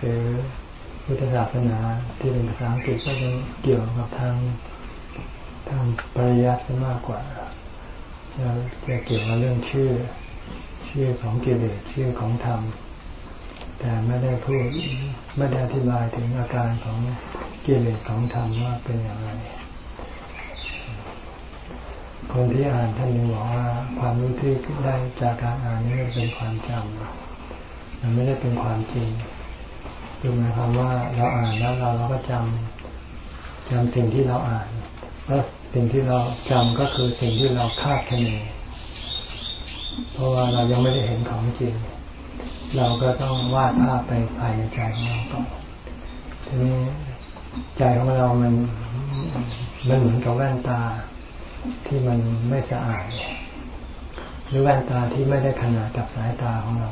สือพุทธศาสนาที่เป็นภาษาอังกฤษก็จะเกี่ยวกับทางทางปริยัติมากกว่าจะจะเกี่ยวกับเรื่องชื่อ ชื่อของกิเลสชื่อของธรรม แต่ไม่ได้พูดไม่ได้อธิบายถึงอาการของกิเลสของธรรมว่าเป็นอย่างไร คนที่อ่านท่านยังบอกว่าความรู้ที่ได้จากการอ่านนี่เป็นความจำมันไม่ได้เป็นความจริง คือหมายความว่าเราอ่านแล้วเราเราก็จำจำสิ่งที่เราอ่านแล้วสิ่งที่เราจำก็คือสิ่งที่เราคาดคะเนเพราะว่าเรายังไม่ได้เห็นของจริง เราก็ต้องวาดภาพไปภายในใจของเราก่อนทีนี้ใจของเรามันมันเหมือนกับแว่นตาที่มันไม่สะอาดหรือแว่นตาที่ไม่ได้ขนาดกับสายตาของเรา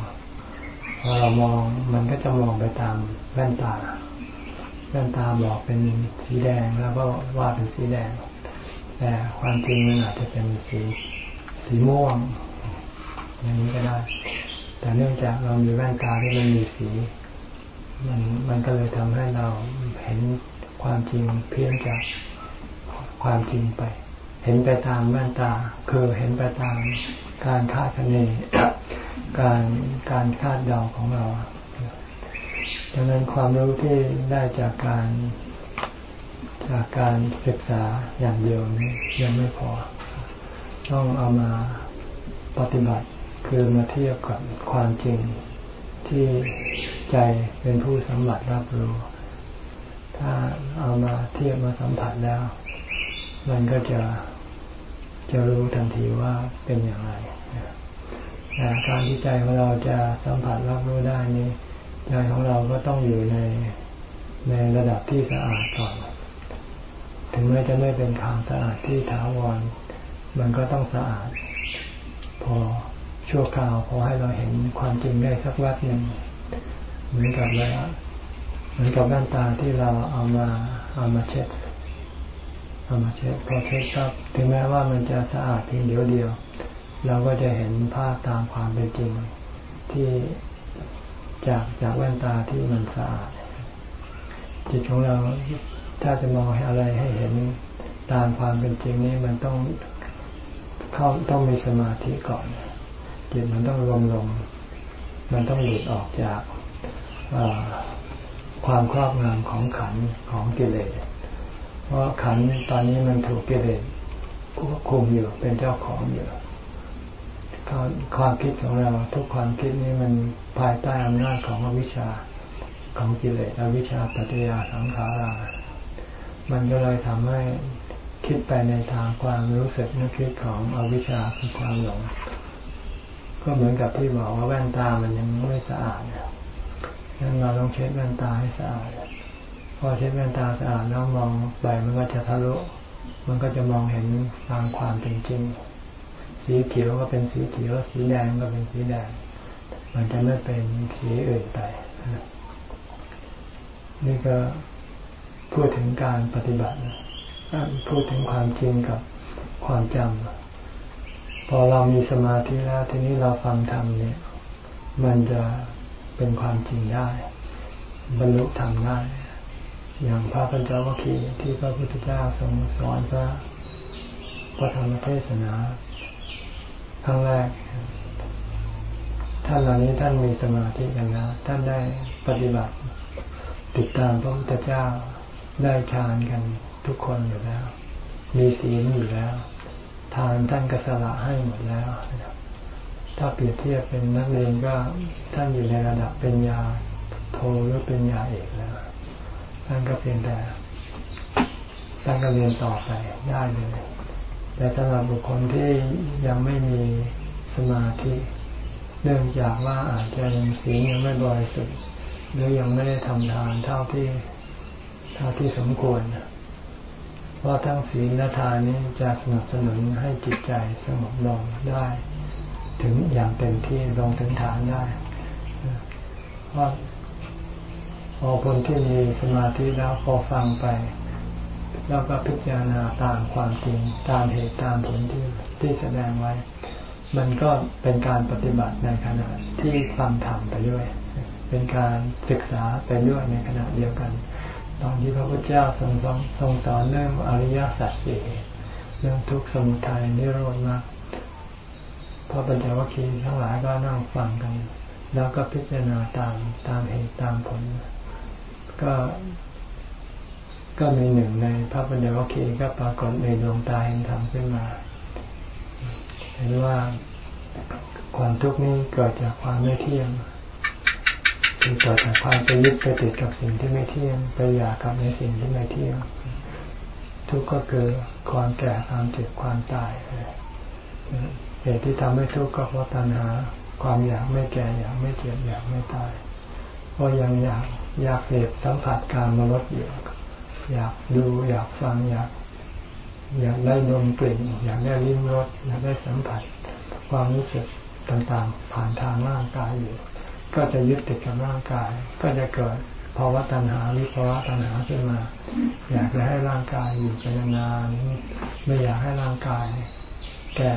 พอเรามองมันก็จะมองไปตามแว่นตา แว่นตาบอกเป็นสีแดงแล้วก็วาดเป็นสีแดง แต่ความจริงมันอาจจะเป็นสีสีม่วง อย่างนี้ก็ได้ แต่เนื่องจากเรามีแว่นตาที่มันมีสี มันมันก็เลยทำให้เราเห็นความจริงเพี้ยนจากความจริงไป เห็นไปตามแว่นตา คือเห็นไปตามการคาดคะเน การการคาดเดาของเราดังนั้นความรู้ที่ได้จากการจากการศึกษาอย่างเดียวนี้ยังไม่พอ ต้องเอามาปฏิบัติคือมาเทียบกับความจริงที่ใจเป็นผู้สัมผัสรับรู้ ถ้าเอามาเทียบมาสัมผัสแล้ว มันก็จะจะรู้ทันทีว่าเป็นอย่างไร การที่ใจของเราจะสัมผัสรับรู้ได้นี้ใจของเราก็ต้องอยู่ในในระดับที่สะอาดก่อน ถึงแม้จะไม่เป็นความสะอาดที่ถาวร มันก็ต้องสะอาด พอชั่วคราวพอให้เราเห็นความจริงได้สักวัดหนึ่งเหมือนกับแล้วเหมือนกับแว่นตาที่เราเอามาเอามาเช็ดเอามาเช็ดพอเช็ดครับ ถึงแม้ว่ามันจะสะอาดเพียงเดียวเดียว เราก็จะเห็นภาพตามความเป็นจริงที่จากจากแว่นตาที่มันสะอาด จิตของเราถ้าจะมองอะไรให้เห็นตามความเป็นจริงนี้มันต้องเข้าต้องมีสมาธิก่อน จิตมันต้องรวมลง มันต้องหลุดออกจากความครอบงำของขันของกิเลสเพราะขันตอนนี้มันถูกกิเลสควบคุมอยู่เป็นเจ้าของอยู่ ความคิดของเราทุกความคิดนี้มันภายใต้อำนาจของอวิชชาของกิเลสอวิชชาปัจจยาสังขารา มันก็เลยทำให้คิดไปในทางความรู้สึกนึกคิดของอวิชชาคือความหลง ก็เหมือนกับที่บอกว่าแว่นตามันยังไม่สะอาดเนี่ยงั้นเราต้องเช็ดแว่นตาให้สะอาด พอเช็ดแว่นตาสะอาดแล้วมองไปมันก็จะทะลุ มันก็จะมองเห็นตามความเป็นจริง สีเขียวก็เป็นสีเขียว สีแดงก็เป็นสีแดง มันจะไม่เป็นสีอื่นไปนี่ก็พูดถึงการปฏิบัติพูดถึงความจริงกับความจำพอเรามีสมาธิแล้วทีนี้เราฟังธรรมเนี่ย มันจะเป็นความจริงได้ บรรลุธรรมได้ อย่างพระพัญจวัคคีย์ที่พระพุทธเจ้าทรงสอนพระพระธรรมเทศนา ครั้งแรก ท่านเหล่านี้ท่านมีสมาธิกันแล้ว ท่านได้ปฏิบัติ ติดตามพระพุทธเจ้าได้ฌานกันทุกคนอยู่แล้ว มีศีลอยู่แล้ว ทานท่านก็สละให้หมดแล้วถ้าเปรียบเทียบเป็นนักเรียนก็ท่านอยู่ในระดับเป็นยาโทหรือเป็นยาเอกแล้วท่านก็เพียงแต่ท่านก็เรียนต่อไปได้เลย แต่สำหรับบุคคลที่ยังไม่มีสมาธิเนื่องจากว่าอาจจะยังศีลยังไม่บริสุทธิ์หรือยังไม่ได้ทำทานเท่าที่เท่าที่สมควรเพราะทั้งศีลและทานนี้จะสนับสนุนให้จิตใจสงบลงได้ ถึงอย่างเต็มที่ลงถึงฐานได้เพราะพอคนที่มีสมาธิแล้วพอฟังไป แล้วก็พิจารณาตามความจริงตามเหตุตามผลที่ที่แสดงไว้ มันก็เป็นการปฏิบัติในขณะที่ฟังธรรมไปด้วยเเป็นการศึกษาไปด้วยในขณะเดียวกัน ตอนที่พระพุทธเจ้าทรงทรงสอนเรื่องอริยสัจสี่เรื่องทุกข์สมุทัยนิโรธมากพระปัญจวัคคีย์ทั้งหลายก็นั่งฟังกัน แล้วก็พิจารณาตามตามเหตุตามผล ก็ ก็มีหนึ่งในพระปัญจวัคคีย์ก็ปรากฏในดวงตาเห็นธรรมขึ้นมา เห็นว่าความทุกข์นี้เกิดจากความไม่เที่ยงคือเกิดจากความไปยึดไปติดกับสิ่งที่ไม่เที่ยง ไปอยากกับในสิ่งที่ไม่เที่ยง ทุกข์ก็คือความแก่ความเจ็บความตายเหตุที่ทำให้ทุกข์ก็เพราะตัณหา ความอยากไม่แก่อยากไม่เจ็บอยากไม่ตายเพราะยังอยากอยากเสพสัมผัสการมรดอยู่ อยากดูอยากฟังอยาก อยากได้ดมกลิ่นอยากได้ลิ้มรสอยากได้สัมผัส ความรู้สึกต่างๆ ผ่านทางร่างกายอยู่ ก็จะยึดติดกับร่างกาย ก็จะเกิดภาวะตัณหาวิภาวะตัณหาขึ้นมา อยากจะให้ร่างกายอยู่เป็นนานไม่อยากให้ร่างกาย แก่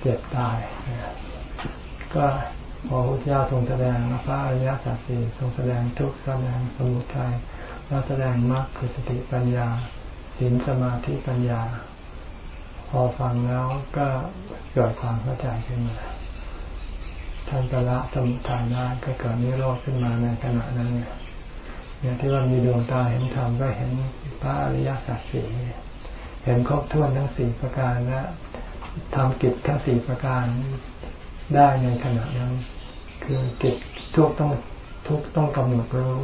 เจ็บตาย ก็พอพระเจ้าทรงแสดงพระอริยสัจสี่ทรงแสดงทุกแสดงสมุทัย แล้วแสดงมรรคคือสติปัญญาศีลสมาธิปัญญา พอฟังแล้วก็เกิดความเข้าใจขึ้นมาท่านกละสมุทัยได้ก็เกิดนิโรธขึ้นมาในขณะนั้นเนี่ยเนี่ยที่ว่ามีดวงตาเห็นธรรมก็เห็นพระอริยสัจสี่เห็นครบถ้วนทั้งสี่ประการและทำกิจทั้งสี่ประการได้ในขณะนั้น คือกิจทุกต้องทุกต้องกำหนดรู้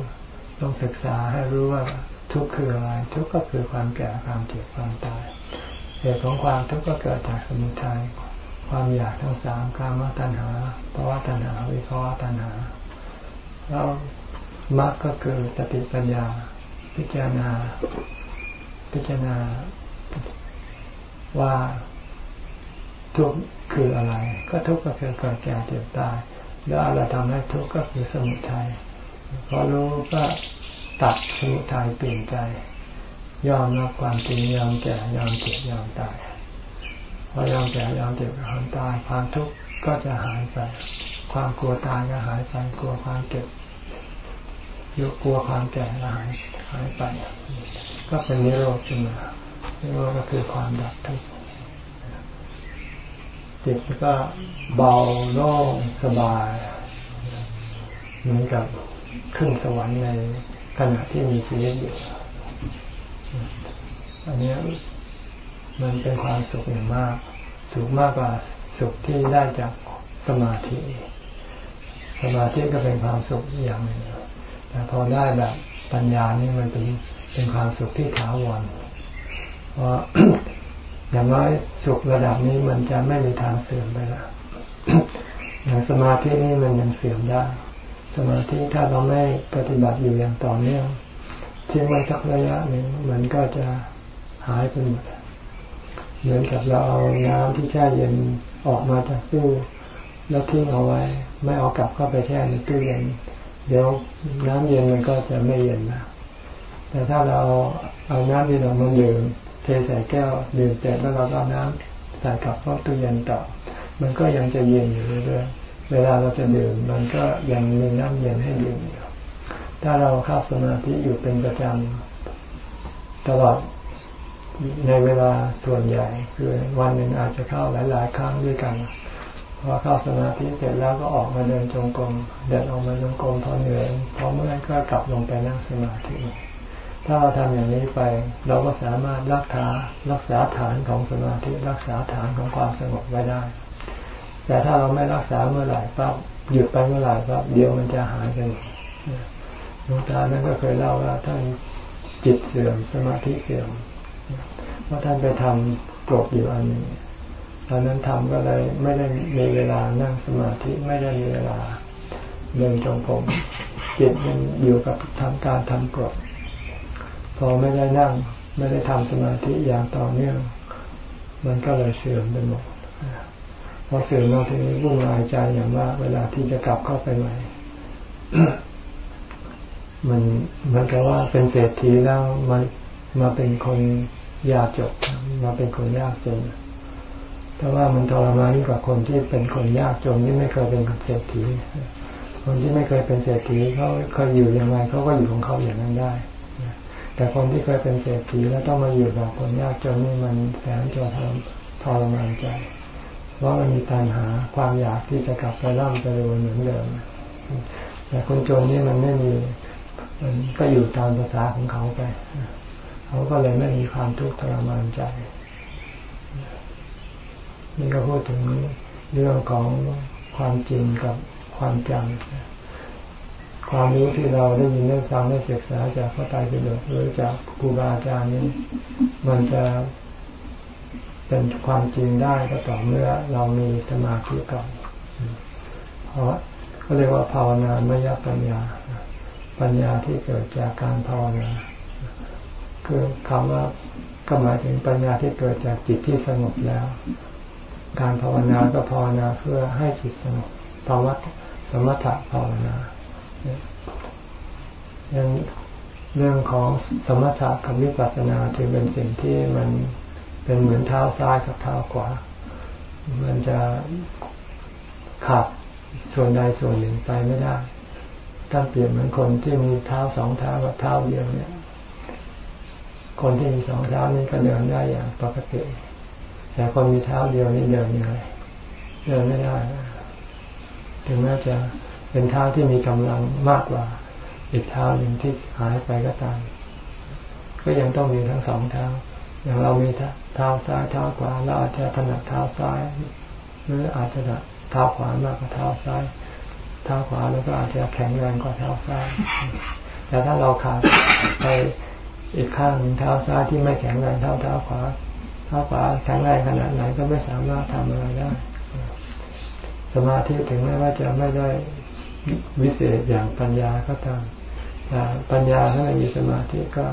ต้องศึกษาให้รู้ว่าทุกคืออะไร ทุกก็คือความแก่ความเจ็บความตายเหตุของความทุกข์ก็เกิดจากสมุทัยความอยากทั้งสามกามตัณหาภาวะตัณหาวิภาวะตัณหา แล้วมรรคก็คือสติปัญญา พิจารณา พิจารณาว่าทุกข์คืออะไร ก็ทุกข์ก็คือเกิดแก่เจ็บตาย แล้วอะไรทำให้ทุกข์ก็คือสมุทัยพอรู้ก็ ตัดสมุทัยเปลี่ยนใจ ยอมรับความจริงยอมแก่ยอมเจ็บยอมตายพอยอมแก่ยอมเจ็บยอมตายความทุกข์ก็จะหายไป ความกลัวตายก็หายไปกลัวความเก็บยกกลัวความแก่หายหายไป ก็เป็นนิโรธขึ้นมานิโรธก็คือความดับทุกข์จิตก็เบาโล่งสบาย เหมือนกับขึ้นสวรรค์ใน ณะที่มีชีวิตอยู่อันนี้มันเป็นความสุขอย่างมาก สุขมากกว่าสุขที่ได้จากสมาธิ สมาธิก็เป็นความสุขอย่างหนึ่งแต่พอได้แบบปัญญานี่มันเป็นเป็นความสุขที่ถาวรเพราะอย่างน้อยสุขระดับนี้มันจะไม่มีทางเสื่อมไปแล้วอย่างสมาธินี่มันยังเสื่อมได้ สมาธิถ้าเราไม่ปฏิบัติอยู่อย่างต่อเนื่องทิ้งไว้สักระยะหนึ่งมันก็จะหายไปหมดเหมือนกับเราเอาน้ำที่แช่เย็นออกมาจากตู้แล้วทิ้งเอาไว้ ไม่เอากลับเข้าไปแช่ในตู้เย็นเดี๋ยวน้ำเย็นมันก็จะไม่เย็นนะแต่ถ้าเราเอาน้ำที่เรามาดื่มเทใส่แก้วดื่มเสร็จแล้วเราก็น้ำใส่กลับเข้าตู้เย็นต่อ มันก็ยังจะเย็นอยู่เรื่อยๆ เวลาเราจะดื่มมันก็ยังมีน้ำเย็นให้ดื่มอยู่ถ้าเราเข้าสมาธิอยู่เป็นประจำตลอดในเวลาส่วนใหญ่คือวันหนึ่งอาจจะเข้าหลาย ๆ ครั้งด้วยกันพอเข้าสมาธิเสร็จแล้วก็ออกมาเดินจงกรมเดินออกมาจงกรมพอเหนื่อยพอเมื่อยก็กลับลงไปนั่งสมาธิถ้าเราทำอย่างนี้ไป เราก็สามารถรักษารักษาฐานของสมาธิรักษาฐานของความสงบไว้ได้ แต่ถ้าเราไม่รักษาเมื่อไหร่ปั๊บหยุดไปเมื่อไหร่ปั๊บเดี๋ยวมันจะหายไปหลวงตานั้นก็เคยเล่าว่าท่านจิตเสื่อมสมาธิเสื่อมเพราะท่านไปทำกรดอยู่อันนี้ตอนนั้นทำก็เลยไม่ได้มีเวลานั่งสมาธิไม่ได้มีเวลาเดินจงกรมจิตมันอยู่กับทำการทำกรดพอไม่ได้นั่ง ไม่ได้ทำสมาธิอย่างต่อเนื่องมันก็เลยเสื่อมไปหมด พอเสื่อมมาทีนี้วุ่นวายใจอย่างว่า เวลาที่จะกลับเข้าไปใหม่มันมันก็ว่าเป็นเศรษฐีแล้วมันมาเป็นคนยากจบมาเป็นคนยากจนเพราะว่ามันทรมานกว่าคนที่เป็นคนยากจนที่ไม่เคยเป็นเศรษฐีคนที่ไม่เคยเป็นเศรษฐีเขาเคยอยู่ยังไงเขาก็อยู่ของเขาอย่างนั้นได้แต่คนที่เคยเป็นเศรษฐีแล้วต้องมาอยู่แบบคนยากจนนี่มันแสนจะทรมานใจ ราะมันมีตัณหาความอยากที่จะกลับไปร่ำไปรวยเหมือนเดิม แต่คนจนนี่มันไม่มีมันก็อยู่ตามภาษาของเขาไป เขาก็เลยไม่มีความทุกข์ทรมานใจ นี่ก็พูดถึงเรื่องของความจริงกับความจำความรู้ที่เราได้ยินได้ฟังได้ศึกษาจากพระไตรปิฎกหรือจากครูบาอาจารย์นี้ มันจะ เป็นความจริงได้ก็ต่อเมื่อเรามีสมาธิก่อนเพราะเขาเรียกว่าภาวนามยปัญญา ปัญญาที่เกิดจากการภาวนา คือคำว่าก็หมายถึงปัญญาที่เกิดจากจิตที่สงบแล้ว การภาวนาก็ภาวนาเพื่อให้จิตสงบภาวะสมถะภาวนาเรื่องเรื่องของสมถะกับวิปัสสนาถือเป็นสิ่งที่มัน เป็นเหมือนเท้าซ้ายกับเท้าขวา มันจะขับส่วนใดส่วนหนึ่งไปไม่ได้ ถ้าเปรียบเหมือนคนที่มีเท้าสองเท้ากับเท้าเดียวเนี่ย คนที่มีสองเท้านี่ก็เดินได้อย่างปกติ แต่คนมีเท้าเดียวนี่เดินยังไงเดินไม่ได้ ถึงแม้จะเป็นเท้าที่มีกำลังมากกว่าอีกเท้าหนึ่งที่หายไปก็ตาม ก็ยังต้องมีทั้งสองเท้า อย่างเรามี เท้าซ้ายเท้าขวาเราอาจจะถนัดเท้าซ้าย หรืออาจจะถนัดเท้าขวามากกว่าเท้าซ้ายเท้าขวาแล้วก็อาจจะแข็งแรงกว่าเท้าซ้ายแต่ถ้าเราขาดไปอีกข้างหนึ่งเท้าซ้ายที่ไม่แข็งแรงเท่าเท้าขวาเท้าขวาแข็งแรงขนาดไหนก็ไม่สามารถทำอะไรได้ สมาธิถึงแม้ว่าจะไม่ได้วิเศษอย่างปัญญาก็ตามแต่ปัญญาถ้าไม่มีสมาธิก็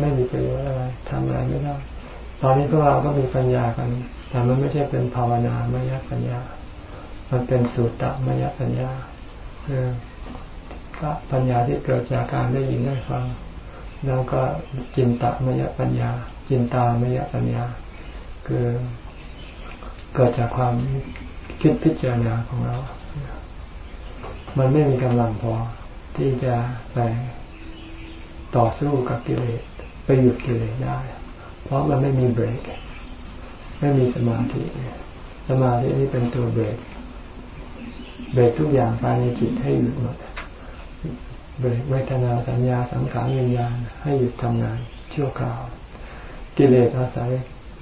ไม่มีประโยชน์อะไรทำอะไรไม่ได้ ตอนนี้พวกเราก็มีปัญญากันแต่มันไม่ใช่เป็นภาวนามยปัญญา มันเป็นสูตรมยปัญญาคือก็ปัญญาที่เกิดจากการได้ยินได้ฟัง แล้วก็จินตมยปัญญา จินตามยปัญญา คือเกิดจากความคิดพิจารณาของเรา มันไม่มีกำลังพอที่จะไปต่อสู้กับกิเลสไปหยุดกิเลสได้ เพราะมันไม่มีเบรก ไม่มีสมาธิ สมาธินี่เป็นตัวเบรก เบรกทุกอย่างภายในจิตให้หยุดหมด เบรกเวทนาสัญญาสังขารวิญญาณให้หยุดทำงานชั่วคราว กิเลสอาศัย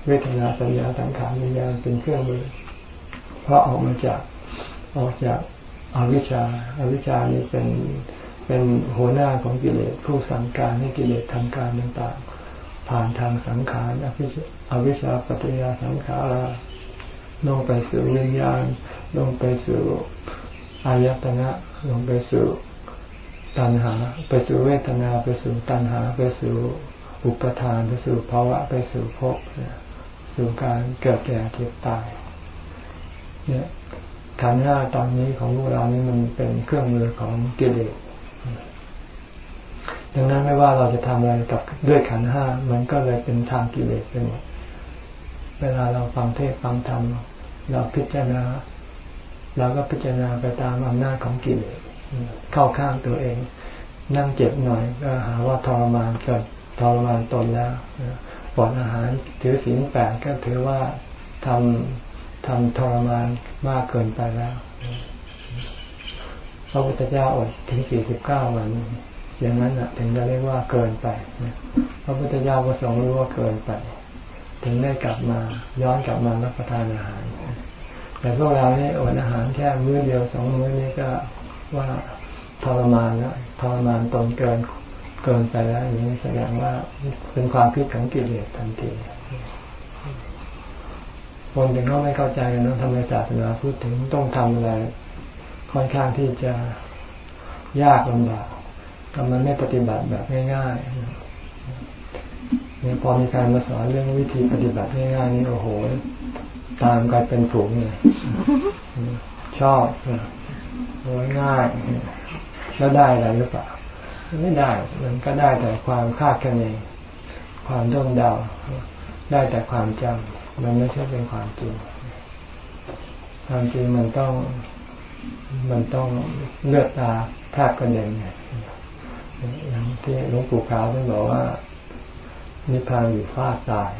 เวทนาสัญญาสังขารวิญญาณเป็นเครื่องมือ เพราะออกมาจากออกจากอวิชชาอาวิชชานี้เป็นเป็นหัวหน้าของกิเลสผู้สั่งการให้กิเลสทำการต่าง ผ่านทางสังขารอวิชชาปัจจยาสังขาราลงไปสู่วิญญาณ ลงไปสู่อายตนะ ลงไปสู่ตัณหา ไปสู่เวทนา ไปสู่ตัณหา ไปสู่อุปทาน ไปสู่ภาวะ ไปสู่ภพสู่การเกิดแก่เจ็บตาย เนี่ยขันห้าตอนนี้ของพวกเรานี่มันเป็นเครื่องมือของกิเลส ดังนั้นไม่ว่าเราจะทำอะไรกับด้วยขันห้ามันก็เลยเป็นทางกิเลสไปหมดเวลาเราฟังเทศฟังธรรมเราพิจารณาเราก็พิจารณาไปตามอำนาจของกิเลสเข้าข้างตัวเอง นั่งเจ็บหน่อยก็หาว่าทรมานเกิดทรมานตนแล้วปอดอาหารถือศีลแปดก็ถือว่าทำทำทรมานมากเกินไปแล้วพระพุทธเจ้าอดถึงสี่สิบเก้าวัน อย่างนั้นถึงจะเรียกว่าเกินไปพระพุทธเจ้าก็ทรงรู้ว่าเกินไป ถึงได้กลับมาย้อนกลับมารับประทานอาหาร แต่พวกเราเนี่ยอดอาหารแค่มื้อเดียวสองมื้อนี้ก็ว่าทรมานแล้วทรมานตนเกินเกินไปแล้วอย่างนี้แสดงว่าเป็นความคิดของกิเลสทันทีคนถึงเขาไม่เข้าใจกันนะทำไมศาสนาพูดถึงต้องทำอะไร ค่อนข้างที่จะยากลำบาก ทำมันไม่ปฏิบัติแบบง่ายๆเนี่ยพอมีการมาสอนเรื่องวิธีปฏิบัติง่ายๆนี่โอ้โห ตามกลายเป็นฝูงเลยชอบโอ้ยง่าย แล้วได้อะไรหรือเปล่า ไม่ได้ มันก็ได้แต่ความคาดคะเนความด้นเดา ได้แต่ความจำมันไม่ใช่เป็นความจริง ความจริงมันต้อง มันต้องเลือดตาแทบกระเด็น อย่างที่หลวงปู่ขาวท่านบอกว่า นิพพานอยู่ฟาดตาย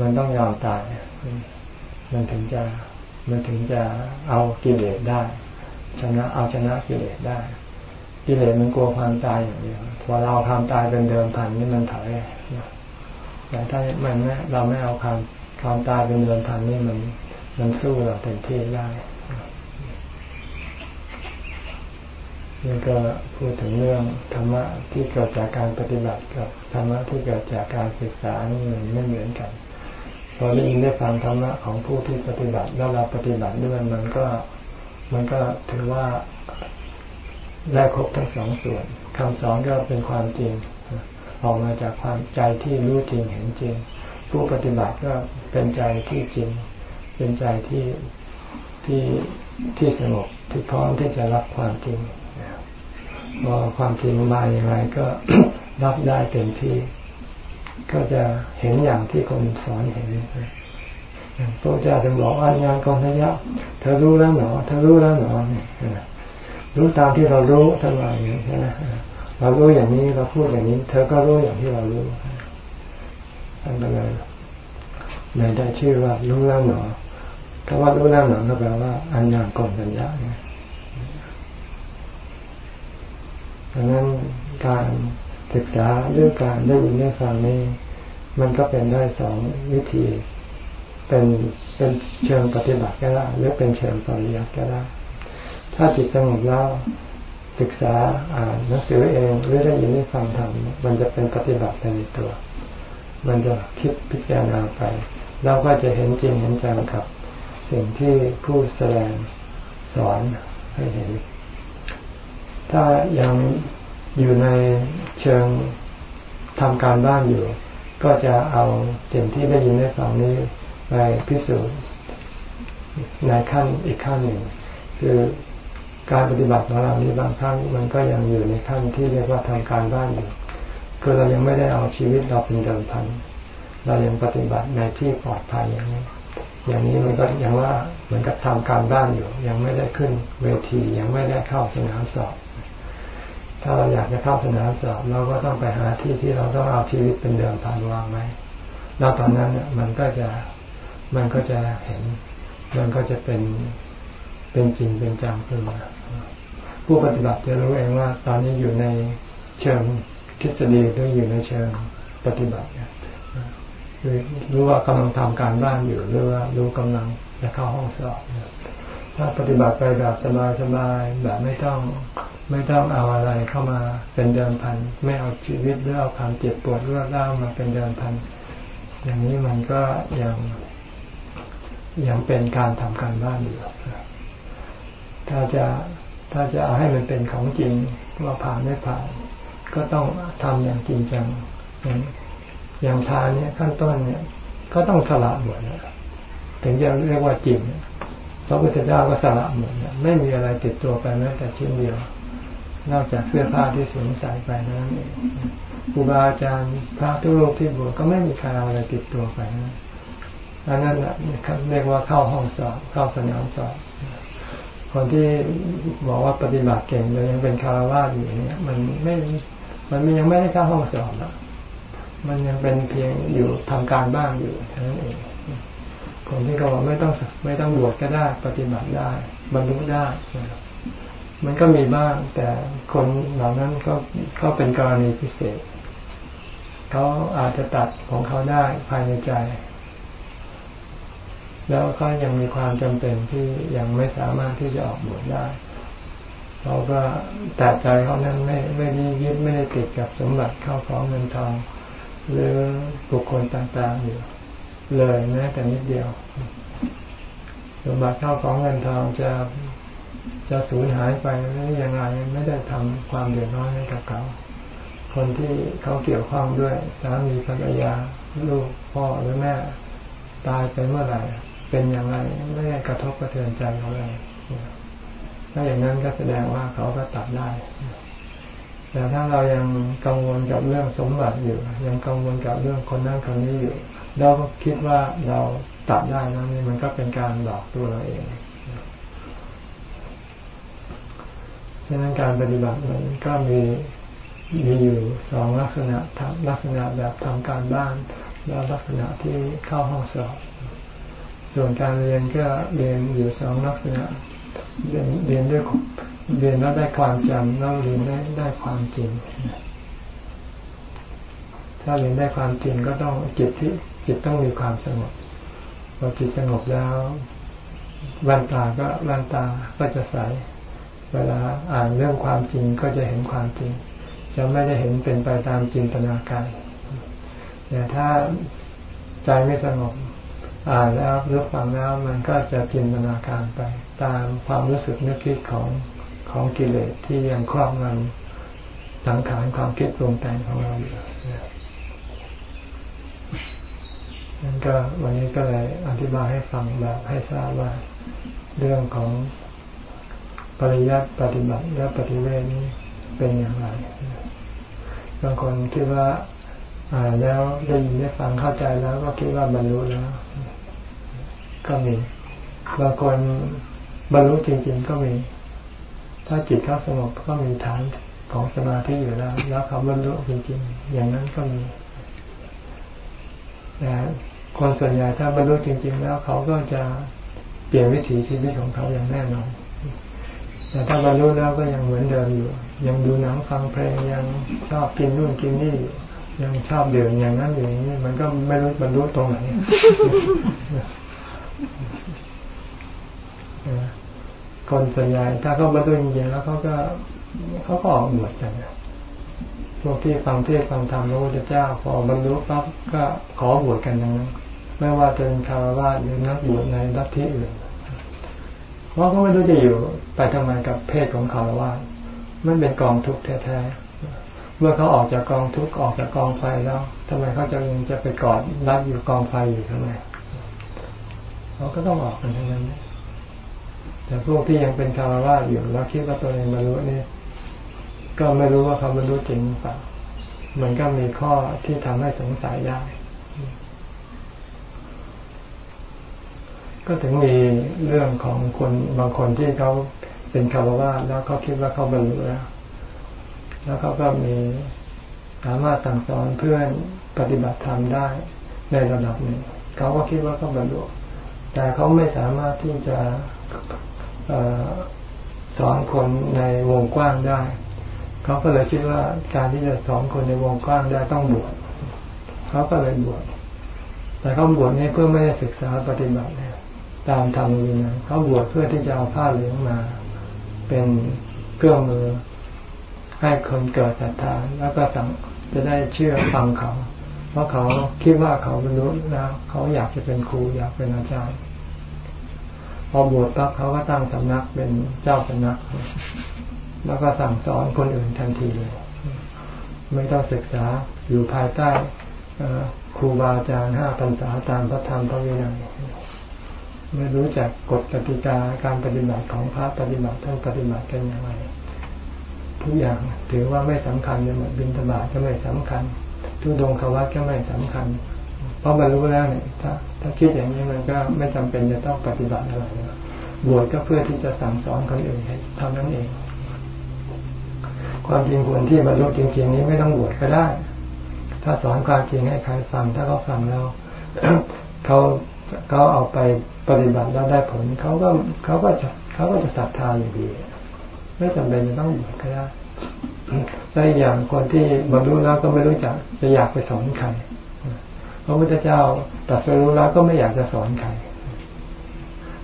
มันต้องยอมตาย มันถึงจะมันถึงจะเอากิเลสได้ชนะเอาชนะกิเลสได้ กิเลสมันกลัวความตายอย่างเดียวพอเราความตายเป็นเดิมพันนี่มันถอยแต่ถ้ามันไม่เราไม่เอาความความตายเป็นเดิมพันนี่มันมันสู้เราเต็มที่ได้ นี่ก็พูดถึงเรื่องธรรมะที่เกิดจากการปฏิบัติกับธรรมะที่เกิดจากการศึกษานี่มันไม่เหมือนกันพอได้ยินได้ฟังธรรมะของผู้ที่ปฏิบัติแล้วเราปฏิบัติด้วยมันก็มันก็ถือว่าได้ครบทั้งสองส่วนคำสอนก็เป็นความจริง ออกมาจากความใจที่รู้จริงเห็นจริง ผู้ปฏิบัติก็เป็นใจที่จริง เป็นใจที่ที่ที่สงบที่พร้อมที่จะรับความจริง พอความจริงมาอย่างไรก็รับได้เต็มที่ ก็จะเห็นอย่างที่คนสอนเห็นพระเจ้าถึงบอกว่างานกองทยะเธอรู้แล้วหนอเธอรู้แล้วหนอรู้ตามที่เรารู้ท่านว่าอย่างนี้ใช่ไหมเรารู้อย่างนี้เราพูดอย่างนี้ เธอก็รู้อย่างที่เรารู้ท่านก็เลยเลยได้ชื่อว่ารู้แล้วหนอคำว่ารู้แล้วหนอก็แปลว่าอันยางก่อนสัญญาเนี่ย ดังนั้นการศึกษาเรื่องการได้ยินได้ฟังนี่มันก็เป็นได้สองวิธี เป็นเป็นเชิงปฏิบัติก็ได้หรือเป็นเชิงปริยัติก็ได้ถ้าจิตสงบแล้วศึกษาอ่านหนังสือเองหรือได้ยินได้ฟังทำมันจะเป็นปฏิบัติในตัว มันจะคิดพิจารณาไปเราก็จะเห็นจริงเห็นจังกับ สิ่งที่ผู้แสดงสอนให้เห็น ถ้ายังอยู่ในเชิงทำการบ้านอยู่ ก็จะเอาสิ่งที่ได้ยินได้ฟังนี้ไปพิสูจน์ในขั้นอีกขั้นหนึ่ง คือการปฏิบัติของเรานี้บางครั้งมันก็ยังอยู่ในขั้นที่เรียกว่าทำการบ้านอยู่คือเรายังไม่ได้เอาชีวิตเราเป็นเดิมพัน เรายังปฏิบัติในที่ปลอดภัยอย่างนี้ อย่างนี้มันก็ยังว่าเหมือนกับทำการบ้านอยู่ ยังไม่ได้ขึ้นเวทียังไม่ได้เข้าสนามสอบ ถ้าเราอยากจะเข้าสนามสอบเราก็ต้องไปหาที่ที่เราต้องเอาชีวิตเป็นเดิมพันวางไว้แล้วตอนนั้นเนี่ยมันก็จะมันก็จะเห็น มันก็จะเป็นเป็นจริงเป็นจังขึ้นมาผู้ปฏิบัติจะรู้เองว่า ตอนนี้อยู่ในเชิงทฤษฎีหรืออยู่ในเชิงปฏิบัติคือรู้ว่ากำลังทำการบ้านอยู่หรือว่ารู้กำลังจะเข้าห้องสอบถ้าปฏิบัติไปแบบสบายๆแบบไม่ต้อง ไม่ต้องเอาอะไรเข้ามาเป็นเดิมพัน ไม่เอาชีวิตหรือเอาความเจ็บปวดรวดร้าวมาเป็นเดิมพัน อย่างนี้มันก็ยังยังเป็นการทำการบ้านอยู่ถ้าจะถ้าจะเอาให้มันเป็นของจริงว่าผ่านไม่ผ่านก็ต้องทำอย่างจริงจังอย่างอย่างทานเนี่ยขั้นต้นเนี่ย ก็ต้องสละหมดถึงจะเรียกว่าจริงพระพุทธเจ้าก็สละหมดไม่มีอะไรติดตัวไปแม้แต่ชิ้นเดียว นอกจากเสื้อผ้าที่สวมใส่ไปนั้นเองครูบาอาจารย์พระทุกรูปที่บวชก็ไม่มีใครเอาอะไรติดตัวไปนะอันนั้นแหละเรียกว่าเข้าห้องสอบเข้าสนามสอบคนที่บอกว่าปฏิบัติเก่งเลยยังเป็นคารวะอยู่เนี่ย มันไม่มันยังไม่ได้เข้าห้องสอบอะมันยังเป็นเพียงอยู่ทำการบ้านอยู่เท่านั้นเองคนที่เขาบอกไม่ต้องไม่ต้องบวชก็ได้ ปฏิบัติได้ บรรลุได้ มันก็มีบ้าง แต่คนเหล่านั้นก็เขาเป็นกรณีพิเศษ เขาอาจจะตัดของเขาได้ภายในใจ แล้วก็ยังมีความจำเป็นที่ยังไม่สามารถที่จะออกบวชได้เราก็แต่ใจเขานั้นไม่ไม่ได้ยึดไม่ได้ติดกับสมบัติเข้าของเงินทองหรือบุคคลต่างๆอยู่เลยแม้แต่นิดเดียว สมบัติเข้าของเงินทองจะ จะสูญหายไปหรือยังไงไม่ได้ทำความเดือดร้อนให้กับเขา คนที่เขาเกี่ยวข้องด้วยสามีภรรยาลูกพ่อหรือแม่ตายไปเมื่อไหร่เป็นอย่างไรไม่ได้กระทบกระเทือนใจเขาเลยถ้าอย่างนั้นก็แสดงว่าเขาก็ตัดได้ แต่ถ้าเรายังกังวลกับเรื่องสมบัติอยู่ ยังกังวลกับเรื่องคนนั้นคนนี้อยู่ เราก็คิดว่าเราตัดได้นะนี่มันก็เป็นการหลอกตัวเราเอง ฉะนั้นการปฏิบัติมันก็มีมีอยู่สองลักษณะทำลักษณะแบบทำการบ้านแล้วลักษณะที่เข้าห้องสอบ ส่วนการเรียนก็เรียนอยู่สองลักษณะ เรียนเรียนด้วยเรียนแล้วได้ความจำแล้วเรียนได้ได้ความจริง ถ้าเรียนได้ความจริงก็ต้องจิตที่จิตต้องมีความสงบพอจิตสงบแล้วแว่นตาก็แว่นตาก็จะใส เวลาอ่านเรื่องความจริงก็จะเห็นความจริง จะไม่ได้เห็นเป็นไปตามจินตนาการแต่ถ้าใจไม่สงบอ่านแล้วรู้ฟังแล้วมันก็จะจินตนาการไป ตามความรู้สึกนึกคิดของของกิเลสที่ยังครอบงำสังขารความคิดปรุงแต่งของเราอยู่นั่นก็วันนี้ก็เลยอธิบายให้ฟังแบบให้ทราบว่าเรื่องของ ปริยัติปฏิบัติและปฏิเวทนี้เป็นอย่างไรบางคนคิดว่าอ่านแล้วได้ยินได้ฟังเข้าใจแล้วก็คิดว่าบรรลุแล้ว ก็มีบางคนบรรลุจริง ๆ ก็มี ถ้าจิตเขาสงบก็มีฐานของสมาธิอยู่แล้วแล้วเขาบรรลุจริง ๆ อย่างนั้นก็มีแต่คนส่วนใหญ่ถ้าบรรลุจริง ๆ แล้วเขาก็จะเปลี่ยนวิถีชีวิตของเขาอย่างแน่นอน แต่ถ้าบรรลุแล้วก็ยังเหมือนเดิมอยู่ ยังดูหนังฟังเพลงยังชอบกินนู่นกินนี่ยังชอบดื่มอย่างนั้นอย่างนี้มันก็ไม่รู้บรรลุตรงไหนคนส่วนใหญ่ถ้าเขาบรรลุจริงๆแล้วเขาก็เขาก็ออกบวชกันพวกที่ฟังเทศฟังธรรมพระพุทธเจ้าพอบรรลุปั๊บก็ขอบวชกันอย่างนั้นไม่ว่าจะเป็นคารวะหรือนักบวชในรัฐที่อื่น เพราะเขาไม่รู้จะอยู่ไปทำไมกับเพศของคารวะมันเป็นกองทุกข์แท้ๆ เมื่อเขาออกจากกองทุกข์ออกจากกองไฟแล้วทำไมเขาจะยังจะไปกอดรัดอยู่กองไฟอยู่ทำไมเขาก็ต้องออกกันทั้งนั้น แต่พวกที่ยังเป็นคารวะอยู่แล้วคิดว่าตัวเองบรรลุนี่ก็ไม่รู้ว่าเขาบรรลุจริงหรือเปล่ามันก็มีข้อที่ทำให้สงสัยได้ ก็ถึงมีเรื่องของคนบางคนที่เขาเป็นคารวะแล้วเขาคิดว่าเขาบรรลุแล้ว แล้วเขาก็มีสามารถสั่งสอนเพื่อนปฏิบัติธรรมได้ในระดับหนึ่งเขาก็คิดว่าเขาบรรลุแต่เขาไม่สามารถที่จะสอนคนในวงกว้างได้ เขาก็เลยคิดว่าการที่จะสอนคนในวงกว้างได้ต้องบวชเขาก็เลยบวชแต่เขาบวชนี้เพื่อไม่ได้ศึกษาปฏิบัติเนี่ย ตามธรรมวินัยเขาบวชเพื่อที่จะเอาผ้าเหลืองมา เป็นเครื่องมือให้คนเกิดศรัทธาแล้วก็สังจะได้เชื่อฟังเขา เพราะเขาคิดว่าเขาบรรลุแล้วเขาอยากจะเป็นครูอยากเป็นอาจารย์ พอบวชปั๊บเขาก็ตั้งสำนักเป็นเจ้าสำนัก แล้วก็สั่งสอนคนอื่นทันทีเลย ไม่ต้องศึกษาอยู่ภายใต้ครูบาอาจารย์ห้าพรรษาตามพระธรรมพระวินัย ไม่รู้จักกฎกติกาการปฏิบัติของพระปฏิบัติท่านปฏิบัติกันอย่างไรทุกอย่างถือว่าไม่สำคัญเลยหมดบินธบาตก็ไม่สำคัญ ทุดงควัตก็ไม่สำคัญ เพราะบรรลุแล้วเนี่ยถ้า ถ้าคิดอย่างนี้มันก็ไม่จำเป็นจะต้องปฏิบัติอะไรบวชก็เพื่อที่จะสั่งสอนคนอื่นเท่านั้นเอง ความจริงคนที่บรรลุจริงๆนี้ไม่ต้องบวชก็ได้ ถ้าสอนความจริงให้ใครฟังถ้าเขาฟังแล้วเขาเขาเอาไป ปฏิบัติแล้วได้ผลเขาก็เขาก็จะเขาก็จะศรัทธาอยู่ดี ไม่จำเป็นจะต้องบวชก็ได้แล้อย่างคนที่บรรลุแล้วก็ไม่รู้จักจะอยากไปสอนใครพระพุทธเจ้าตรัสรู้แล้วก็ไม่อยากจะสอนใคร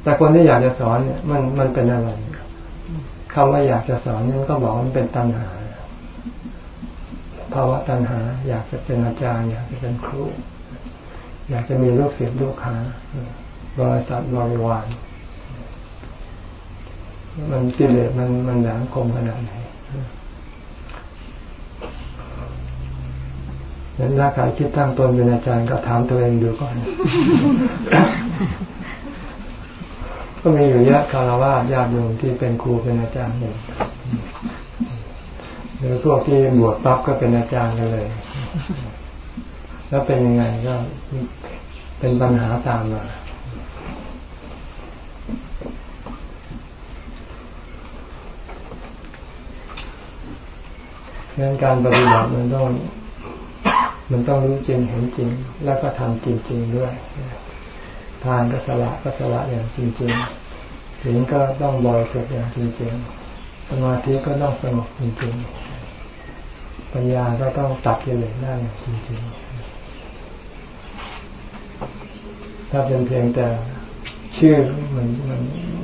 แต่คนที่อยากจะสอนเนี่ยมันมันเป็นอะไรคำว่าอยากจะสอนนี่มันก็บอกมันเป็นตัณหาภาวะตัณหา อยากจะเป็นอาจารย์ อยากจะเป็นครู อยากจะมีลูกศิษย์ลูกหา บริษัทบริวารมันกิเลสมันมันแหลมคมขนาดไหนนั้นถ้าใครคิดตั้งตนเป็นอาจารย์ก็ถามตัวเองดูก่อน ก็มีอยู่เยอะคารวะญาติโยมที่เป็นครูเป็นอาจารย์อยู่หรือพวกที่บวชปั๊บก็เป็นอาจารย์กันเลย แล้วเป็นยังไงก็เป็นปัญหาตามมา งั้นการปฏิบัติมันต้องมันต้องรู้จริงเห็นจริง แล้วก็ทำจริง ๆด้วย ทานก็สละก็สละอย่างจริงๆศีลก็ต้องบริสุทธิ์อย่างจริงๆ สมาธิก็ต้องสงบจริงๆ ปัญญาก็ต้องตัดกิเลสได้อย่างจริงๆ ถ้าเป็นเพียงแต่ชื่อมันมัน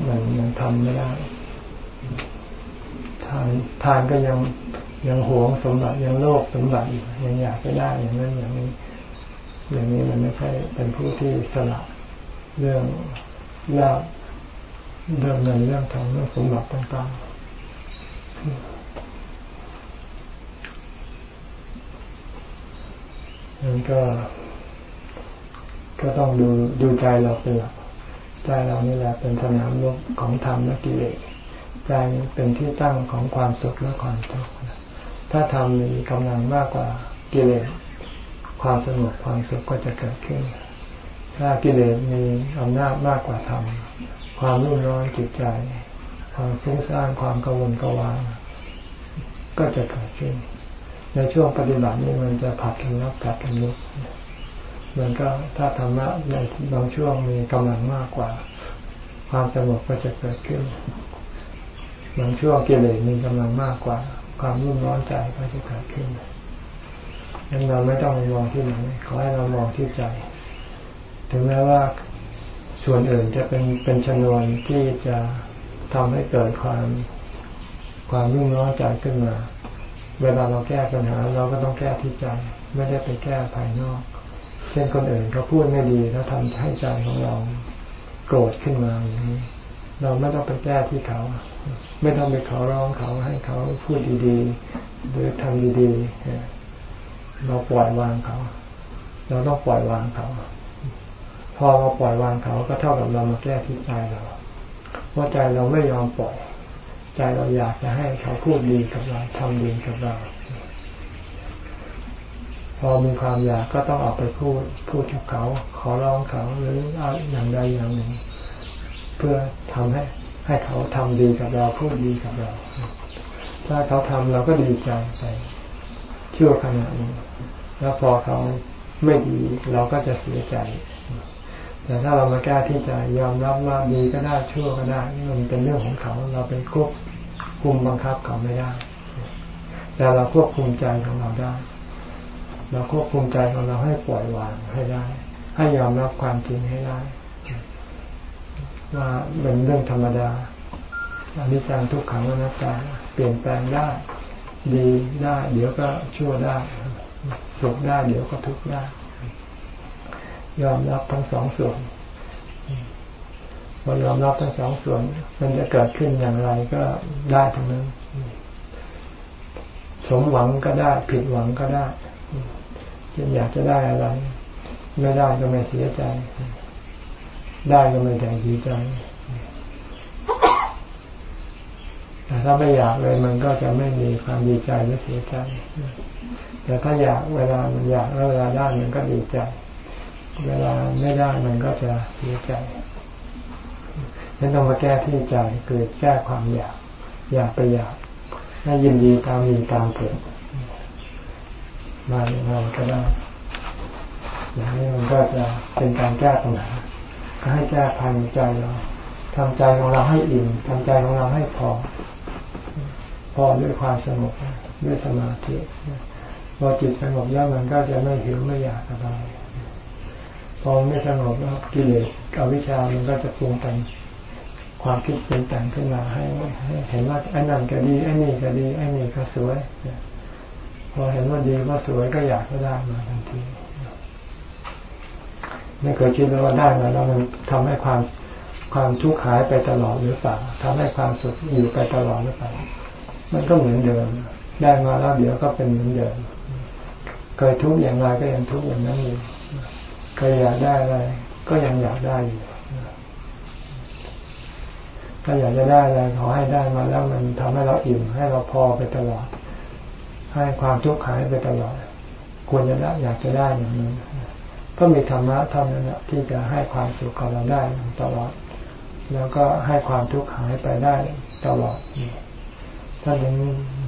มันมันทำไม่ได้ ทานทานก็ยัง ยังหวงสมบัติยังโลภสมบัติอยู่ยังอยากจะได้อย่างนั้นอย่างนี้ อย่างนี้มันไม่ใช่เป็นผู้ที่สละเรื่องลาบเรื่องเงินเรื่องทองเรื่องสมบัติต่างๆนั่นก็ ก็ต้องดูดูใจเราเป็นหลักใจเรานี่แหละเป็นสนามรบของธรรมและกิเลสใจเป็นที่ตั้งของความสุขและความทุกข์ ถ้าธรรมมีกำลังมากกว่ากิเลสความสงบความสุขก็จะเกิดขึ้น ถ้ากิเลสมีอำนาจมากกว่าธรรมความรุ่มร้อนจิตใจ ความฟุ้งซ่านความกังวลกวาง ก็จะเกิดขึ้น ในช่วงปฏิบัตินี้มันจะผัดกันรับผัดกันลุกมันก็ถ้าธรรมะในบางช่วงมีกำลังมากกว่า ความสงบก็จะเกิดขึ้นบางช่วงกิเลสมีกำลังมากกว่า ความรุ่มร้อนใจก็จะเกิดขึ้นดังนั้นเราไม่ต้องมองที่ไหนขอให้เรามองที่ใจ ถึงแม้ว่าส่วนอื่นจะเป็นเป็นชนวนที่จะทำให้เกิดความความรุ่มร้อนใจขึ้นมา เวลาเราแก้ปัญหา เราก็ต้องแก้ที่ใจ ไม่ได้ไปแก้ภายนอก เช่นคนอื่นเขาพูดไม่ดีแล้วทำให้ใจของเราโกรธขึ้นมาอย่างนี้ เราไม่ต้องไปแก้ที่เขา ไม่ต้องไปขอร้องเขาให้เขาพูดดีๆ หรือทำดีๆ เราปล่อยวางเขา เราต้องปล่อยวางเขา พอเราปล่อยวางเขาก็เท่ากับเรามาแก้ที่ใจเราว่าใจเราไม่ยอมปล่อย ใจเราอยากจะให้เขาพูดดีกับเราทำดีกับเรา พอมีความอยากก็ต้องออกไปพูดพูดกับเขา ขอร้องเขาหรืออย่างใดอย่างหนึ่ง เพื่อทำให้ ให้เขาทำดีกับเราพูดดีกับเรา ถ้าเขาทำเราก็ดีใจไปชั่วขณะนี้ แล้วพอเขาไม่ดีเราก็จะเสียใจ แต่ถ้าเรามาแก้ที่ใจยอมรับว่าดีก็ได้ชั่วก็ได้นี่มันเป็นเรื่องของเขา เราเป็นควบคุมบังคับเขาไม่ได้ แต่เราควบคุมใจของเราได้ เราควบคุมใจของเราให้ปล่อยวางให้ได้ ให้ยอมรับความจริงให้ได้ ว่าเป็นเรื่องธรรมดาอนิจจังทุกขังอนัตตาเปลี่ยนแปลงได้ ดีได้ เดี๋ยวก็ชั่วได้สุขได้ เดี๋ยวก็ทุกข์ได้ ยอมรับทั้งสองส่วนพอยอมรับทั้งสองส่วน มันจะเกิดขึ้นอย่างไรก็ได้ทั้งนั้น สมหวังก็ได้ ผิดหวังก็ได้เช่นอยากจะได้อะไร ไม่ได้ก็ไม่เสียใจ ได้ก็ไม่แต่ดีใจแต่ถ้าไม่อยากเลยมันก็จะไม่มีความดีใจหรือเสียใจ แต่ถ้าอยากเวลามันอยากแล้วเวลาได้มันก็ดีใจ เวลาไม่ได้มันก็จะเสียใจนั่นต้องมาแก้ที่ใจคือแก้ความอยาก อยากไปอยากให้ยินดีตามมีตามเกิดมาอย่างไรก็ได้อย่างนี้มันก็จะเป็นการแก้ปัญหา ก็ให้แก้ภายในใจเราทำใจของเราให้อิ่มทำใจของเราให้พอ พอด้วยความสงบด้วยสมาธิพอจิตสงบแล้วมันก็จะไม่หิวไม่อยากอะไรพอไม่สงบแล้วกิเลสกับวิชามันก็จะปรุงแต่งความคิดเป็นแต่งขึ้นมาให้เห็นว่าไอ้นั่นก็ดีไอ้นี่ก็ดีไอ้นี่ก็สวยพอเห็นว่าดีว่าสวยก็อยากก็ได้มาทันที ไม่เคยคิดเลยว่าได้มาแล้วมันทำให้ความความทุกข์หายไปตลอดหรือเปล่าทำให้ความสุขอยู่ไปตลอดหรือเปล่ามันก็เหมือนเดิม ได้มาแล้วเดี๋ยวก็เป็นเหมือนเดิมเคยทุกข์อย่างไรก็ยังทุกข์อย่างนั้นอยู่เคยอยากได้อะไร ก็ยังอยากได้อยู่ถ้าอยากจะได้อะไรขอให้ได้มาแล้วมันทำให้เราอิ่มให้เราพอไปตลอด ให้ความทุกข์หายไปตลอด ควรจะได้อยากจะได้อย่างนั้ ก็มีธรรมะเท่านั้นที่จะให้ความสุขกับเราได้ตลอด แล้วก็ให้ความทุกข์หายไปได้ตลอดท่านยัง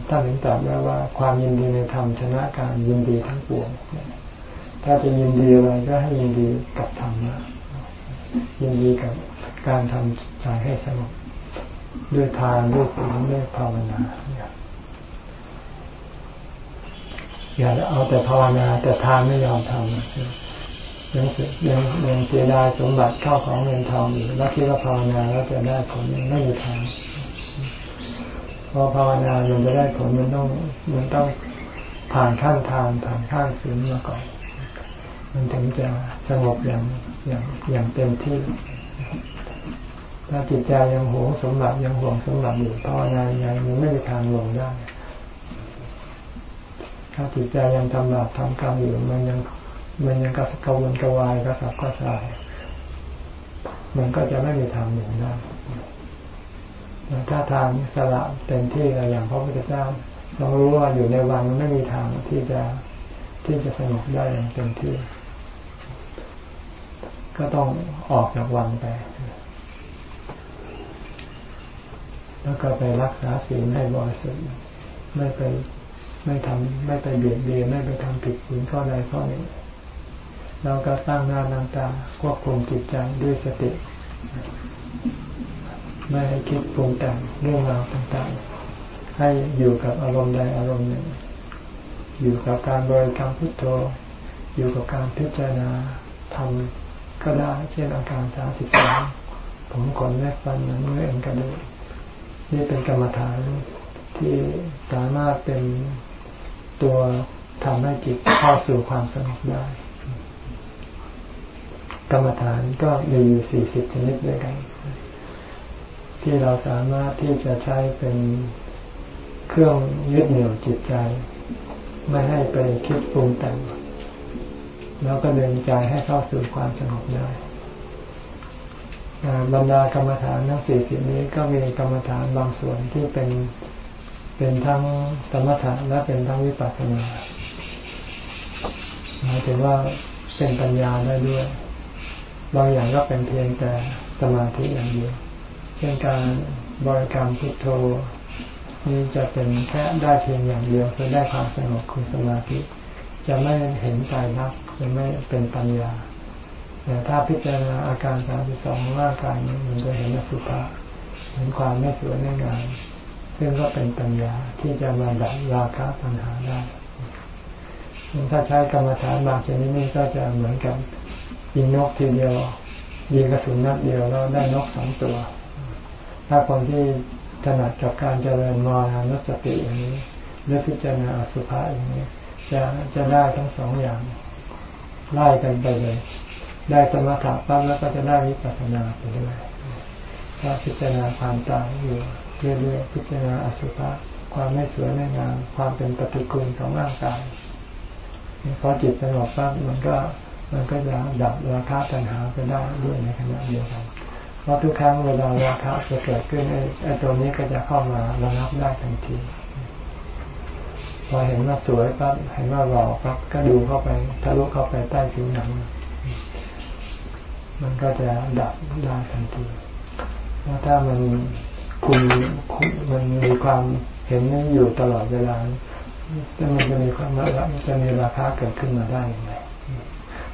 ท่านถึงตรัสไว้ว่าความยินดีในธรรมชนะการยินดีทั้งปวงถ้าจะยินดีอะไรก็ให้ยินดีกับธรรมะยินดีกับการทำใจให้สงบด้วยทานด้วยศีลด้วยภาวนาอย่าเอาแต่ภาวนาแต่ทานไม่ยอมทำ ยังยังยังเสียดายสมบัติเข้าของเงินทองอยู่แล้วคิดว่าภาวนาแล้วจะได้ผลไม่มีทางพอภาวนามันจะได้ผลมันต้องมันต้องผ่านขั้นทานผ่านขั้นศีลมาก่อน มันถึงจะสงบอย่างอย่างอย่างเต็มที่ ถ้าจิตใจยังหวงสมบัติยังห่วงสมบัติอยู่ภาวนายังไงมันไม่มีทางลงได้ ถ้าจิตใจยังทำบาปทำกรรมอยู่มันยัง มันยังกระกวนกระวายกระสับกระส่ายมันก็จะไม่มีทางหนุนได้ถ้าทางสละเต็มที่อะไรอย่างพระพุทธเจ้าต้องรู้ว่าอยู่ในวังมันไม่มีทางที่จะที่จะสงบได้อย่างเต็มที่ ก็ต้องออกจากวังไป แล้วก็ไปรักษาศีลให้บริสุทธิ์ไม่ไปไม่ทำไม่ไปเบียดเบียนไม่ไปทำผิดศีลข้อใดข้อหนึ่ง แล้วก็ตั้งหน้าตั้งตาควบคุมจิตใจด้วยสติ ไม่ให้คิดปรุงแต่งเรื่องราวต่างๆ ให้อยู่กับอารมณ์ใดอารมณ์หนึ่ง อยู่กับการบริกรรมพุทโธ อยู่กับการพิจารณาทำก็ได้เช่นอาการสาสิบสองผมขนแลกฟันนังเนื้อเอ็นกระดูกนี่เป็นกรรมฐานที่สามารถเป็นตัวทำให้จิตเข้าสู่ความสงบได้ รรมฐานก็มีอยู่สี่สิบชนิดด้วยกัน ที่เราสามารถที่จะใช้เป็นเครื่องยึดเหนี่ยวจิตใจ ไม่ให้ไปคิดปรุงแต่งแล้วก็เดินใจให้เข้าสู่ความสงบได้บรรดากรรมฐานทั้งสี่สิบนี้ก็มีกรรมฐานบางส่วนที่เป็นเป็นทั้งสมถะและเป็นทั้งวิปัสสนาหมายถึงว่าเป็นปัญญาได้ด้วย บางอย่างก็เป็นเพียงแต่สมาธิอย่างเดียวเช่นการบริกรรมพุทโธนี่จะเป็นแค่ได้เพียงอย่างเดียวคือได้ความสงบคือสมาธิ จะไม่เห็นใจรักจะไม่เป็นปัญญาแต่ถ้าพิจารณาอาการสามสิบสองร่างกายนี้มันจะเห็นสุภาพเห็นความไม่สวยไม่งามซึ่งก็เป็นปัญญาที่จะมาดับราคะปัญหาได้ถ้าใช้กรรมฐานบางชนิดนี้ก็จะเหมือนกับ ยิงนกทีเดียวยิงกระสุนนัดเดียวแล้วได้นกสองตัว ถ้าคนที่ถนัดกับการเจริญมรณานุสติอย่างนี้หรือพิจารณาอสุภะอย่างนี้ จะจะได้ทั้งสองอย่างไล่กันไปเลย ได้สมถะปั๊บแล้วก็จะได้วิปัสสนาไปเรื่อยถ้าพิจารณาความตายอยู่เรื่อยๆพิจารณาอสุภะความไม่สวยไม่งามความเป็นปฏิกูลของร่างกายพอจิตสงบปั๊บมันก็ มันก็จะดับราคะตัณหาไปได้ด้วยในขณะเดียวกันเพราะทุกครั้งเวลาราคะจะเกิดขึ้นไอ้ตัวนี้ก็จะเข้ามาระงับได้ทันทีพอเห็นว่าสวยปั๊บเห็นว่าหล่อปั๊บก็ดูเข้าไปทะลุเข้าไปใต้ผิวหนัง มันก็จะดับได้ทันทีแล้วถ้ามันคุมมันมีความเห็นนี้อยู่ตลอดเวลาจะมันจะมีความละจะมีราคาเกิดขึ้นมาได้อย่างไร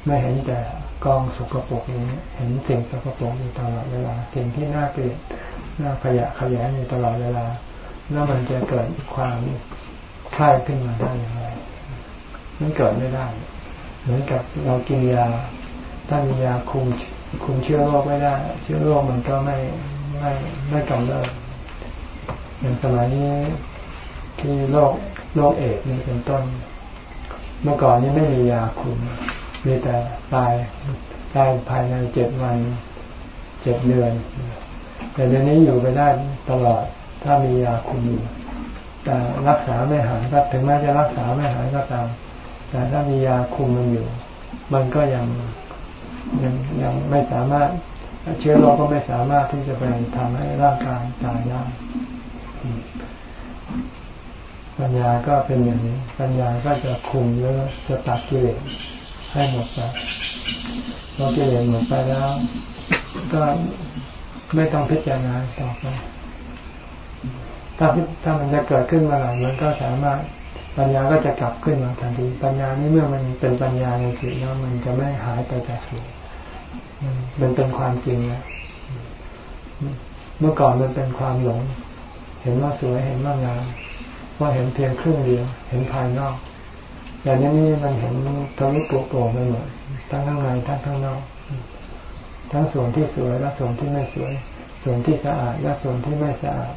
ไม่เห็นแต่กองสกปรกนี้เห็นสิ่งสกปรกอยู่ตลอดเวลา สิ่งที่น่าเกลียดน่าขยะขยะอยู่ตลอดเวลา แล้วมันจะเกิดความคลายขึ้นมาได้อย่างไรมันเกิดไม่ได้ เหมือนกับเรากินยาถ้ามียาคุมคุมเชื้อโรคไม่ได้ เชื้อโรคมันก็ไม่ไม่ไม่กำเริบอย่างสมัยนี้ที่โรคโรคเอดนี่เป็นต้น เมื่อก่อนนี้ไม่มียาคุม มีแต่ตายตายภายในเจ็ดวันเจ็ดเดือน แต่เดี๋ยวนี้อยู่ไปได้ตลอดถ้ามียาคุมอยู่แต่รักษาไม่หายก็ถึงแม้จะรักษาไม่หายก็ตาม แต่ถ้ามียาคุมมันอยู่ มันก็ยังยังยังไม่สามารถเชื้อโรคก็ไม่สามารถที่จะไปทำให้ร่างกายตายได้ปัญญาก็เป็นอย่างนี้ ปัญญาก็จะคุมแล้วจะตัดกิเลส ให้หมดไปพอกิเลสหมดไปแล้ว ก็ไม่ต้องพิจารณาต่อไป ถ้าถ้ามันจะเกิดขึ้นมาหลังมันก็สามารถปัญญาก็จะกลับขึ้นมาทันที ปัญญานี้เมื่อมันเป็นปัญญาในจิตแล้วมันจะไม่หายไปจากจิตมันเป็นความจริงนะเมื่อก่อนมันเป็นความหลง เห็นว่าสวยเห็นว่างามว่าเห็นเพียงครึ่งเดียว เห็นภายนอก อย่างนี้มันเห็นทะลุโปร่งไปหมดทั้งข้างในทั้งข้างนอก ทั้งส่วนที่สวยและส่วนที่ไม่สวย ส่วนที่สะอาดและส่วนที่ไม่สะอาด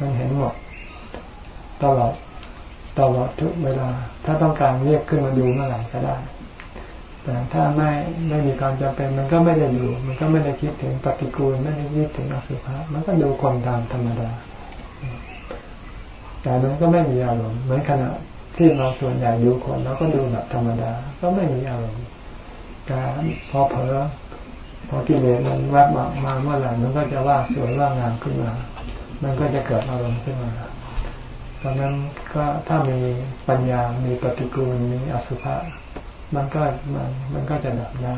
มันเห็นหมดตลอดตลอดทุกเวลา ถ้าต้องการเรียกขึ้นมาดูเมื่อไหร่ก็ได้ แต่ถ้าไม่ไม่มีความจำเป็นมันก็ไม่ได้ดู มันก็ไม่ได้คิดถึงปฏิกูลไม่ได้คิดถึงอสุภะมันก็ดูคนตามธรรมดา แต่มันก็ไม่มีอารมณ์เหมือนขณะ ที่เราส่วนใหญ่ดูคนเราก็ดูแบบธรรมดา ก็ไม่มีอารมณ์แต่พอเผลอพอกิเลสมันแวบมามาเมื่อไหร่มันก็จะว่าสวยว่างามขึ้นมา มันก็จะเกิดอารมณ์ขึ้นมาตอนนั้นก็ถ้ามีปัญญา มีปฏิกูล มีอสุภะ มันก็มันมันก็จะดับได้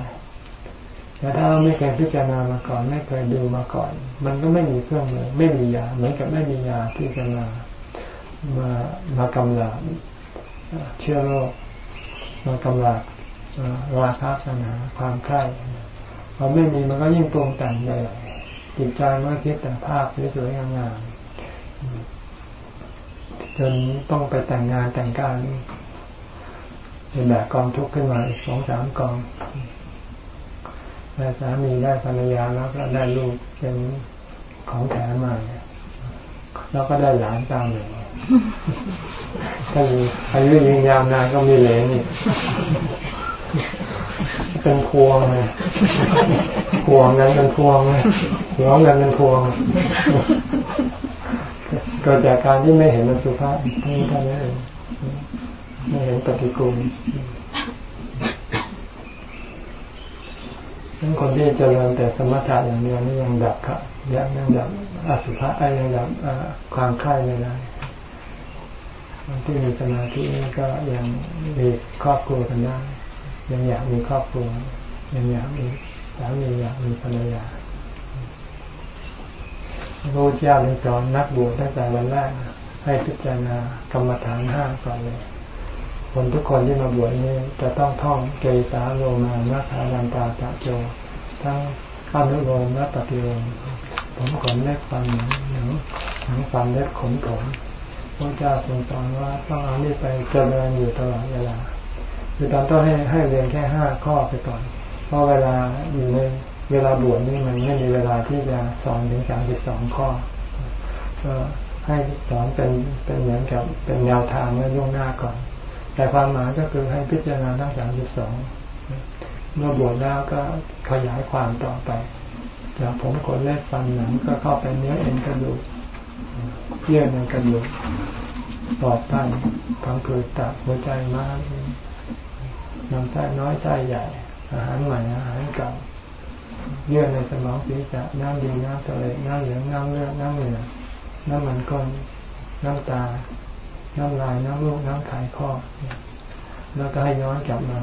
แต่ถ้าเราไม่เคยพิจารณามาก่อน ไม่เคยดูมาก่อน มันก็ไม่มีเครื่องมือ ไม่มียา เหมือนกับไม่มียาที่จะมา มามากำลัง เชื้อโรคมากำลังราคะปัญหาความใคร่พอไม่มีมันก็ยิ่งปรุงแต่งไปจิตใจมันคิดแต่ภาพสวยๆงามๆจนต้องไปแต่งงานแต่งการเป็นแบบกองทุกข์ขึ้นมาอีกสองสามกองได้สามีได้ภรรยาแล้วก็ได้ลูกเป็นของแถมมาแล้วก็ได้หลานตามเลย ถ้ามีอายุยืนยาวนานก็มีเหลนอีกเป็นพวงเลยพวงกันเป็นพวงเลยหัวกันเป็นพวงกิดจากการที่ไม่เห็นสุภาพที่ท่านนั้นเองไม่เห็นปฏิกูลทั้งคนที่เจริญแต่สมถะอย่างเดียวนี่ยังดับค่ะยังยังดับอสุภะไอ้ยังดับความคลายไม่ได้ ที่มีสมาธินี่ก็ยังมีครอบครัวกันได้ยังอยากมีครอบครัว ยังอยากมีสามีอยากมีภรรยาพระพุทธเจ้าได้สอนนักบวชตั้งแต่วันแรกให้พิจารณากรรมฐานห้าก่อนเลยคนทุกคนที่มาบวชนี้จะต้องท่องเกสาโลมานัฐานันตาตะโจทั้งข้านุโลมและปฏิโลมผมขนเล็บฟันหนังหนังหนังฟันเล็บขนผม พระเจ้าทรงสอนว่าต้องเอานี่ไปเจริญอยู่ตลอดเวลาคือตอนต้นให้ให้เรียนแค่ห้าข้อไปก่อน เพราะเวลาอยู่ในเวลาบวชนี่มันไม่มีเวลาที่จะสอนถึงสามสิบสองข้อ ก็ให้สอนเป็นเป็นเหมือนกับเป็นแนวทางไว้ล่วงหน้าก่อน แต่ความหมายก็คือให้พิจารณาทั้งสามสิบสองเมื่อบวชแล้วก็ขยายความต่อไป จากผมขนเล็บฟันหนังก็เข้าไปเนื้อเอ็นกระดูก เยื่อในกระดูกปอดไตพังผืดตับหัวใจม้ามลำไส้น้อยไส้ใหญ่ อาหารใหม่อาหารเก่าเยื่อในสมองศีรษะน้ำดีน้ำทะเลน้ำเหลืองน้ำเลือดน้ำเหลือน้ำมันก้นน้ำตา น้ำลายน้ำลูกน้ำไข่ข้อ แล้วก็ให้ย้อนกลับมา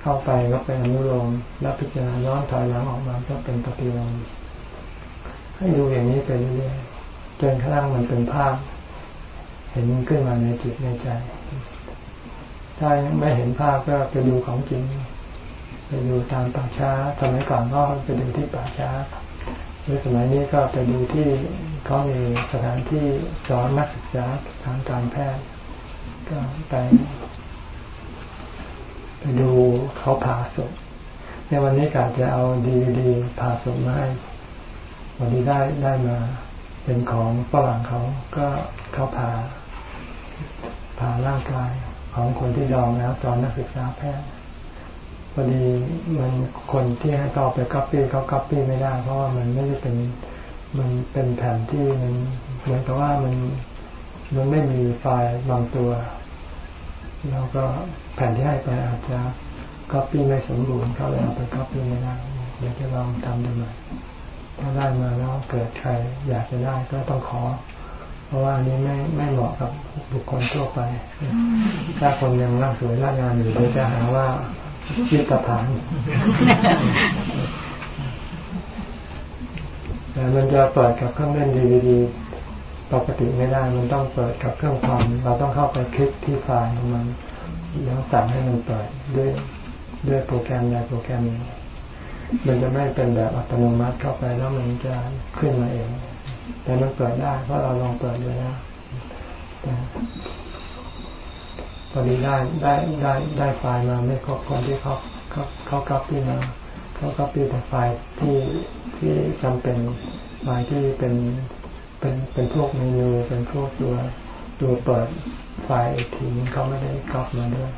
เข้าไปก็เป็นอนุโลมแล้วพิจารณาย้อนถอยหลังออกมาก็เป็นปฏิโลมให้ดูอย่างนี้ไปเรื่อย จนกระทั่งมันเป็นภาพ เห็นขึ้นมาในจิตในใจ ถ้าไม่เห็นภาพก็ไปดูของจริง ไปดูตามป่าช้าสมัยก่อนก็ไปดูที่ป่าช้าหรือสมัยนี้ก็ไปดูที่เขามีสถานที่สอนนักศึกษาทางการแพทย์ ก็ไป ไปดูเขาผ่าศพในวันนี้กาจะเอาดีดีผ่าศพมาให้วันนี้ได้ได้มา เป็นของฝรั่งเขาก็เขาผ่าผ่าร่างกายของคนที่ดองแล้วสอนนักศึกษาแพทย์พอดีมันคนที่ให้เขาไปก๊อปปี้เขาก๊อปปี้ไม่ได้ เพราะว่ามันไม่ได้เป็นมันเป็นแผ่นที่มันเหมือนกับว่ามันมันไม่มีไฟล์บางตัวแล้วก็แผ่นที่ให้ไปอาจจะก๊อปปี้ไม่สมบูรณ์เขาเลยเอาไปก๊อปปี้ไม่ได้เดี๋ยวจะลองทำดูใหม่ ถ้าได้มาแล้วเกิดใครอยากจะได้ก็ต้องขอ เพราะว่าอันนี้ไม่ไม่เหมาะกับบุคคลทั่วไป ถ้าคนยังร่างสวยร่างงานอยู่เดี๋ยวจะหาว่าจิตฐานแต่มันจะเปิดกับเครื่องเล่นดีดีปกติไม่ได้มันต้องเปิดกับเครื่องความเราต้องเข้าไปคลิกที่ไฟล์ของมันแล้วสั่งให้มันเปิดด้วยด้วยโปรแกรมใดโปรแกรมหนึ่ง มันจะไม่เป็นแบบอัตโนมัติเข้าไปแล้วมันจะขึ้นมาเอง แต่มันเปิดได้เพราะเราลองเปิดดูแล้วพอดีได้ได้ได้ได้ไฟล์มาไม่ครบคนที่เขาเขาเขาคับพี่มาเขาคับพี่แต่ไฟล์ที่ที่จำเป็นไฟล์ที่เป็นเป็นเป็นพวกเมนูเป็นพวกตัวตัวเปิดไฟล์ทีเขาไม่ได้คับมาด้วย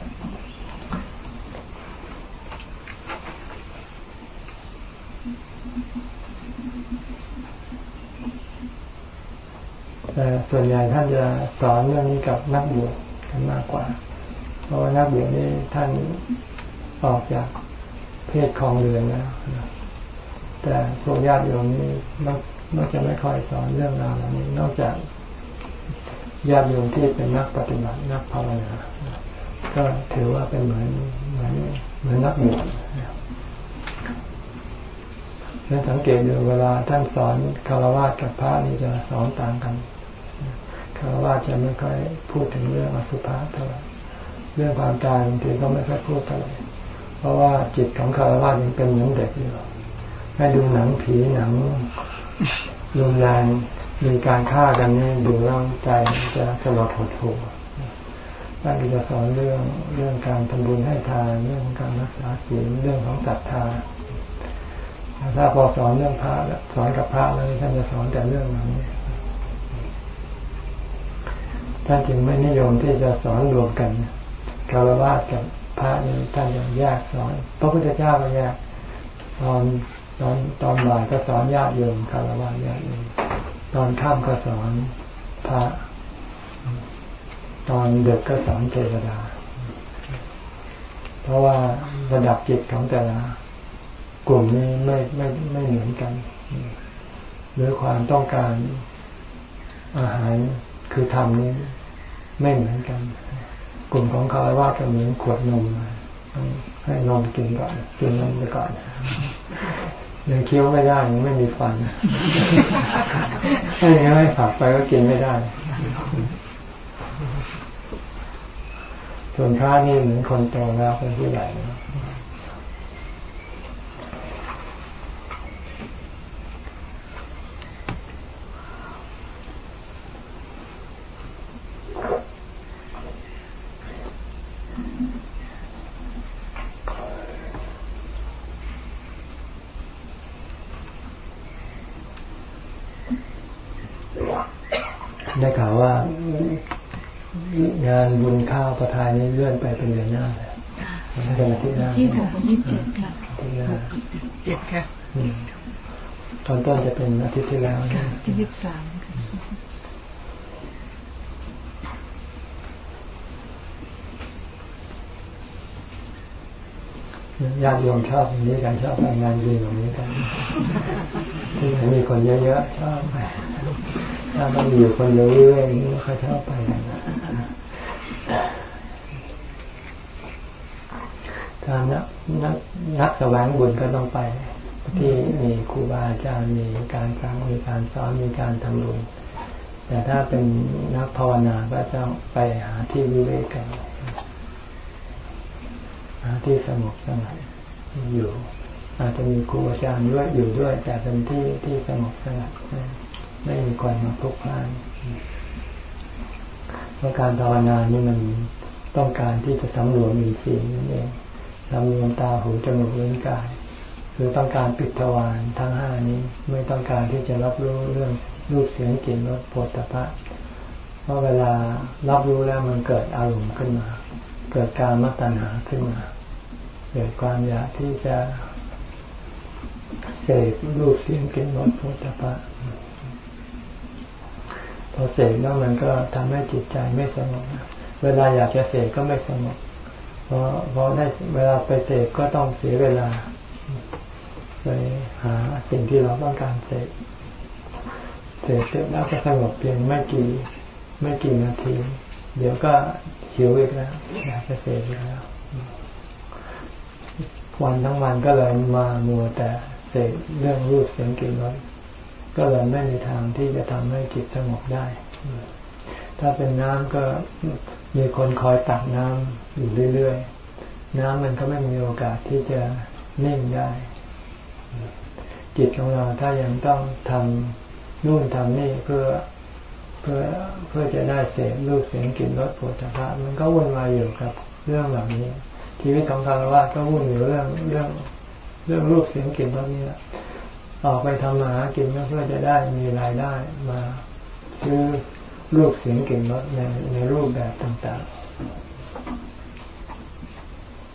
แต่ส่วนใหญ่ท่านจะสอนเรื่องนี้กับนักบวชกันมากกว่า เพราะว่านักบวชนี่ท่านออกจากเพศคลองเรือนแล้วแต่พวกญาติโยมนี่มักมักจะไม่ค่อยสอนเรื่องราวเหล่านี้ นอกจากญาติโยมที่เป็นนักปฏิบัตินักภาวนาก็ถือว่าเป็นเหมือนเหมือนเหมือนนักบวชแล้วสังเกตดูเวลาท่านสอนคารวะกับพระนี่จะสอนต่างกัน คารวะจะไม่ค่อยพูดถึงเรื่องอสุภะเท่าไหร่เรื่องความตายบางทีก็ไม่ค่อยพูดเท่าไหร่เพราะว่าจิตของคารวะยังเป็นเหมือนเด็กอยู่ให้ดูหนังผีหนังรุนแรงมีการฆ่ากันนี่ดูร่างใจจะสลดหดหู่ท่านจะสอนเรื่องเรื่องการทำบุญให้ทานเรื่องการรักษาศีลเรื่องของศรัทธาถ้าพอสอนเรื่องพระสอนกับพระแล้วท่านจะสอนแต่เรื่องนี้ ท่านจึงไม่นิยมที่จะสอนรวมกันคารวะกับพระนี่ท่านยังแยกสอน พระพุทธเจ้าก็แยกตอนตอนตอนบ่ายก็สอนญาติโยมคารวะญาติโยมตอนค่ำก็สอนพระ ตอนเด็กก็สอนเทวดา เพราะว่าระดับจิตของแต่ละกลุ่มนี้ไม่ไม่ไม่เหมือนกันหรือความต้องการอาหารคือธรรมนี้ ไม่เหมือนกัน กลุ่มของคารวะก็เหมือนขวดนมให้นมกินก่อนกินนมไปก่อนยังเคี้ยวไม่ได้ยังไม่มีฟันถ้าอย่างนั้นให้ผักไปก็กินไม่ได้ ส่วนพระนี่เหมือนคนโตแล้วเป็นผู้ใหญ่ ได้ข่าวว่า งานบุญข้าวประทานนี้เลื่อนไปเป็นเดือนหน้าเลยเป็นอาทิตย์หน้าที่หกยี่สิบเจ็ดค่ะที่หน้าเจ็ดค่ะตอนต้นจะเป็นอาทิตย์ที่แล้วที่ยี่สิบสามญาติโยมชอบอย่างนี้กันชอบไปงานบุญอย่างนี้กันที่มีคนเยอะๆชอบไป ถ้าต้องอยู่คนเดียวเรื่อยๆนี้เขาชอบไปถ้านักนักนักแสวงบุญก็ต้องไป ที่มีครูบาอาจารย์มีการฟังมีการสอนมีการทำบุญแต่ถ้าเป็นนักภาวนาก็จะไปหาที่วิเวกกันหาที่สงบสงัดอยู่ อาจจะมีครูอาจารย์ด้วยอยู่ด้วย แต่เป็นที่ที่สงบสงัด ไม่มีคนมาพลุกพล่านเพราะการภาวนานี่มันต้องการที่จะสำรวมมีสีนั่นเองสำรวมตาหูจมูกลิ้นกาย คือต้องการปิดทวารทั้งห้านี้ ไม่ต้องการที่จะรับรู้เรื่องรูปเสียงกลิ่นรสโผฏฐพะเพราะเวลารับรู้แล้วมันเกิดอารมณ์ขึ้นมา เกิดการมัตนาขึ้นมา เกิดความอยากที่จะเสพรูปเสียงกลิ่นรสโผฏฐพะ อเสกแล้วมันก็ทำให้จิตใจไม่สงบเวลาอยากจะเสกก็ไม่สงบเพราะเพราะได้เวลาไปเสกก็ต้องเสียเวลาไปหาสิ่งที่เราต้องการเสกเสกเสร็จแล้วก็สงบเพียงไม่กี่ไม่กี่นาที เดี๋ยวก็หิวอีกแล้วอยากจะเสกอีกแล้ววันทั้งวันก็เลยมามัวแต่เสกเรื่องรูปเสียงกลิ่นรส ก็เลยไม่มีทางที่จะทำให้จิตสงบได้ ถ้าเป็นน้ำก็มีคนคอยตักน้ำอยู่เรื่อยๆ น้ำมันก็ไม่มีโอกาสที่จะนิ่งได้ จิตของเราถ้ายังต้องทำนู่นทำนี่เพื่อเพื่อเพื่อจะได้เสพรูปเสียงกลิ่นรสผลิตภัณฑ์มันก็วุ่นวายอยู่กับเรื่องเหล่านี้ ชีวิตของคารวะก็วุ่นอยู่เรื่องเรื่องเรื่องรูปเสียงกลิ่นรสนี้ ออกไปทำมาหากินก็เพื่อจะได้มีรายได้มาซื้อรูปเสียงกลิ่นรสในในรูปแบบต่างๆ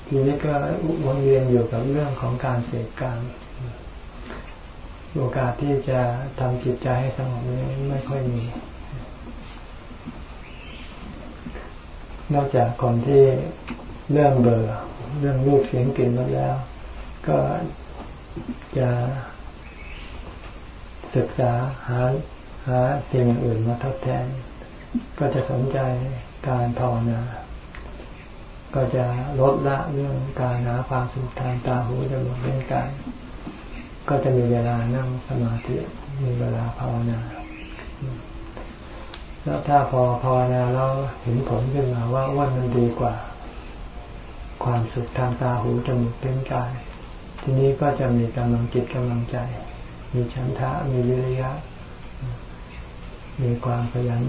ทีนี้ก็วนเวียนอยู่กับเรื่องของการเสพการโอกาสที่จะทำจิตใจให้สงบนี้ไม่ค่อยมี นอกจากคนที่เริ่มเบื่อเรื่องรูปเสียงกลิ่นแล้ว ก็จะ ศึกษาหาหาสิ่งอื่นมาทดแทน ก็จะสนใจการภาวนาก็จะลดละเรื่องการหาความสุขทางตาหูจมูกเล่นกายก็จะมีเวลานั่งสมาธิมีเวลาภาวนาแล้วถ้าพอภาวนาแล้วเห็นผลขึ้นมาว่าว่ามันดีกว่า ความสุขทางตาหูจมูกเล่นกาย ทีนี้ก็จะมีกำลังจิตกำลังใจ มีฉันทะมีวิริยะ มีความขยัน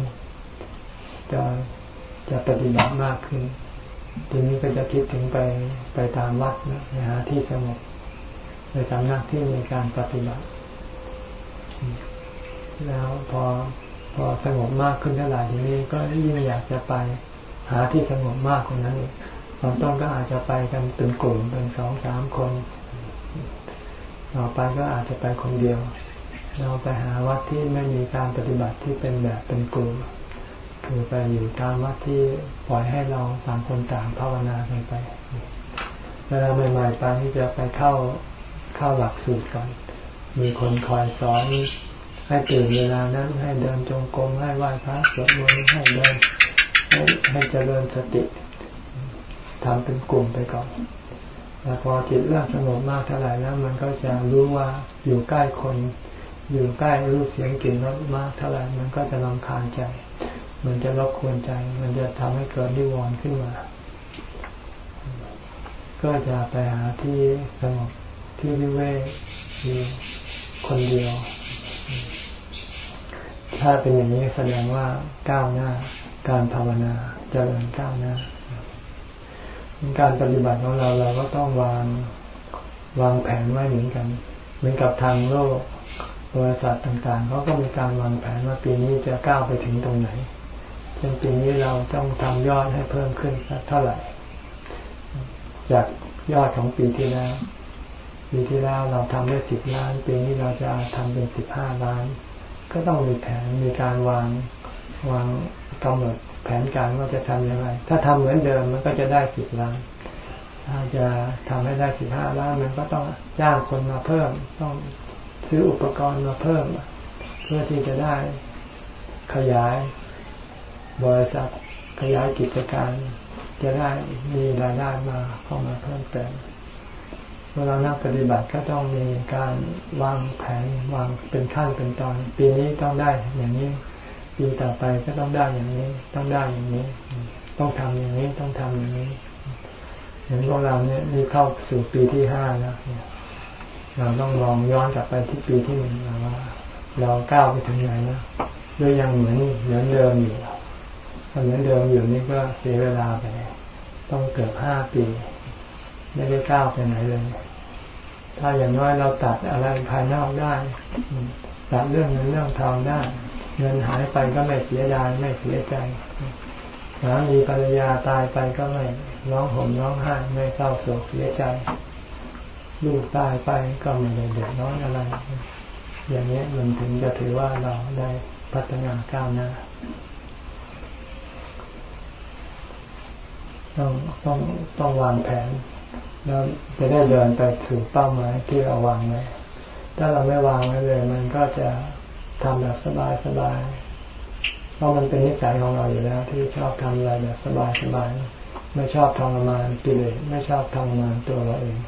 จะจะปฏิบัติมากขึ้น ทีนี้ก็จะคิดถึงไปไปตามวัดนะหาที่สงบในสำนักที่มีการปฏิบัติ แล้วพอพอสงบมากขึ้นเท่าไหร่ทีนี้ก็ยิ่งอยากจะไปหาที่สงบมากกว่านั้นตอนต้นก็อาจจะไปกันเป็นกลุ่มเป็นสองสามคน ต่อไปก็อาจจะไปคนเดียว เราไปหาวัดที่ไม่มีการปฏิบัติที่เป็นแบบเป็นกลุ่มคือไปอยู่ตามวัดที่ปล่อยให้เราต่างคนต่างภาวนากันไปเวลาใหม่ๆไปที่จะไปเข้าเข้าหลักสูตรก่อน มีคนคอยสอนให้ตื่นเวลานั้นให้เดินจงกรมให้ไหว้พระสวดมนต์ให้เดินให้ให้เจริญสติทำเป็นกลุ่มไปก่อน แล้วพอจิตเริ่มสงบมากเท่าไหร่แล้ว มันก็จะรู้ว่าอยู่ใกล้คน อยู่ใกล้รูปเสียงกลิ่นรสมากเท่าไหร่มันก็จะรำคาญใจ มันจะรบกวนใจ มันจะทำให้เกิดนิวรณ์ขึ้นมา ก็จะไปหาที่สงบที่วิเวกมีคนเดียว ถ้าเป็นอย่างนี้แสดงว่าก้าวหน้า การภาวนาจเจริญก้าวหน้า การปฏิบัติของเราเราก็ต้องวางวางแผนไว้เหมือนกัน เหมือนกับทางโลกบริษัทต่างๆเขาก็มีการวางแผนว่าปีนี้จะก้าวไปถึงตรงไหนเช่นปีนี้เราต้องทำยอดให้เพิ่มขึ้นเท่าไหร่ จากยอดของปีที่แล้วปีที่แล้วเราทำได้สิบล้าน ปีนี้เราจะทำเป็นสิบห้าล้าน ก็ต้องมีแผนมีการวางวางกำหนด แผนการว่าจะทํำยังไงถ้าทำเหมือนเดิมมันก็จะได้สิบล้าน ถ้าจะทำให้ได้สิบห้าล้านมันก็ต้องจ้างคนมาเพิ่ม ต้องซื้ออุปกรณ์มาเพิ่ม เพื่อที่จะได้ขยายบริษัทขยายกิจการ จะได้มีรายได้มาเข้ามาเพิ่มเติมเวลานักปฏิบัติก็ต้องมีการวางแผนวางเป็นขั้นเป็นตอน ปีนี้ต้องได้อย่างนี้ ปีต่อไปก็ต้องได้อย่างนี้ ต้องได้อย่างนี้ ต้องทำอย่างนี้ต้องทำอย่างนี้อย่างพวกเราเนี่ยนี่เข้าสู่ปีที่ห้าแล้วเราต้องลองย้อนกลับไปที่ปีที่หนึ่งว่าเราก้าวไปถึงไหนนะด้วยยังเหมือนเหมือนเดิมอยู่ถ้าเหมือนเดิมอยู่นี่ก็เสียเวลาไป ต้องเกือบห้าปี ไม่ได้ก้าวไปไหนเลย ถ้าอย่างน้อยเราตัดอะไรภายนอกได้ตัดเรื่องเงินเรื่องทองได้ เงินหายไปก็ไม่เสียดายไม่เสียใจสามีภรรยาตายไปก็ไม่ร้องห่มร้องไห้ไม่เศร้าโศกเสียใจลูกตายไปก็ไม่ได้เดือดร้อนอะไร อย่างนี้มันถึงจะถือว่าเราได้พัฒนาก้าวหน้าต้องต้องต้องวางแผนแล้วจะได้เดินไปถึงเป้าหมายที่เราวางไว้ถ้าเราไม่วางไว้เลย มันก็จะ ทำแบบสบายสบายเพราะมันเป็นนิสัยของเราอยู่แล้ว ที่ชอบทำอะไรแบบสบายสบายไม่ชอบทรมานกิเลสไม่ชอบทรมานตัวเราเอง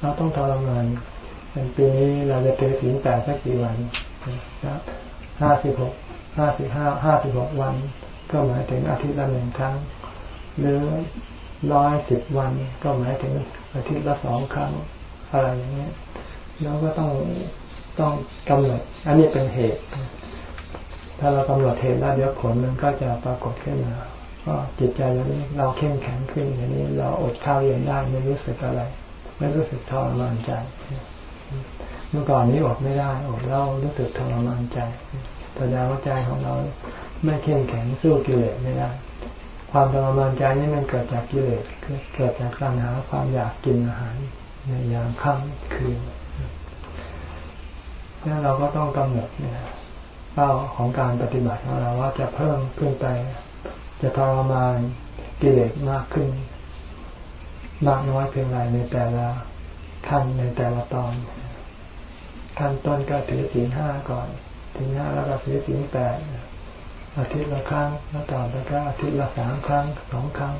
เราต้องทรมานเป็นปีนี้เราจะถือศีลแปดสักกี่วันห้าสิบหกห้าสิบห้าห้าสิบหกวัน ก็หมายถึงอาทิตย์ละหนึ่งครั้ง หรือร้อยสิบวัน ก็หมายถึงอาทิตย์ละสองครั้งอะไรอย่างเงี้ยแล้วก็ต้อง ต้องกำหนด อันนี้เป็นเหตุ ถ้าเรากำหนดเหตุแล้วเดี๋ยวผลมันก็จะปรากฏขึ้นมาก็จิตใจเรานี้เราเข้มแข็งขึ้นอย่างนี้เราอดข้าวเย็นได้ไม่รู้สึกอะไร ไม่รู้สึกทรมานใจ เมื่อก่อนนี้อดไม่ได้อดเรารู้สึกทรมานใจแสดงว่าใจของเราไม่เข้มแข็งสู้กิเลสไม่ได้ ความทรมานใจนี่มันเกิดจากกิเลสเกิดจากการหาความอยากกินอาหารในยามค่ำคืน นี่เราก็ต้องกำหนดเนี่ยเป้าของการปฏิบัติของเราว่าจะเพิ่มขึ้นไป จะทรมานกิเลสมากขึ้น มากน้อยเพียงไรในแต่ละขั้นในแต่ละตอนขั้นต้นก็ถือศีลห้าก่อนศีลห้าแล้วก็ถือศีลแปดอาทิตย์ละครั้งแล้วต่อไปก็อาทิตย์ละสามครั้งสองครั้ง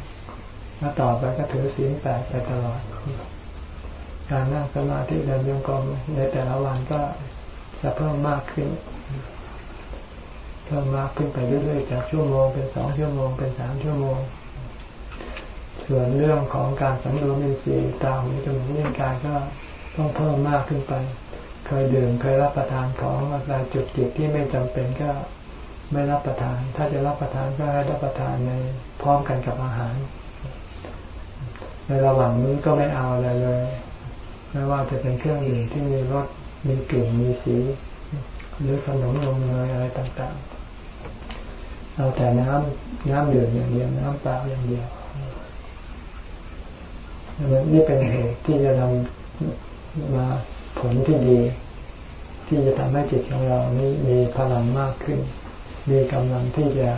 แล้วต่อไปก็ถือศีลแปดไปตลอด การนั่งสมาธิเดินโยกมในแต่ละวันก็ จะเพิ่มมากขึ้นเพิ่มมากขึ้นไปเรื่อยๆจากชั่วโมงเป็นสองชั่วโมงเป็นสามชั่วโมง ส่วนเรื่องของการสำรวมอินทรีย์ตาหูจมูกลิ้นกายก็ต้องเพิ่มมากขึ้นไป เคยดื่มเคยรับประทานของอะไรจุดจิตที่ไม่จำเป็นก็ไม่รับประทาน ถ้าจะรับประทานก็ให้รับประทานในพร้อมกันกับอาหาร ในระหว่างนี้ก็ไม่เอาอะไรเลย ไม่ว่าจะเป็นเครื่องดื่มที่มีรส มีกลิ่นมีสี หรือขนมนมเนยอะไรต่างๆ เอาแต่น้ำน้ำดื่มอย่างเดียวน้ำเปล่าอย่างเดียวนี่เป็นเหตุที่จะนำมาผลที่ดี ที่จะทำให้จิตของเรานี้มีพลังมากขึ้น มีกำลังที่จะ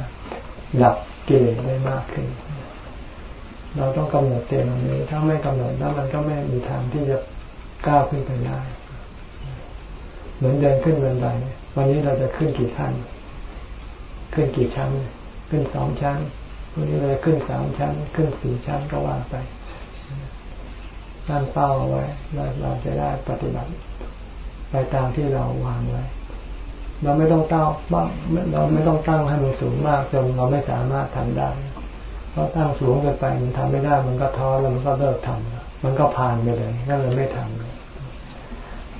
ดับกิเลสได้มากขึ้น เราต้องกำหนดเตือนตรงนี้ ถ้าไม่กำหนดแล้วมันก็ไม่มีทางที่จะก้าวขึ้นไปได้ เหมือนเดินขึ้นบันได วันนี้เราจะขึ้นกี่ขั้น ขึ้นกี่ชั้น ขึ้นสองชั้นวันนี้เราจะขึ้นสามชั้น ขึ้นสี่ชั้นก็ว่าไปตั้งเป้าเอาไว้แล้วเราจะได้ปฏิบัติ ไปตามที่เราวางไว้ เราไม่ต้องตั้งบ้างเราไม่ต้องตั้งให้มันสูงมากจนเราไม่สามารถทำได้เพราะตั้งสูงเกินไปมันทำไม่ได้ มันก็ท้อแล้วมันก็เลิกทำมันก็ผ่านไปเลยก็เลยไม่ทำ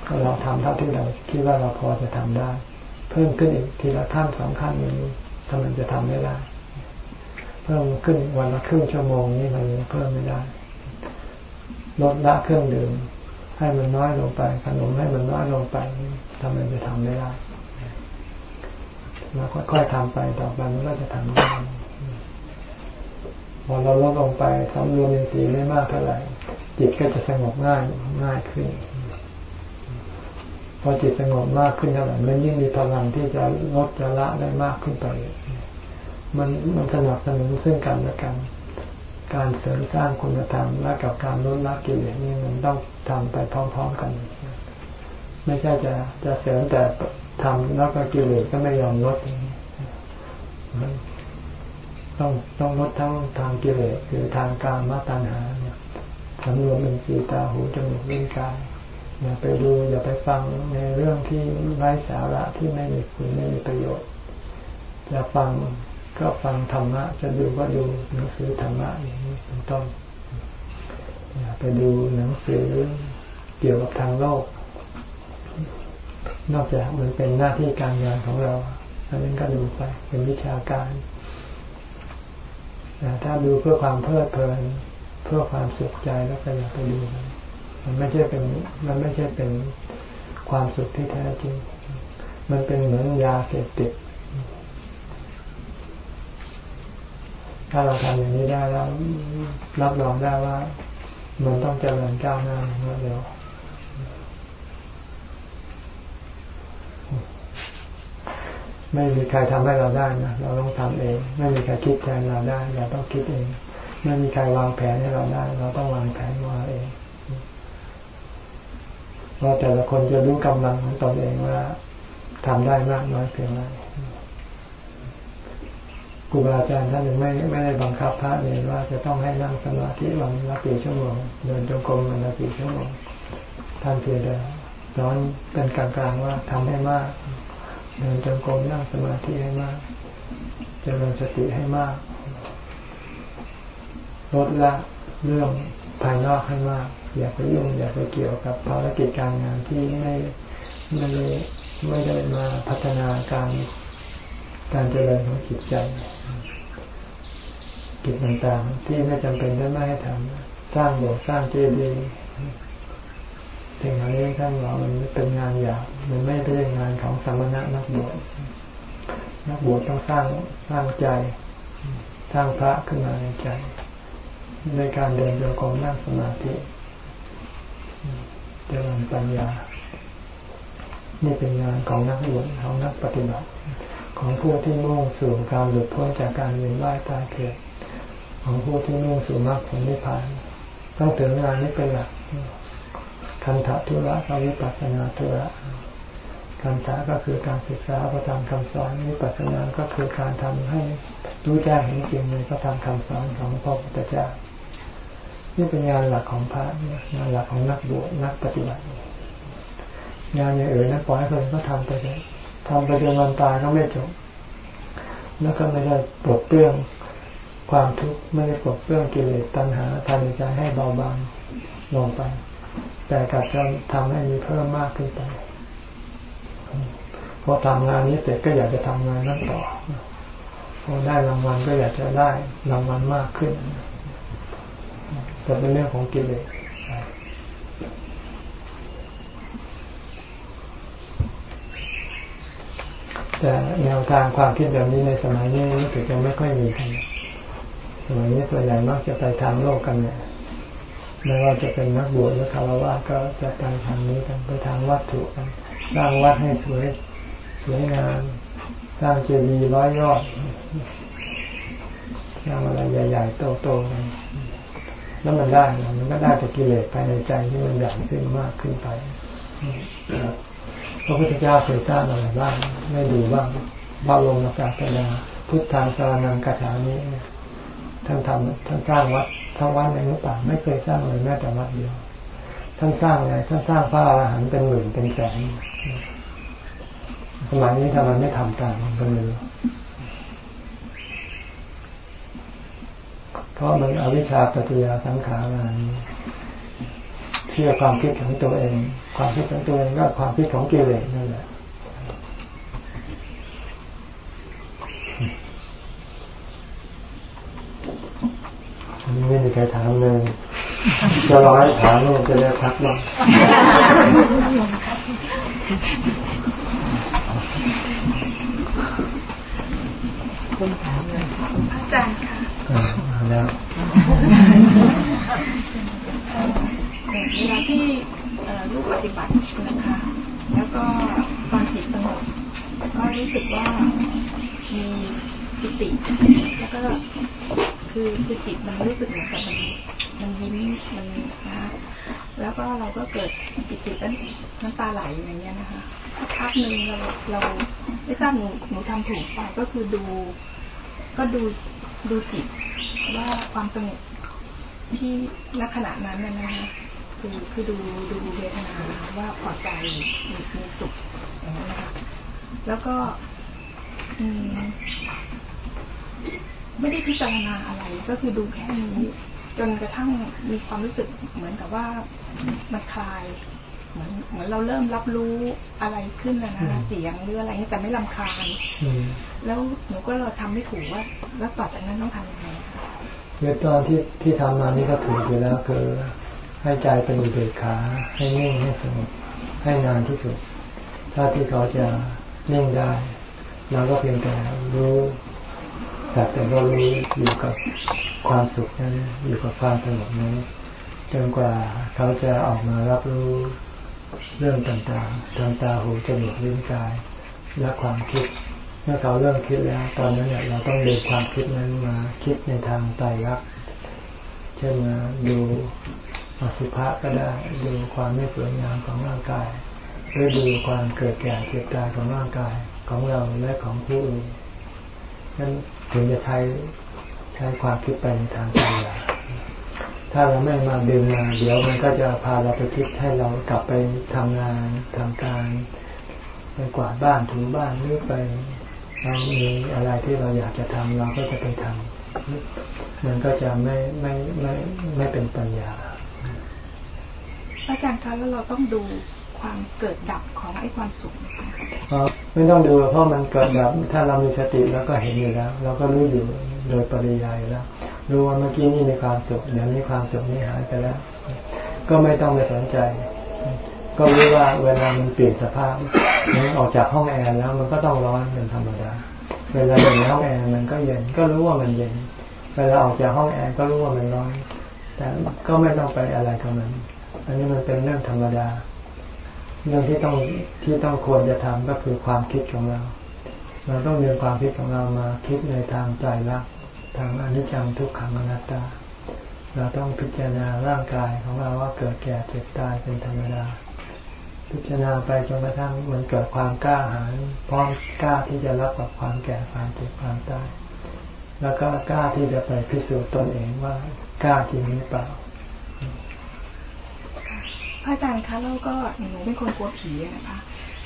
ก็เราทำเท่าที่เราคิดว่าเราพอจะทำได้ เพิ่มขึ้นอีกทีละขั้นสองขั้นนี้ถ้ามันจะทำไม่ได้ เพิ่มขึ้นวันละครึ่งชั่วโมงนี้มันเพิ่มไม่ได้ลดละเครื่องดื่มให้มันน้อยลงไป ขนมให้มันน้อยลงไปทำไมจะทำไม่ได้เราค่อยๆทำไปต่อไปมันก็จะทำได้พอเราลดลงไปสำรวมในสีไม่มากเท่าไหร่จิตก็จะสงบง่ายง่ายขึ้น อจิตสงบมากขึ้นเท่าไหร่มันยิ่งมีพลังที่จะลดจะละได้มากขึ้นไปมันมันสนับสนุนซึ่งกันและกัน การเสริมสร้างคุณธรรมและกับการลดละกิเลสนี่มันต้องทำไปพร้อม ๆกัน ไม่ใช่จะจะเสริมแต่ทำแล้วก็กิเลสก็ไม่ยอมลดต้องต้องลดทั้งทางกิเลสคือทางการมาตัญหาเนี่ยสำรวมเป็นสีตาหูจมูกลิ้นกาย อย่าไปดูอย่าไปฟังในเรื่องที่ไร้สาระที่ไม่มีคุณไม่มีประโยชน์จะฟังก็ฟังธรรมะ จะดูก็ดูหนังสือธรรมะอย่างนี้เป็นต้นอย่าไปดูหนังสือเกี่ยวกับทางโลก นอกจากมันเป็นหน้าที่การงานของเราอันนั้นก็ดูไปเป็นวิชาการแต่ถ้าดูเพื่อความเพลิดเพลิน เพื่อความสุขใจแล้วก็อย่าไปดูมัน มันไม่ใช่เป็นมันไม่ใช่เป็นความสุขที่แท้จริง มันเป็นเหมือนยาเสพติด ถ้าเราทำอย่างนี้ได้แล้วรับรองได้ว่ามันต้องเจริญก้าวหน้าเร็วไม่มีใครทำให้เราได้นะ เราต้องทำเอง ไม่มีใครคิดแทนเราได้ เราต้องคิดเอง ไม่มีใครวางแผนให้เราได้ เราต้องวางแผนว่าเอง ว่าแต่ละคนจะรู้กำลังของตนเองว่าทำได้มากน้อยเพียงไรครูบาอาจารย์ท่านยังไม่ไม่ได้บังคับพระเลยว่าจะต้องให้นั่งสมาธิวันละกี่ชั่วโมงเดินจงกรมวันละกี่ชั่วโมงท่านเพียงแต่สอนเป็นกลางๆว่าทำให้มาก เดินจงกรมนั่งสมาธิให้มากเจริญสติให้มาก ลดละเรื่องภายนอกให้มาก อย่าไปยุ่งอย่าไปเกี่ยวกับภารกิจการงานที่ไม่ไม่ได้ไม่ได้มาพัฒนาการการเจริญของจิตใจกิจต่างๆ ที่ไม่จำเป็นจะไม่ให้ทำสร้างโบสถ์สร้างเจดีย์สิ่งเหล่านี้ท่านบอกมันเป็นงานหยาบมันไม่เป็นงานของสมณะนักบวชนักบวชต้องสร้างสร้างใจ สร้างพระขึ้นมาในใจในการเดินโยกมนั่งสมาธิ เจริญปัญญา นี่เป็นงานของนักบวชของนักปฏิบัติ ของผู้ที่มุ่งสู่การหลุดพ้นจากการเวียนว่ายตายเกิด ของผู้ที่มุ่งสู่มรรคผลนิพพาน ต้องถึงงานนี้เป็นหลักคันธทุระกับวิปัสสนาทุระคันธะก็คือการศึกษาพระธรรมคำสอนวิปัสสนาก็คือการทำให้รู้แจ้งเห็นจริงในพระธรรมคำสอนของพระพุทธเจ้า นี่เป็นงานหลักของพระงานหลักของนักบวชนักปฏิบัติ งานอย่างอื่นนักปล่อยให้คนก็ทำไปเลยทำไปจนวันตายก็ไม่จบ แล้วก็ไม่ได้ปลดเปลื้องความทุกข์ไม่ได้ปลดเปลื้องกิเลสตัณหาทางใจให้เบาบางลงไป แต่กลับจะทำให้มีเพิ่มมากขึ้นไปพอทำงานนี้เสร็จก็อยากจะทำงานนั้นต่อพอได้รางวัลก็อยากจะได้รางวัลมากขึ้น จะเป็นเรื่องของกิเลสแต่แนวทางความคิดแบบนี้ในสมัยนี้รู้สึกจะไม่ค่อยมีกันสมัยนี้ส่วนใหญ่มักจะไปทางโลกกันเนี่ยไม่ว่าจะเป็นนักบวชหรือคารวะก็จะไปทางนี้กันไปทางวัตถุกันสร้างวัดให้สวย สวยงามสร้างเจดีย์ร้อยยอดสร้างอะไรใหญ่ ๆ โตๆกัน แล้วมันได้มันก็ได้แต่กิเลสภายในใจที่มันใหญ่ขึ้นมากขึ้นไปพระพุทธเจ้าเคยสร้างอะไรบ้างไม่ดูบ้างบ้าลงอากาศนาพุทธางสารนังกระถานี้ท่านทำท่านสร้างวัดทั้งวัดในหรือเปล่าไม่เคยสร้างเลยแม้แต่วัดเดียวท่านสร้างไงท่านสร้างพระอรหันต์เป็นหมื่นเป็นแสนสมัยนี้ทำไมไม่ทำตามกันเลย เพราะมันอวิชชาปฏิยาสังขารานเชื่อความคิดของตัวเอง ความคิดของตัวเองก็ความคิดของกิเลสนั่นแหละไม่มีใครถามเลยจะรอให้ถามเนี่ยจะได้พักบ้างคนถามเลยอาจารย์ค่ะ แล้วเวลาที่ลูกปฏิบัตินะคะ แล้วก็ตอนจิตสงบก็รู้สึกว่ามีปิติแล้วก็คือคือจิตมันรู้สึกเหมือนกับมันมันยิ้มมันนะแล้วก็เราก็เกิดปิติแล้วน้ำตาไหลอย่างเงี้ยนะคะสักพักหนึ่งเราเราไม่ทราบหนูหนูทำถูกไปก็คือดู ก็ดู ดูจิตว่าความสงบที่ณขณะนั้นนะคะคือคือดูดูเวทนาว่าพอใจมีมีสุขอย่างนี้นะคะแล้วก็ไม่ได้พิจารณาอะไรก็คือดูแค่นี้ จนกระทั่งมีความรู้สึกเหมือนกับว่ามันคลาย เหมือนเหมือนเราเริ่มรับรู้อะไรขึ้นแล้วนะเสียงหรืออะไรแต่ไม่ลำคาญแล้วหนูก็เราทำไม่ถูกว่า แล้วต่อจากนั้นต้องทำยังไงคือตอนที่ที่ทำมานี่ก็ถูกอยู่แล้วคือให้ใจเป็นอุเบกขาให้นิ่งให้สงบให้นานที่สุด ถ้าที่เขาจะนิ่งได้เราก็เพียงแต่รู้แต่แต่ก็รู้อยู่กับความสุขนั้นอยู่กับความสงบนั้นจนกว่าเขาจะออกมารับรู้ เรื่องต่างๆ ทางตาหูจมูกลิ้นกาย และความคิด เมื่อเขาเริ่มคิดแล้ว ตอนนั้นเนี่ยเราต้องดูความคิดนั้นมาคิดในทางไตรลักษณ์เช่นมาดูอสุภะก็ได้ ดูความไม่สวยงามของร่างกายหรือดูความเกิดแก่เจ็บตายของร่างกายของเราและของผู้อื่นนั้นถึงจะใช้ใช้ความคิดไปในทางปัญญา ถถ้าเราไม่มาดึงมาเดี๋ยวมันก็จะพาเราไปคิดให้เรากลับไปทำงานทำการไปกวาดบ้านถูบ้านหรือไปเรามีอะไรที่เราอยากจะทำเราก็จะไปทำมันก็จะไม่ไม่ไม่ไม่เป็นปัญญาอาจารย์คะแล้วเราต้องดูความเกิดดับของไอ้ความสุขไม่ต้องดูเพราะมันเกิดดับ ถ้าเรามีสติแล้วก็เห็นอยู่แล้ว เราก็รู้อยู่โดยปริยายแล้ว รู้ว่าเมื่อกี้นี่มีความสุขเดี๋ยวนี้ความสุขนี้หายไปแล้ว ก็ไม่ต้องไปสนใจ ก็รู้ว่าเวลามันเปลี่ยนสภาพมันออกจากห้องแอร์แล้ว มันก็ต้องร้อนเป็นธรรมดา เวลาอยู่ในห้องแอร์มันก็เย็น ก็รู้ว่ามันเย็น เวลาออกจากห้องแอร์ก็รู้ว่ามันร้อน แต่ก็ไม่ต้องไปอะไรกับมัน อันนี้มันเป็นเรื่องธรรมดา เรื่องที่ต้องที่ต้องควรจะทำก็คือความคิดของเรา เราต้องเรียนความคิดของเรามาคิดในทางใจรัก ทางอนิจจังทุกขังอนัตตา เราต้องพิจารณาร่างกายของเราว่าเกิดแก่เจ็บตายเป็นธรรมดา พิจารณาไปจนกระทั่งมันเกิดความกล้าหาญพร้อมกล้าที่จะรับกับความแก่ความเจ็บความตาย แล้วก็กล้าที่จะไปพิสูจน์ตนเองว่ากล้าจริงหรือเปล่าพระอาจารย์คะแล้วก็หนูเป็นคนกลัวผีนะคะ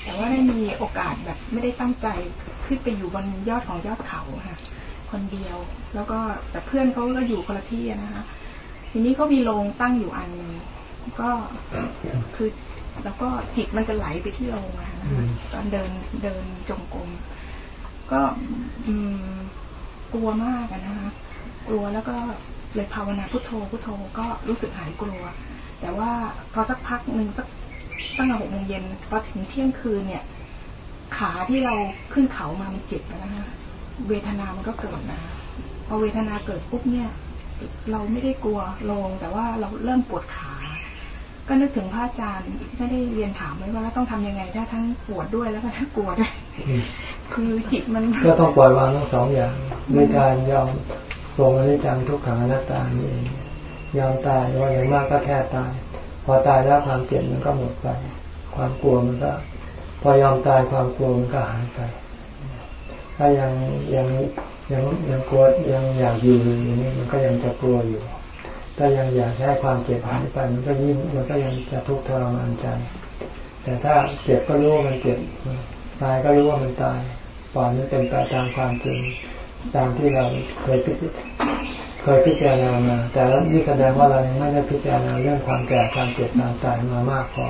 แต่ว่าได้มีโอกาสแบบไม่ได้ตั้งใจขึ้นไปอยู่บนยอดของยอดเขาค่ะ คนเดียว แล้วก็แต่เพื่อนเขาก็อยู่คนละที่นะคะ ทีนี้เขามีโรงตั้งอยู่อันนึงก็คือแล้วก็จิตมันจะไหลไปที่โรงนะคะตอนเดินเดินจงกรมก็อืมกลัวมากนะคะกลัวแล้วก็เลยภาวนาพุทโธพุทโธก็รู้สึกหายกลัว แต่ว่าพอสักพักหนึ่งสักตั้งแต่หกโมงเย็นพอถึงเที่ยงคืนเนี่ย ขาที่เราขึ้นเขามามันเจ็บแล้วนะคะ เวทนามันก็เกิดนะพอเวทนาเกิดปุ๊บเนี่ย เราไม่ได้กลัวลง แต่ว่าเราเริ่มปวดขา ก็นึกถึงพระอาจารย์ไม่ได้เรียนถามไว้ว่าต้องทำยังไงได้ทั้งปวดด้วยแล้วก็ทั้งกลัวด้วยคือจิตมันก็ต้องปล่อยวางทั้งสองอย่างด้วยการยอมลงอนิจจังทุกขังอนัตตานี่เองยอมตายว่าอย่างมากก็แค่ตาย พอตายแล้วความเจ็บมันก็หมดไป ความกลัวมันก็ พอยอมตายความกลัวมันก็หายไป ถ้ายังยังยังยังกลัวยังอยากอยู่อย่างนี้มันก็ยังจะกลัวอยู่ ถ้ายังอยากให้ความเจ็บหายไปมันก็ยิ่งมันก็ยังจะทุกข์ทรมานใจ แต่ถ้าเจ็บก็รู้ว่ามันเจ็บตายก็รู้ว่ามันตายปล่อยมันเป็นไปตามความจริงตามที่เราเคยพิจเคยพิจารณามา แต่นี่แสดงว่าเรายังไม่ได้พิจารณาเรื่องความแก่ความเจ็บความตายมามากพอ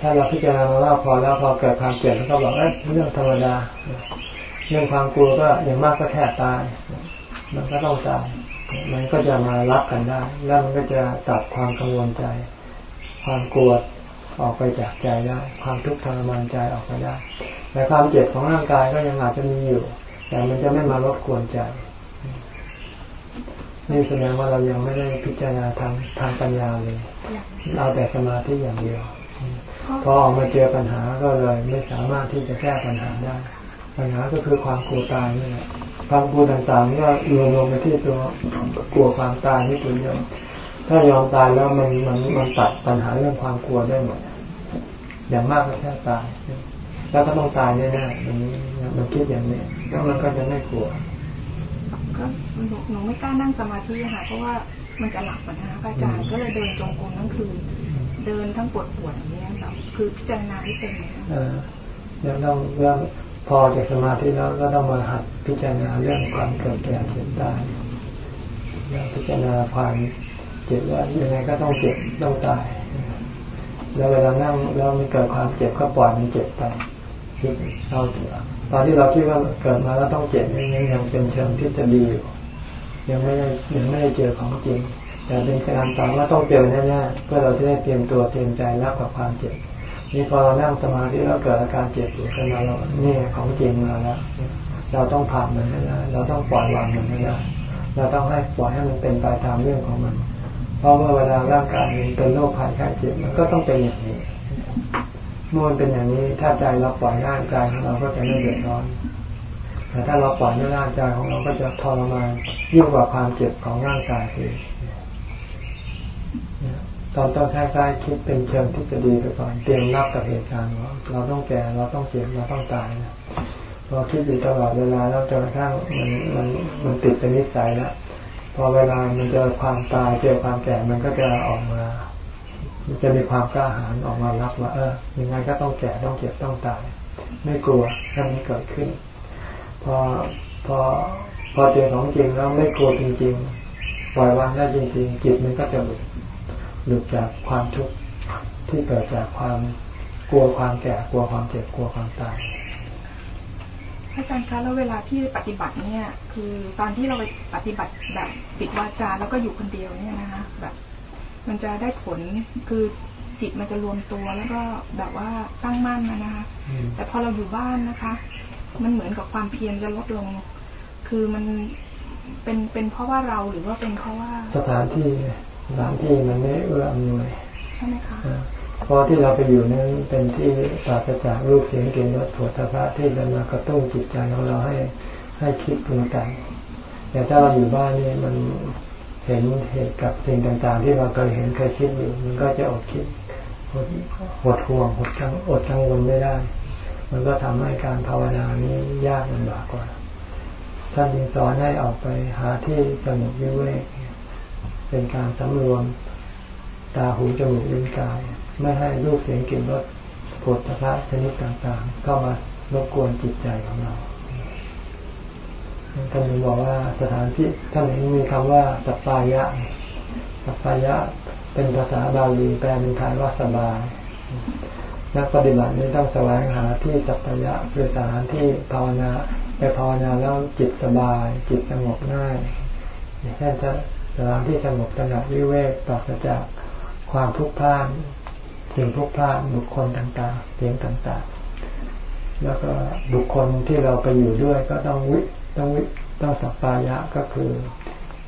ถ้าเราพิจารณามามากพอแล้วพอเกิดความเจ็บแล้วก็บอกเอ้ยเรื่องธรรมดา เรื่องความกลัวก็อย่างมากก็แค่ตาย มันก็ต้องตายมันก็จะมารับกันได้ แล้วมันก็จะตัดความกังวลใจ ความกลัวออกไปจากใจได้ ความทุกข์ทรมานใจออกไปได้แต่ความเจ็บของร่างกายก็ยังอาจจะมีอยู่ แต่มันจะไม่มารบกวนใจนี่แสดงว่าเรายังไม่ได้พิจารณาทางทางปัญญาเลยเอาแต่สมาธิอย่างเดียวพอออกมาเจอปัญหาก็เลยไม่สามารถที่จะแก้ปัญหาได้ ปัญหาก็คือความกลัวตายนี่แหละความกลัวต่างๆนี่ก็รวมลงไปที่ตัวกลัวความตายนี่ตัวเดียวถ้ายอมตายแล้วมันมันมันตัดปัญหาเรื่องความกลัวได้หมดอย่างมากก็แค่ตาย แล้วก็ต้องตายแน่ๆมันมันคิดอย่างนี้แล้วมันก็จะไม่กลัวก็หนูไม่กล้านั่งสมาธิค่ะเพราะว่ามันจะหลับปัญหาอาจารย์ก็เลยเดินจงกรมทั้งคืนเดินทั้งปวดปวดอย่างนี้แบบคือพิจารณาที่เป็นเออเดี๋ยวต้องเรื่อง พอจากสมาธิแล้วก็ต้องมาหัดพิจารณาเรื่องความเกิดแก่เจ็บตายแล้วพิจารณาความเจ็บว่ายังไงก็ต้องเจ็บต้องตาย แล้วเวลานั่งเราไม่เกิดความเจ็บก็ปล่อยมันเจ็บไปคิดเราตอนที่เราคิดว่าเกิดมาแล้วต้องเจ็บยังยังเป็นเชิงที่จะดีอยู่ยังไม่ได้ยังไม่ได้เจอของจริง แต่เป็นการสอนว่าต้องเจอแน่ๆเพื่อเราจะได้เตรียมตัวเตรียมใจรับกับความเจ็บ นี่พอเรานั่งสมาธิแล้วเกิดอาการเจ็บปวดขึ้นมาเรานี่ของจริงมาแล้วเราต้องผ่านมันให้ได้เราต้องปล่อยวางมันให้ได้เราต้องให้ปล่อยให้มันเป็นไปตามเรื่องของมัน เพราะว่าเวลาร่างกายมันเป็นโรคภัยไข้เจ็บมันก็ต้องเป็นอย่างนี้เมื่อมันเป็นอย่างนี้ถ้าใจเราปล่อยร่างกายของเราก็จะไม่เดือดร้อนแต่ถ้าเราปล่อยร่างกายของเราก็จะทรมานยิ่งกว่าความเจ็บของร่างกายคือ ตอนต้นท้ายๆคิดเป็นเชิงที่จะดีไปก่อนเตรียมรับกับเหตุการณ์ว่าเราต้องแก่เราต้องเจ็บเราต้องตายนะพอคิดอยู่ตลอดเวลาแล้วจนกระทั่งมันมันมันติดเป็นนิสัยแล้วพอเวลามันเจอความตายเจอความแก่มันก็จะออกมามันจะมีความกล้าหาญออกมารับว่าเออยังไงก็ต้องแก่ต้องเจ็บต้องตาย ไม่กลัวถ้ามันเกิดขึ้น พอพอพอเจอของจริงแล้วไม่กลัวจริง ๆ ปล่อยวางได้จริง ๆ จิตมันก็จะหลุด หลุดจากความทุกข์ที่เกิดจากความกลัวความแก่กลัวความเจ็บกลัวความตายอาจารย์คะแล้วเวลาที่ปฏิบัติเนี่ย คือตอนที่เราไปปฏิบัติแบบปิดวาจาแล้วก็อยู่คนเดียวเนี่ยนะคะแบบ มันจะได้ผลคือจิตมันจะรวมตัวแล้วก็แบบว่าตั้งมั่นนะนะคะแต่พอเราอยู่บ้านนะคะ มันเหมือนกับความเพียรจะลดลง คือมันเป็นเป็นเพราะว่าเราหรือว่าเป็นเพราะว่า สถานที่ส ถานที่มันไม่เอื้ออำนวยใช่ไหมคะเพราะที่เราไปอยู่นั้นเป็นที่ปราศจากรูปเสียงกลิ่นรสผลพระที่จะมากระตุ้นจิตใจของเราให้ให้คิดปรุงแต่งแต่ถ้าเราอยู่บ้านนี่มันเห็นเหตุกับสิ่งต่าง ๆ ที่เราเคยเห็นเคยคิดอยู่ มันก็จะอดคิดหดห่วงหดกังอดกังวลไม่ได้ มันก็ทำให้การภาวนานี้ยากลำบากกว่า ท่านจึงสอนให้ออกไปหาที่สงบวิเวก เป็นการสำรวมตาหูจมูกลิ้นกาย ไม่ให้รูปเสียงกลิ่นรสผลพระชนิดต่างๆ เข้ามารบกวนจิตใจของเราท่านบอกว่าสถานที่ท่านมีคำว่าสัปปายะสัปปายะเป็นภาษาบาลีแปลเป็นไทยว่าสบาย นักปฏิบัตินี้ต้องแสวงหาที่สัปปายะคือสถานที่ภาวนาไปภาวนาแล้วจิตสบาย จิตสงบง่ายอย่างเช่น สถานที่สงบสงัดวิเวกปราศจากความทุกข์พลาดสิ่งพวกพลาดบุคคลต่างๆ เสียงต่างๆ แล้วก็บุคคลที่เราไปอยู่ด้วยก็ต้องวิต้องวิต้องสัปปายะก็คือ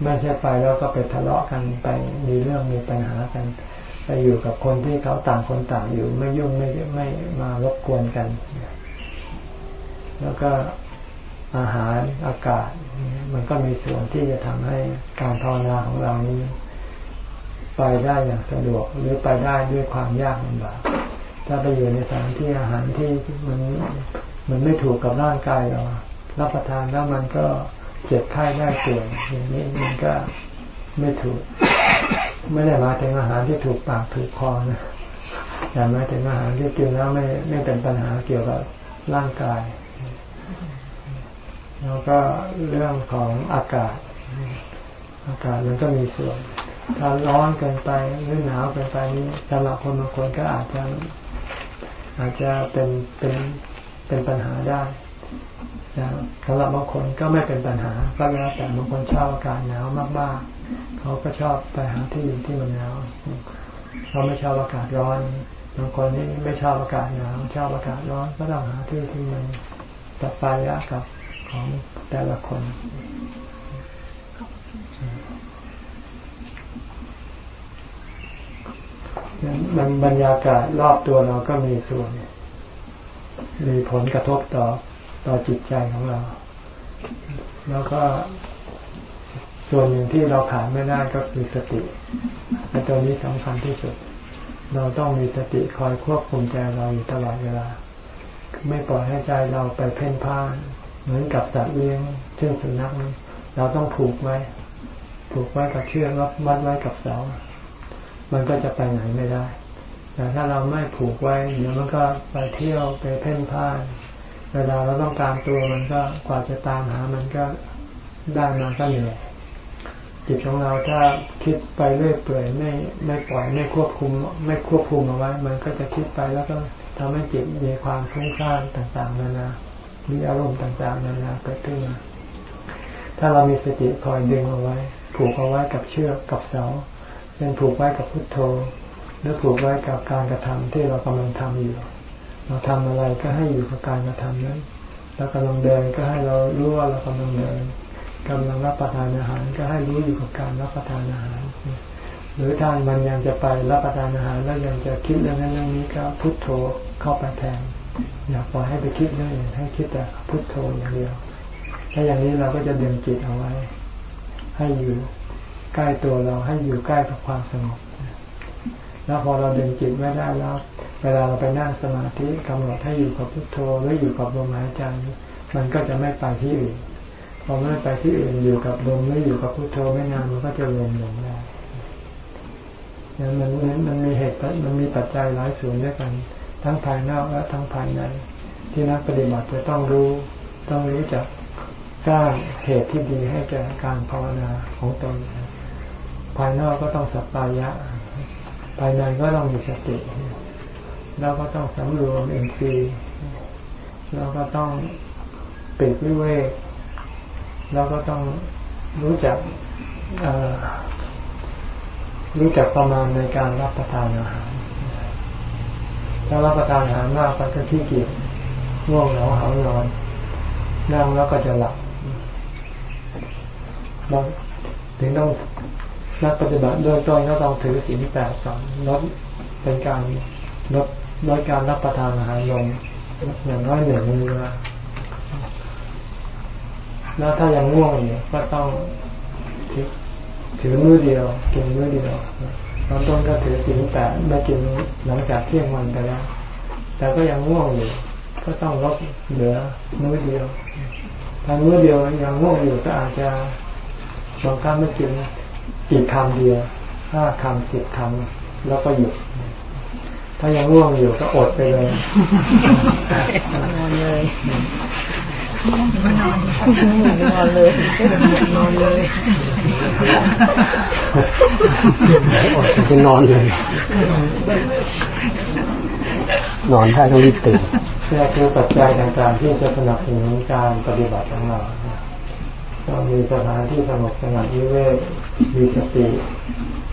ไม่ใช่ไปแล้วก็ไปทะเลาะกันไปมีเรื่องมีปัญหากันไปอยู่กับคนที่เขาต่างคนต่างอยู่ไม่ยุ่งไม่ไม่มารบกวนกัน แล้วก็อาหารอากาศ มันก็มีส่วนที่จะทำให้การภาวนาของเรานี้ ไปได้อย่างสะดวกหรือไปได้ด้วยความยากลำบากถ้าไปอยู่ในสถานที่อาหารที่มันมันไม่ถูกกับร่างกายเรารับประทานแล้วมันก็เจ็บไข้ได้ป่วยอย่างนี้มันก็ไม่ถูก ไม่ได้มาถึงอาหารที่ถูกปากถูกคอนะแต่มาถึงอาหารที่กินแล้วไม่ไม่เป็นปัญหาเกี่ยวกับร่างกาย แล้วก็เรื่องของอากาศ อากาศมันก็มีส่วน ถ้าร้อนเกินไปหรือหนาวเกินไปนี้สำหรับคนบางคนก็อาจจะอาจจะเป็นเป็นเป็นปัญหาได้นะสำหรับบางคนก็ไม่เป็นปัญหาก็แล้วแต่บางคนชอบอากาศหนาวมากๆ เขาก็ชอบไปหาที่อยู่ที่มันหนาวเขาไม่ชอบอากาศร้อนบางคนนี่ไม่ชอบอากาศหนาวชอบอากาศร้อนก็ต้องหาที่ที่มันตัดไฟยะกับ ของแต่ละคนมันบรรยากาศรอบตัวเราก็มีส่วน มีผลกระทบต่อต่อจิตใจของเรา แล้วก็ส่วนหนึ่งที่เราขาดไม่ได้ก็คือสติในตัวนี้สำคัญที่สุด เราต้องมีสติคอยควบคุมใจเราอยู่ตลอดเวลา ไม่ปล่อยให้ใจเราไปเพ่นพ่าน เหมือนกับสัตว์เลี้ยงเช่นสุนัขเราต้องผูกไว้ ผูกไว้กับเชือกแล้วมัดไว้กับเสา มันก็จะไปไหนไม่ได้ แต่ถ้าเราไม่ผูกไว้เดี๋ยวมันก็ไปเที่ยวไปเพ่นพ่านเวลาเราต้องการตัวมันก็กว่าจะตามหามันก็ได้มาก็เหนื่อยจิตของเราถ้าคิดไปเรื่อยเปื่อยไม่ไม่ปล่อยไม่ควบคุม ไม่ควบคุมเอาไว้ มันก็จะคิดไปแล้วก็ทำให้จิตมีความฟุ้งซ่านต่างๆนานา มีอารมณ์ต่างๆนานาเกิดขึ้นมาถ้าเรามีสติคอยดึงเอาไว้ ผูกเอาไว้กับเชือกกับเสาเป็นผูกไว้กับพุทโธ หรือผูกไว้กับการกระทำที่เรากำลังทำอยู่ เราทำอะไรก็ให้อยู่กับการกระทำนั้นเรากำลังเดินก็ให้เรารู้ว่าเรากำลังเดินกำลังรับประทานอาหาร ก็ให้รู้อยู่กับการรับประทานอาหาร หรือทานมันยังจะไปรับประทานอาหารแล้วยังจะคิดเรื่องนั้นเรื่องนี้ก็พุทโธเข้าไปแทน อย่าปล่อยให้ไปคิดเรื่องอื่นให้คิดแต่พุทโธอย่างเดียว ถ้าอย่างนี้เราก็จะดึงจิตเอาไว้ ให้อยู่ใกล้ตัวเราให้อยู่ใกล้กับความสงบ แล้วพอเราดึงจิตไม่ได้แล้ว เวลาเราไปนั่งสมาธิกำหนดให้อยู่กับพุทโธหรืออยู่กับลมหายใจมันก็จะไม่ไปที่อื่นพอไม่ไปที่อื่นอยู่กับลมไม่อยู่กับพุทโธไม่นานมันก็จะรวมลงได้มันมันมีเหตุมันมีปัจจัยหลายส่วนด้วยกัน ทั้งภายนอกและทั้งภายใน ที่นักปฏิบัติจะต้องรู้ ต้องรู้จักสร้างเหตุที่ดีให้แก่การภาวนาของตนภายนอกก็ต้องสัพพายะ ภายในก็ต้องมีสติแล้วก็ต้องสำรวมเอ็นซีแล้วก็ต้องปิดวิเวกแล้วก็ต้องรู้จักรู้จักประมาณในการรับประทานอาหาร ถ้ารับประทานอาหารมากก็จะขี้เกียจง่วงเหงาหานอน นั่งแล้วก็จะหลับเราถึงต้องนักปฏิบัติด้วยต้นก็ต้องถือศีลแปดสองลดเป็นการลดลดการรับประทานอาหารลงอย่างน้อยหนึ่งมื้อแล้วถ้ายังง่วงอยู่ก็ต้องถือมือเดียวกินมือเดียว ตอนต้นก็ถือศีลแปดไม่กินหลังจากเที่ยงวันไปแล้ว แต่ก็ยังง่วงอยู่ ก็ต้องลดเหลือมือเดียวถ้ามือเดียวยังง่วงอยู่ก็อาจจะบางครั้งไม่กินอีกคำเดียวห้าคำสิบคำแล้วก็หยุด ถ้ายังง่วงอยู่ก็อดไปเลย นอนเลยนอนเลยนอนเลยอดจะนอนเลย นอนได้ต้องรีบตื่นนี่คือปัจจัยต่างๆที่จะสนับสนุนการปฏิบัติของเราต้องมีสถานที่สงบสงัดวิเวกมีสติ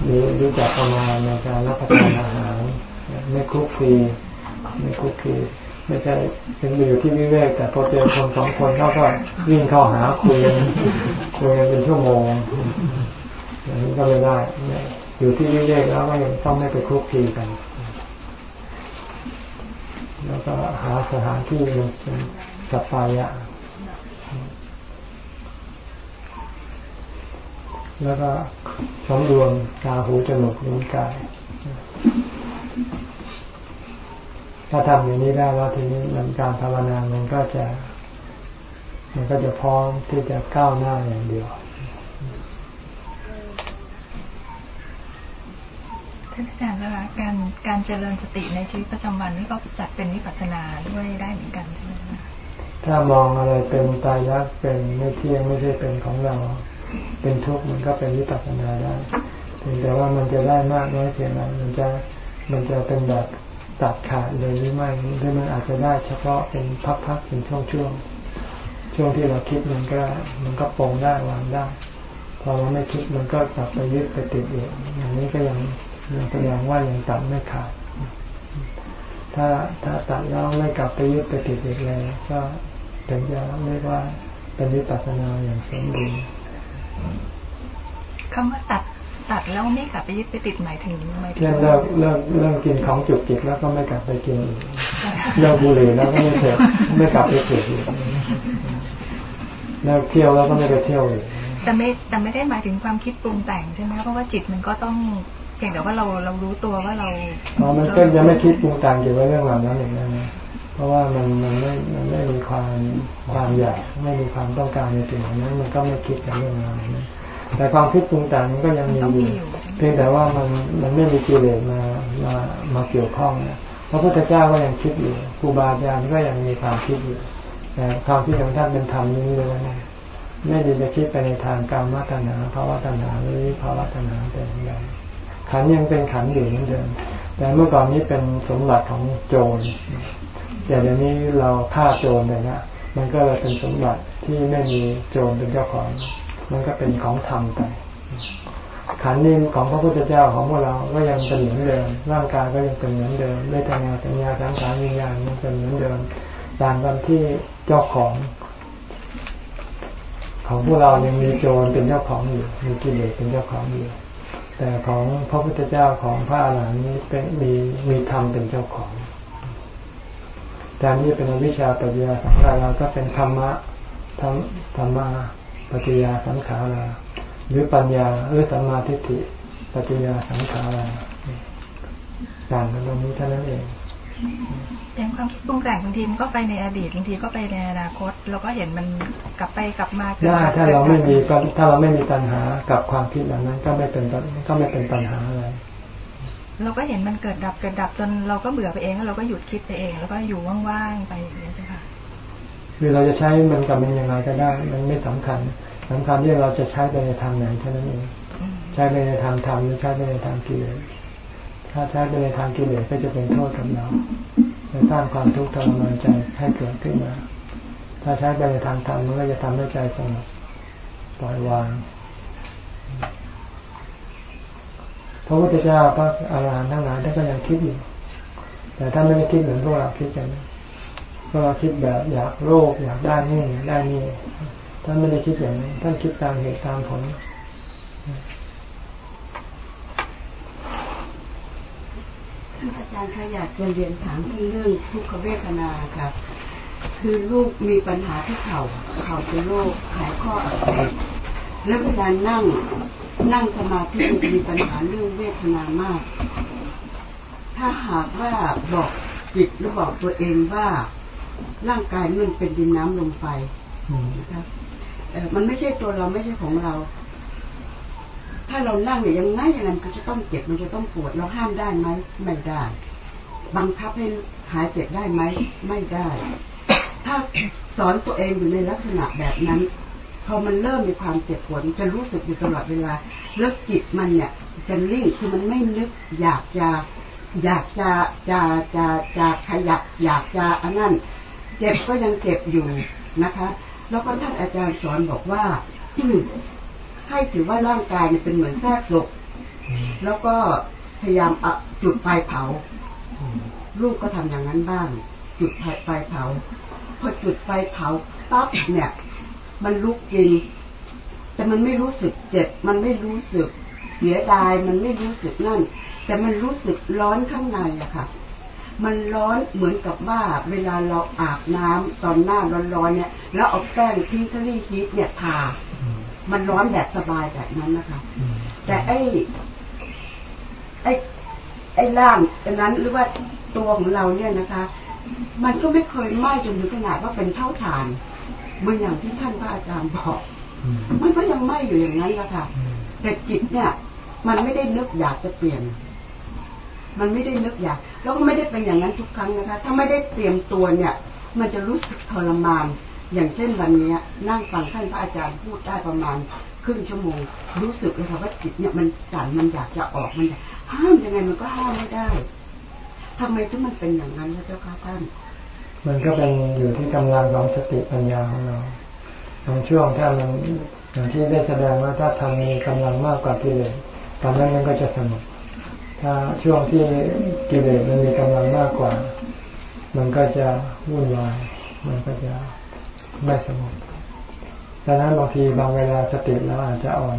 มีรู้จักประมาณในการรับประทานอาหาร ไม่คุกคีไม่คุกคี ไม่ใช่ถึงอยู่ที่วิเวกแต่พอเจอคนสองคนเขาก็วิ่งเข้าหาคุยคุยกันเป็นชั่วโมงอย่างนี้ก็ไม่ได้อยู่ที่วิเวกแล้วก็ยังต้องไม่ไปคุกคีกัน แล้วก็หาสถานที่เป็นสัพพายะแล้วก็สมรวมตาหูจมูกลิ้นกาย ถ้าทำอย่างนี้ได้แล้วทีนี้มันการภาวนามันก็จะ มันก็จะพร้อมที่จะก้าวหน้าอย่างเดียวท่านอาจารย์นะคะการการเจริญสติในชีวิตประจำวันนี่ก็จัดเป็นวิปัสสนาด้วยได้เหมือนกันใช่ไหมถ้ามองอะไรเป็นตายรักเป็นไม่เที่ยงไม่ใช่เป็นของเรา เป็นทุกข์มันก็เป็นวิปัสสนาได้แต่ว่ามันจะได้มากน้อยเพียงไรมันจะมันจะเป็นแบบ ตัดขาดเลยหรือไม่หรือมันอาจจะได้เฉพาะเป็นพักๆเป็นช่วงช่วงช่วงที่เราคิดมันก็มันก็ปรงได้วางได้พอเราไม่คิดมันก็กลับไปยึดไปติดอีกอย่างนี้ก็ยังยังแสดงว่ายังตัดไม่ขาด ถ้าถ้าตัดแล้วไม่กลับไปยึดไปติดอีกเลยก็ถึงจะเรียกว่าเป็นวิปัสสนาอย่างสมบูรณ์คำว่าตัด ตัดแล้วไม่กลับไปยึดไปติดหมายถึงหมายถึงเลิกเลิกเลิกกินของจุกจิกแล้วก็ไม่กลับไปกินเลิกบุหรี่แล้วก็ไม่เสพไม่กลับไปเสพอีกเลิกเที่ยวแล้วก็ไม่ไปเที่ยวอีกแต่ไม่แต่ไม่ได้หมายถึงความคิดปรุงแต่งใช่ไหมเพราะว่าจิตมันก็ต้องเพียงแต่ว่าเราเรารู้ตัวว่าเราอ๋อมันก็ยังไม่คิดปรุงแต่งเกี่ยวกับเรื่องเหล่านั้นอย่างนั้นเพราะว่ามันมันไม่มันไม่มีความความอยากไม่มีความต้องการในสิ่งนั้นมันก็ไม่คิดกันเรื่องราวนั้น แต่ความคิดปรุงแต่งมันก็ยังมีอยู่เพียงแต่ว่ามันมันไม่มีกิเลสมามามาเกี่ยวข้องนะพระพุทธเจ้าก็ยังคิดอยู่ครูบาอาจารย์ก็ยังมีความคิดอยู่แต่ความคิดของท่านเป็นธรรมนี้เลยนะไม่ได้จะคิดไปในทางกรรมวัฒนาภาวะฒนาหรือภาวะฒนาแต่อย่างใดขันยังเป็นขันอยู่เหมือนเดิมแต่เมื่อก่อนนี้เป็นสมบัติของโจรแต่เดี๋ยวนี้เราฆ่าโจรเลยนะมันก็เลยเป็นสมบัติที่ไม่มีโจรเป็นเจ้าของ มันก็เป็นของธรรมไป ขันนี้ของพระพุทธเจ้าของพวกเราก็ยังเป็นเหมือนเดิม ร่างกายก็ยังเป็นเหมือนเดิมเวทนาสัญญาสังขารวิญญาณมันเป็นเหมือนเดิมต่างกันที่เจ้าของ ของพวกเรายังมีโจรเป็นเจ้าของอยู่มีกิเลสเป็นเจ้าของอยู่แต่ของพระพุทธเจ้าของพระอรหันต์นี้เป็นมีมีธรรมเป็นเจ้าของแต่นี้เป็นวิชาปัญญาสังขารก็เป็นธรรมะธรรมธรรมะ ปฏิยาสังขาราหรือปัญญาหรือสัมมาทิฏฐิปฏิยาสังขาราต่างกันตรงนี้เท่านั้นเองอย่างความคิดปรุงแต่งบางทีมันก็ไปในอดีตบางทีก็ไปในอนาคต เราก็เห็นมันกลับไปกลับมากิดได้ดับถ้าเราไม่มีกิดดับถ้าเราไม่มีปัญหากับความคิดเหล่านั้น ก็ไม่เป็นปัญก็ไม่เป็นปัญหาอะไรเราก็เห็นมันเกิดดับเกิดดับจนเราก็เบื่อไปเองแล้วเราก็หยุดคิดไปเอง แล้วก็อยู่ว่างๆไปอย่างนี้ยใช่ค่ะ คือเราจะใช้มันกับมันยังไงก็ได้ มันไม่สำคัญสำคัญที่เราจะใช้ไปในทางไหนเท่านั้นเองใช้ไปในทางธรรมหรือใช้ไปในทางกิเลสถ้าใช้ไปในทางกิเลสก็จะเป็นโทษกับเราจะสร้างความทุกข์ทรมานใจให้เกิดขึ้นมา ถ้าใช้ไปในทางธรรมมันก็จะทำให้ใจสงบปล่อยวางพระพุทธเจ้าพระอรหันต์ทั้งหลายท่านก็ยังคิดอยู่ แต่ท่านไม่ได้คิดเหมือนพวกเราคิดกัน พวกเราคิดแบบอยากโลภอยากได้นี่อยากได้นี่ท่านไม่ได้คิดอย่างนั้ท่านคิดตามเหตุตามผลท่านอาจารย์ขยากจะเรียนถามเรื่องทุกขเวทนาค่ะคือลูกมีปัญหาที่เข่าเข่าเป็นโรคหายข้ออักเสบแล้วเวลานั่งนั่งสมาธิมีปัญหาเรื่องเวทนามาก ถ้าหากว่าบอกจิตหรือบอกตัวเองว่า ร่างกายมันเป็นดินน้ำลมไฟอืมนะครับเอ่อมันไม่ใช่ตัวเราไม่ใช่ของเรา ถ้าเรานั่งเนี่ยยังไงยังไงมันก็จะต้องเจ็บมันจะต้องปวด เราห้ามได้ไหมไม่ได้ บังคับให้หายเจ็บได้ไหมไม่ได้ ถ้าสอนตัวเองอยู่ในลักษณะแบบนั้นพอมันเริ่มมีความเจ็บปวดมันจะรู้สึกอยู่ตลอดเวลา แล้วจิตมันเนี่ยจะลิ่งคือมันไม่นึก อยากจะ อยากจะจะจะจะขยับอยากจะอันนั้น เจ็บก็ยังเจ็บอยู่นะคะ แล้วก็ท่านอาจารย์สอนบอกว่าให้ถือว่าร่างกายเนี่ยเป็นเหมือนแทรกศพแล้วก็พยายามเอาจุดไฟเผา ลูกก็ทำอย่างนั้นบ้าง จุดไฟไฟเผา พอจุดไฟเผาปั๊บเนี่ย มันลุกจริงแต่มันไม่รู้สึกเจ็บ มันไม่รู้สึกเสียดาย มันไม่รู้สึกนั่น แต่มันรู้สึกร้อนข้างในอะค่ะ มันร้อนเหมือนกับว่าเวลาเราอาบน้ำตอนหน้าร้อนๆเนี่ย แล้วเอาแป้งทิ้งทะลี่ฮีทเนี่ยทา มันร้อนแบบสบายแบบนั้นนะคะอืมแต่ไอ้ไอ้ไอ้ร่างอันนั้นหรือว่าตัวของเราเนี่ยนะคะ มันก็ไม่เคยไหม้จนถึงขนาดว่าเป็นเท่าฐานเหมือนอย่างที่ท่านพระอาจารย์บอกอืมมันก็ยังไหม้อยู่อย่างนั้นแหละค่ะแต่จิตเนี่ย มันไม่ได้นึกอยากจะเปลี่ยน มันไม่ได้นึกอยาก แล้วก็ไม่ได้เป็นอย่างนั้นทุกครั้งนะคะ ถ้าไม่ได้เตรียมตัวเนี่ย มันจะรู้สึกทรมาน อย่างเช่นวันนี้นั่งฟังท่านพระอาจารย์พูดได้ประมาณครึ่งชั่วโมง รู้สึกเลยค่ะว่าจิตเนี่ยมันสั่นมันอยากจะออกมันห้ามยังไงมันก็ห้ามไม่ได้ทำไมถึงมันเป็นอย่างนั้นนะเจ้าค่ะท่านมันก็เป็นอยู่ที่กำลังของสติปัญญาของเราบางช่วงถ้ามันอย่างที่ได้แสดงว่าถ้าทำมีกำลังมากกว่ากิเลสตอนนั้นมันก็จะสงบ ถ้าช่วงที่กิเลสมันมีกำลังมากกว่า มันก็จะวุ่นวายมันก็จะไม่สงบดังนั้นบางทีบางเวลาสติเราอาจจะอ่อน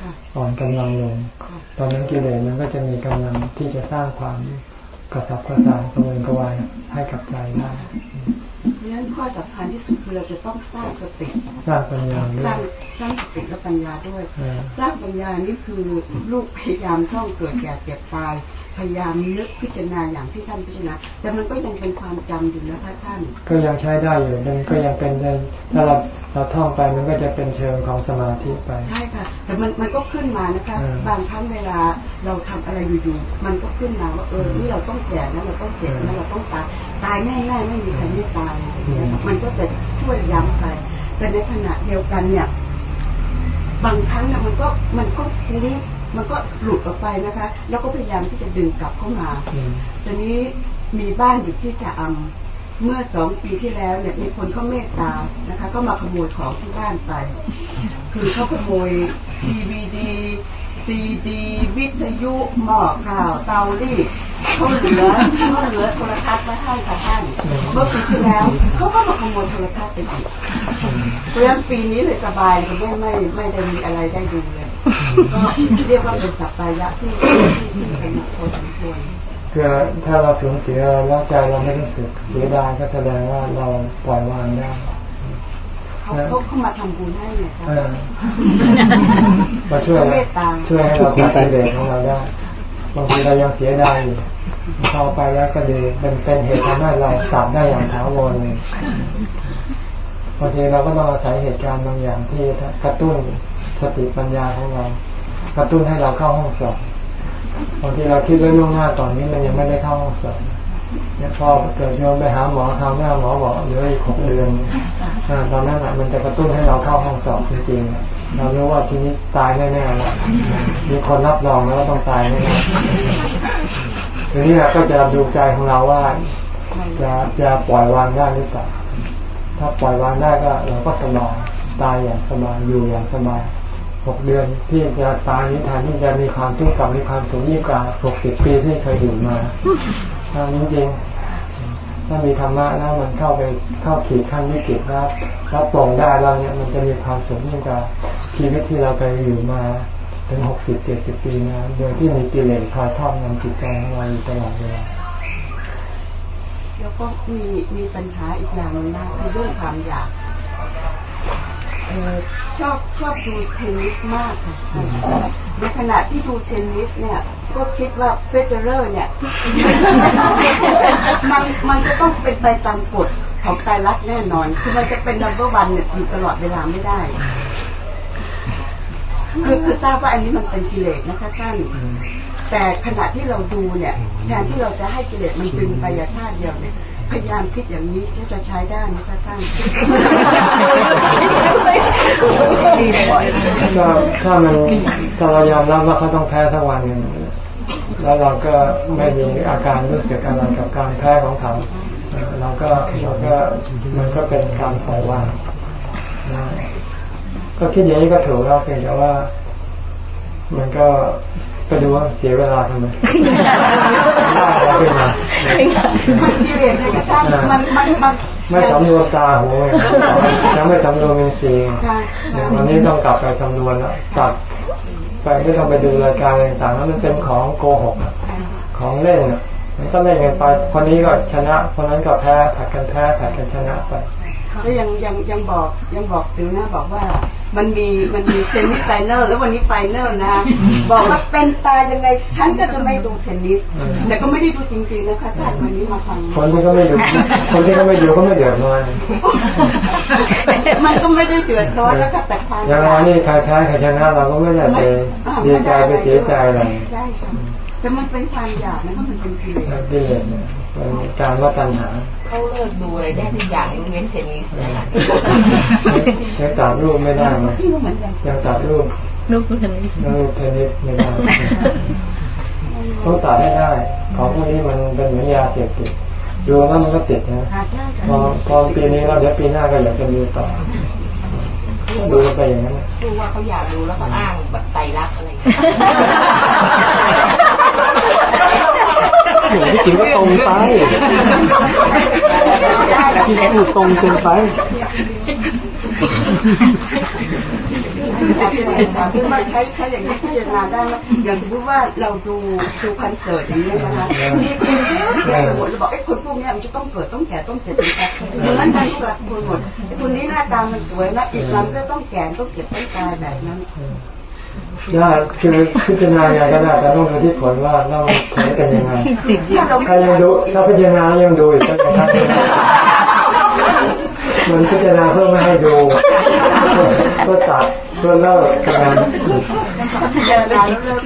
ค่ะอ่อนกำลังลงค่ะตอนนั้นกิเลสมันก็จะมีกำลังที่จะสร้างความกระสับกระส่ายกระวนกระวายให้กับใจได้ เพราะฉะนั้นข้อสำคัญที่สุดคือเราจะต้องสร้างสติสร้างปัญญาด้สวร้ายงสร้างสติและปัญญาด้วยเออสร้างปัญญานี่คือลูกพยายามท่องเกิดแก่เจ็บตาย พยายามนึกพิจารณาอย่างที่ท่านพิจารณาแต่มันก็ยังเป็นความจำอยู่นะคะท่าน ก็ยังใช้ได้อยู่มันก็ยังเป็นได้ถ้าเราเราท่องไปมันก็จะเป็นเชิงของสมาธิไป ใช่ค่ะ แต่มันมันก็ขึ้นมานะคะเออบางครั้งเวลาเราทำอะไรอยู่ๆมันก็ขึ้นมาว่าเออนี่เราต้องแก่นะเราต้องเจ็บนะเราต้องตายตายแน่ๆไม่มีใครไม่ตายอย่างเงี้ยค่ะมันก็จะช่วยย้ำไป แต่ในขณะเดียวกันเนี่ย บางครั้งเนี่ยมันก็มันก็ฟุ้ง มันก็หลุดออกไปนะคะ แล้วก็พยายามที่จะดึงกลับเข้ามาอืมตอนนี้มีบ้านอยู่ที่ชะอำเมื่อสองปีที่แล้วเนี่ยมีคนเขาเมตตานะคะ ก็มาขโมยของที่บ้านไป คือเขาขโมยดีวีดี ซีดี วิทยุหมอข่าวเตารีดเขาเหลือเขาเหลือโทรทัศน์ไว้ให้ค่ะท่านเมื่อปีที่แล้วเขาก็มาขโมยโทรทัศน์ไปอีกเพราะฉะนั้นปีนี้เลยสบายเลยไม่ไม่ไม่ได้มีอะไรได้ดูเลยก็เรียกว่าเป็นสัปดาห์ที่ที่ที่เป็นพอสมควรคือถ้าเราสูญเสียแล้วใจเราไม่รู้สึกเสียดายก็แสดงว่าเราปล่อยวางได้ เขาเขาเข้ามาทำบุญให้ไงคะเออมาช่วยเมตตาช่วยให้เราตัดกิเลสของเราได้บางทีเรายังเสียดายอยู่เข้าไปแล้วก็ดีเป็นเป็นเหตุทำให้เราตัดได้อย่างถาวรเลยบางทีเราก็ต้องอาศัยเหตุการณ์บางอย่างที่กระตุ้นสติปัญญาของเรา กระตุ้นให้เราเข้าห้องสอบบางทีเราคิดไว้ล่วงหน้าตอนนี้มันยังไม่ได้เข้าห้องสอบ เนี่ยพอเกิดโยมไปหาหมอทำหน้าหมอบอกเหลืออีกหกเดือนตอนนั้นมันจะกระตุ้นให้เราเข้าห้องสอบจริงๆเรารู้ว่าทีนี้ตายแน่ๆแล้วมีคนรับรองแล้วว่าต้องตายแน่ๆทีนี้ก็จะดูใจของเราว่า จะจะปล่อยวางได้หรือเปล่าถ้าปล่อยวางได้ก็เราก็สบายตายอย่างสบายอยู่อย่างสบายหกเดือนที่จะตายนี้แทนที่จะมีความทุกข์กับมีความสุขยิ่งกว่าหกสิบปีที่เคยอยู่มา ถ้าจริงๆ ถ้ามีธรรมะแล้วมันเข้าไปเข้าขีดขั้นวิกฤตแล้วรับปลงได้แล้วเนี่ยมันจะมีความสุขยิ่งกว่าชีวิตที่เราไปอยู่มาถึงหกสิบเจ็ดสิบปีนะโดยที่มีกิเลสคอยทอดงำจิตใจของเราอยู่ตลอดเวลาแล้วก็มีมีปัญหาอีกอย่างนึงนะคือเรื่องความอยากชอบชอบดูเทนนิสมากค่ะในขณะที่ดูเทนนิสเนี่ย ก็คิดว่าเฟเดอร์เนี่ย มันมันจะต้องเป็นไปตามกฎของไตรลักษณ์แน่นอน คือมันจะเป็นดับเบิลวันเนี่ยอยู่ตลอดเวลาไม่ได้ คือคือทราบว่าอันนี้มันเป็นกิเลสนะคะท่านแต่ขณะที่เราดูเนี่ยแทนที่เราจะให้กิเลสมันเป็นไปยาธาตุเดียวเนี่ยพยายามคิดอย่างนี้จะใช้ได้ไหมคะท่านก็ถ้ามันถ้าเรายอมรับว่าเขาต้องแพ้สักวันหนึ่ง แล้วเราก็ไม่มีอาการรู้สึกอะไรกับการแพ้ของเขาเราก็เราก็มันก็เป็นการปล่อยวางก็คิดอย่างนี้ก็ถูกแล้วเพียงแต่ว่า มันก็ก็ดูว่าเสียเวลาทำไมได้ขึ้นมามันเสียเลยมันมันมันไม่สำรวจตาหูยังไม่สำรวจเป็นสีวันนี้ต้องกลับไปสำรวจแล้วกลับ ไปไม่ต้องไปดูรายการต่างๆแล้วมันเป็นของโกหกของเล่นมันก็เล่นกันไปคนนี้ก็ชนะคนนั้นก็แพ้ผลัดกันแพ้ผลัดกันชนะไปแล้วยังยังยังบอกยังบอกถึงนะบอกว่า มันมีมันมีเทนนิส final แล้ววันนี้ final นะบอกว่าเป็นตายยังไงฉันก็จะไม่ดูเทนนิสแต่ก็ไม่ได้ดูจริงๆนะคะท่านวันนี้มาฟังคนที่ก็ไม่ดูคนที่ก็ไม่ดูก็ไม่เดือดร้อนมันก็ไม่ได้เดือดร้อนแล้วก็แต่ความอย่างเรานี่ใครแพ้ใครชนะเราก็ไม่ได้ไปดีใจไปเสียใจอะไรใช่ แต่มันเป็นความอยากนะมันเป็นกิเลสกิเลสมันการว่าตัณหาเขาเลิกดูอะไรได้ทุกอย่างยกเว้นเทนนิสยังตัดรูปไม่ได้ไหมยังตัดรูปรูปเทนนิสรูปเทนนิสไม่ได้ต้องตัดไม่ได้ ของพวกนี้มันเป็นเหมือนยาเสพติดดูแล้วมันก็ติดนะพอพอปีนี้แล้วเดี๋ยวปีหน้าก็อยากจะดูต่อดูไปอย่างนั้นดูว่าเขาอยากดูแล้วก็อ้างแบบไตรักอะไร หนูที่จริงก็ตรงไปที่พูดตรงเกินไปคือมาใช้ใช้อย่างนี้พิจารณาได้อย่างสมมติว่าเราดูดูคอนเสิร์ตอย่างนี้นะคะมีคนเยอะแยะหมดเราบอกไอ้คนพวกนี้มันจะต้องเกิดต้องแก่ต้องเจ็บต้องตายดังนั้นการทุกคนหมดคนนี้หน้าตามันสวยนะอีกลำก็ต้องแก่ต้องเจ็บต้องตายแบบนั้น ได้คือพิจารณาอย่างก็ได้แต่ต้องดูที่ผลว่าเราผลเป็นยังไงถ้ายังดูถ้าพิจารณายังดูอีกก็จะทำมันพิจารณาเพื่อไม่ให้ดู เพื่อตัดเพื่อเลิกกันพิจารณาแล้วเลิก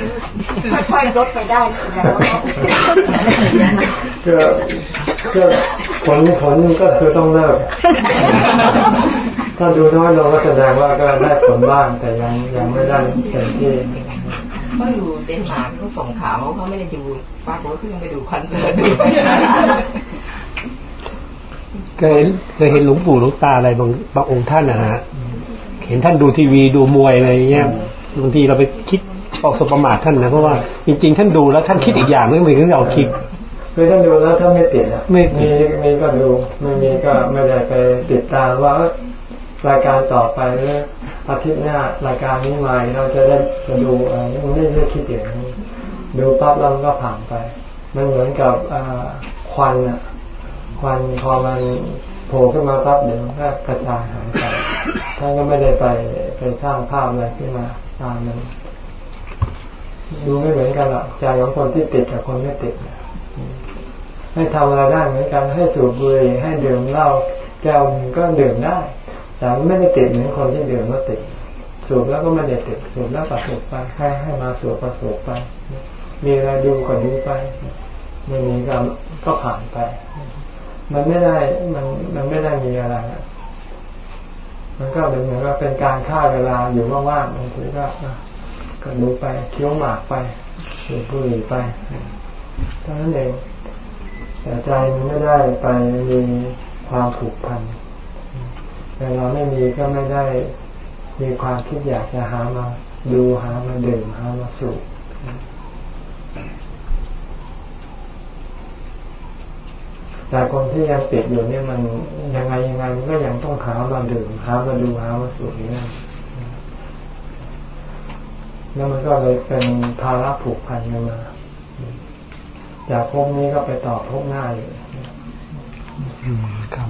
ค่อยๆลดไปได้ก็ก็ผลผลก็คือต้องเลิกถ้าดูน้อยลงก็แสดงว่าก็ได้ผลบ้างแต่ยังยังไม่ได้เต็มที่เขาอยู่เดนมาร์กเขาส่งข่าวเขาไม่ได้ดูปรากฏว่าเขายังไปดูคอนเสิร์ตเคยเคยเห็นหลวงปู่หลวงตาอะไรบางบางองค์ท่านนะฮะ เห็นท่านดูทีวีดูมวยอะไรเงี้ยบางทีเราไปคิดออกสประมาทท่านนะเพราะว่าจริง ๆ ท่านดูแล้วท่านคิดอีกอย่างไม่เหมือนที่เราคิดคือท่านดูแล้วถ้าไม่ติดอะไม่มีมีก็ดูไม่มีก็ไม่ได้ไปติดตามว่ารายการต่อไปหรืออาทิตย์หน้ารายการนี้มาเราจะได้จะดูอะไรไม่ได้คิดอย่างนี้ดูปั๊บแล้วก็ผ่านไป มันเหมือนกับควันอะควันพอมัน โผล่ขึ้นมาปั๊บเดี๋ยวก็กระจายหายไปท่านก็ไม่ได้ไปไปสร้างภาพอะไรขึ้นมาตามนั้นดูไม่เหมือนกันหรอกใจของคนที่ติดกับคนไม่ติดให้ทำอะไรได้เหมือนกันให้สูบบุหรี่ให้ดื่มเหล้าแก้วก็ดื่มได้ แต่ไม่ได้ติดเหมือนคนที่ดื่มก็ติด สูบแล้วก็ไม่ได้ติดสูบแล้วก็สูบไปให้ให้มาสูบก็สูบไป มีอะไรดูก็ดูไปไม่มีก็ก็ผ่านไป มันไม่ได้มันมันไม่ได้มีอะไรมันก็เป็นเหมือนว่าเป็นการฆ่าเวลาอยู่ว่างๆบางทีก็ก็ดูไปเคี้ยวหมากไปดูบุหรี่ไปเท่านั้นเองแต่ใจมันไม่ได้ไปมีความผูกพันแต่เราไม่มีก็ไม่ได้มีความคิดอยากจะหามาดูหามาดื่มหามาสูบ แต่คนที่ยังติดอยู่เนี่ยมันยังไงยังไงมันก็ยังต้องหามาดื่มหามาดูหามาสูบนี่แล้วมันก็เลยเป็นภาระผูกพันกันมาจากพวกนี้ก็ไปต่อพวกหน้าอยู่ครับ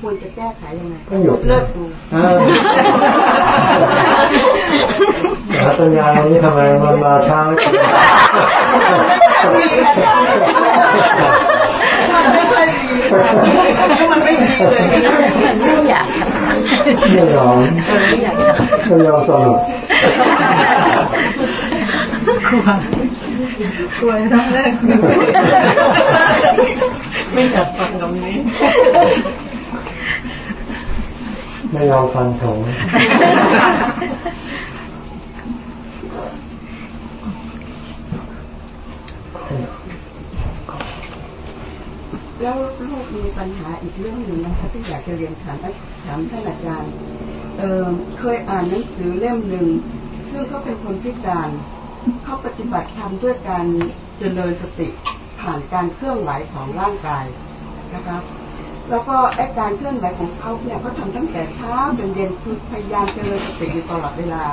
ควรจะแก้ไขยังไงก็หยุดเลิกดูหาตัญญาอันนี้ทำไมมันมาช้าไม่กินไม่ค่อยดี มันไม่ดีเลยไม่อยากไม่ยอมไม่อยากไม่ยอมสนุกกลัวต้อนแรกไม่อยากฟังตรงนี้ไม่ยอมฟังถง แล้วลูกมีปัญหาอีกเรื่องหนึ่งนะคะที่อยากจะเรียนถามถามท่านอาจารย์เออเคยอ่านหนังสือเล่มหนึ่งซึ่งเขาเป็นคนพิการเขาปฏิบัติธรรมด้วยการเจริญสติผ่านการเคลื่อนไหวของร่างกายนะครับแล้วก็ไอ้การเคลื่อนไหวของเขาเนี่ยเขาทำตั้งแต่เช้าจนเย็นคือพยายามเจริญสติอยู่ตลอดเวลา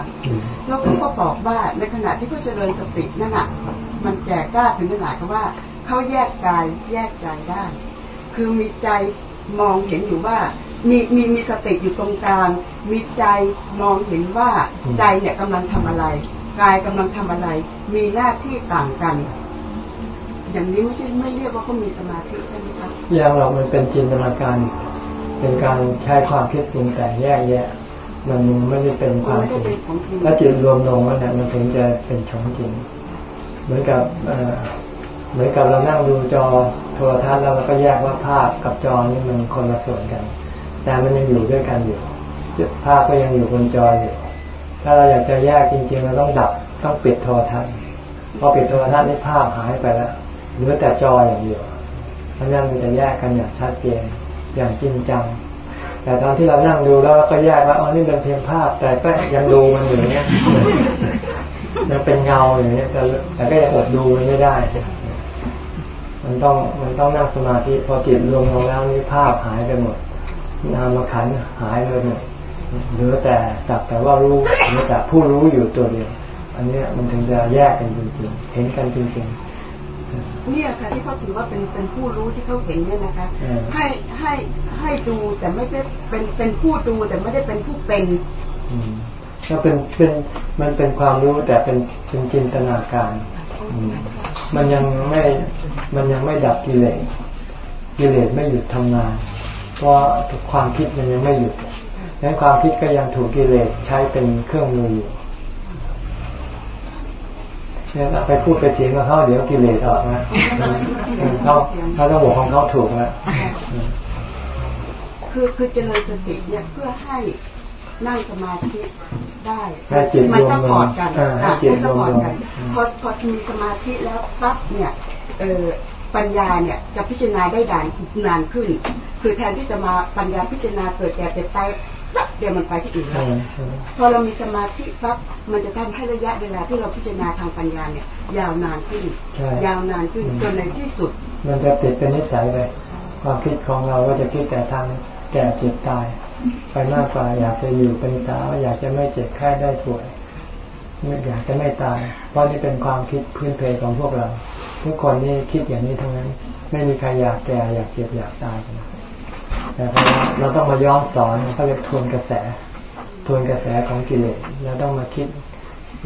แล้วเขาก็บอกว่าในขณะที่เขาเจริญสตินั่นแหะมันแก่กล้าถึงขนาดว่า เขาแยกกายแยกใจได้ คือมีใจมองเห็นอยู่ว่า มีมีมีสติอยู่ตรงกลาง มีใจมองเห็นว่าใจเนี่ยกำลังทำอะไร กายกำลังทำอะไร มีหน้าที่ต่างกัน อย่างนี้ไม่ใช่ไม่เรียกว่าเขามีสมาธิใช่ไหมคะยังเรามันเป็นจินตนาการ เป็นการใช้ความคิดปรุงแต่งแยกแยะมันไม่ได้เป็นความจริงถ้าจิตรวมลงแล้วเนี่ยมันถึงจะเป็นของจริง เหมือนกับ เหมือนกับเรานั่งดูจอโทรทัศน์แล้วเราก็แยกว่าภาพกับจอนี่มันคนละส่วนกัน แต่มันยังอยู่ด้วยกันอยู่ภาพก็ยังอยู่บนจออยู่ถ้าเราอยากจะแยกจริงๆเราต้องดับต้องปิดโทรทัศน์พอปิดโทรทัศน์นี่ภาพหายไปแล้วเหลือแต่จออย่างเดียวเพราะนั้นมันจะแยกกันอย่างชัดเจนอย่างจริงจังแต่ตอนที่เรานั่งดูแล้วก็แยกว่าอ๋อนี่เป็นเพียงภาพ แต่ก็ยังดูมันอยู่เนี้ยยังเป็นเงาอย่างเนี้ยแต่แต่ก็ยังอดดูมันไม่ได้ มันต้องมันต้องนั่งสมาธิพอจิตรวมลงแล้วนี่ภาพหายไปหมด นามขันหายเลยหมดเหลือแต่จับแต่ว่ารู้เหลือแต่ผู้รู้อยู่ตัวเดียว อันนี้มันถึงจะแยกกันจริงๆเห็นกันจริงๆเนี่ยค่ะที่เขาถือว่าเป็นเป็นผู้รู้ที่เขาเห็นเนี่ยนะคะ ให้ให้ให้ดูแต่ไม่ได้เป็นเป็นผู้ดูแต่ไม่ได้เป็นผู้เป็นก็เป็นเป็นมันเป็นความรู้แต่เป็นเป็นจินตนาการ มันยังไม่ มันยังไม่ดับกิเลสกิเลสไม่หยุดทำงาน เพราะความคิดมันยังไม่หยุดดังนั้นความคิดก็ยังถูกกิเลสใช้เป็นเครื่องมืออยู่เนี่ยไปพูดไปเถียงกับเขาเดี๋ยวกิเลสออกนะเขาเขาต้องบอกของเขาถูกแล้วคือคือเจริญสติเนี่ยเพื่อให้นั่งสมาธิได้มันต้องกอดกันมันต้องกอดกันพอพอมีสมาธิแล้วปั๊บเนี่ย เออปัญญาเนี่ยจะพิจารณาได้ดานนานขึ้น คือแทนที่จะมาปัญญาพิจารณาเกิดแก่เจ็บตายปั๊บเดี๋ยวมันไปที่อื่นแล้วพอเรามีสมาธิปั๊บมันจะทำให้ระยะเวลาที่เราพิจารณาทางปัญญาเนี่ย ยาวนานขึ้น ยาวนานขึ้นจนในที่สุด มันจะติดเป็นนิสัยไปความคิดของเราก็จะคิดแต่ทางแก่เจ็บตาย ไปมากกว่าอยากจะอยู่เป็นสาวอยากจะไม่เจ็บแค่ได้ป่วยไม่อยากจะไม่ตาย เพราะนี่เป็นความคิดพื้นเพของพวกเรา ทุกคนนี่คิดอย่างนี้ทั้งนั้น ไม่มีใครอยากแก่อยากเจ็บอยากตายกันแต่พอเราต้องมาย้อนสอนเขาเรียกทวนกระแส ทวนกระแสของกิเลสเราต้องมาคิด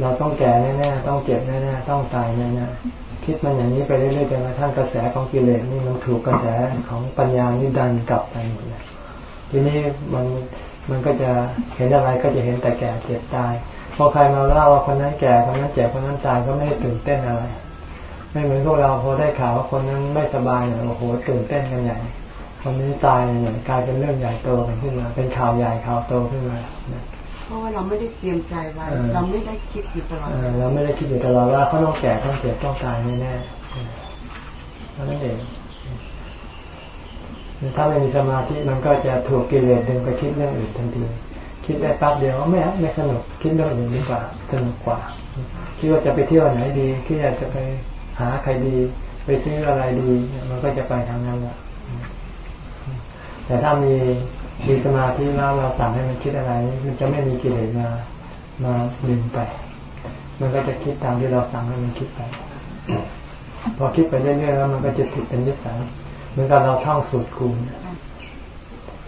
เราต้องแก่แน่ๆต้องเจ็บแน่ๆต้องตายแน่ๆคิดมันอย่างนี้ไปเรื่อยๆจนกระทั่งกระแสของกิเลสนี่มันถูกกระแสของปัญญานี่ดันกลับไปหมดเลยทีนี้มันมันก็จะเห็นอะไรก็จะเห็นแต่แก่เจ็บตายพอใครมาเล่าว่าคนนั้นแก่คนนั้นเจ็บคนนั้นตายก็ไม่ได้ตื่นเต้นอะไร ไม่เหมือนพวกเราพอได้ข่าวว่าคนนั้นไม่สบายเนี่ยโอ้โหตื่นเต้นกันใหญ่คนนี้ตายเนี่ยกลายเป็นเรื่องใหญ่โตขึ้นมา เป็นข่าวใหญ่ข่าวโตขึ้นมาเพราะว่าเราไม่ได้เตรียมใจไว้เราไม่ได้คิดอยู่ตลอดเราไม่ได้คิดอยู่ตลอดว่าเขาต้องแก่ต้องเจ็บต้องตายแน่ๆเพราะนั่นเองถ้าไม่มีสมาธิมันก็จะถูกกิเลสดึงไปคิดเรื่องอื่นทันทีคิดได้แป๊บเดียวไม่ไม่สนุกคิดเรื่องอื่นดีกว่าสนุกกว่าคิดว่าจะไปเที่ยวไหนดีคิดอยากจะไป หาใครดี ไปซื้ออะไรดีมันก็จะไปทางนั้นแหละแต่ถ้ามีมีสมาธิแล้วเราสั่งให้มันคิดอะไร มันจะไม่มีกิเลสมามาดึงไป มันก็จะคิดตามที่เราสั่งให้มันคิดไป พอคิดไปเรื่อยๆแล้วมันก็จะติดเป็นนิสัยเหมือนกับเราท่องสูตรคูณ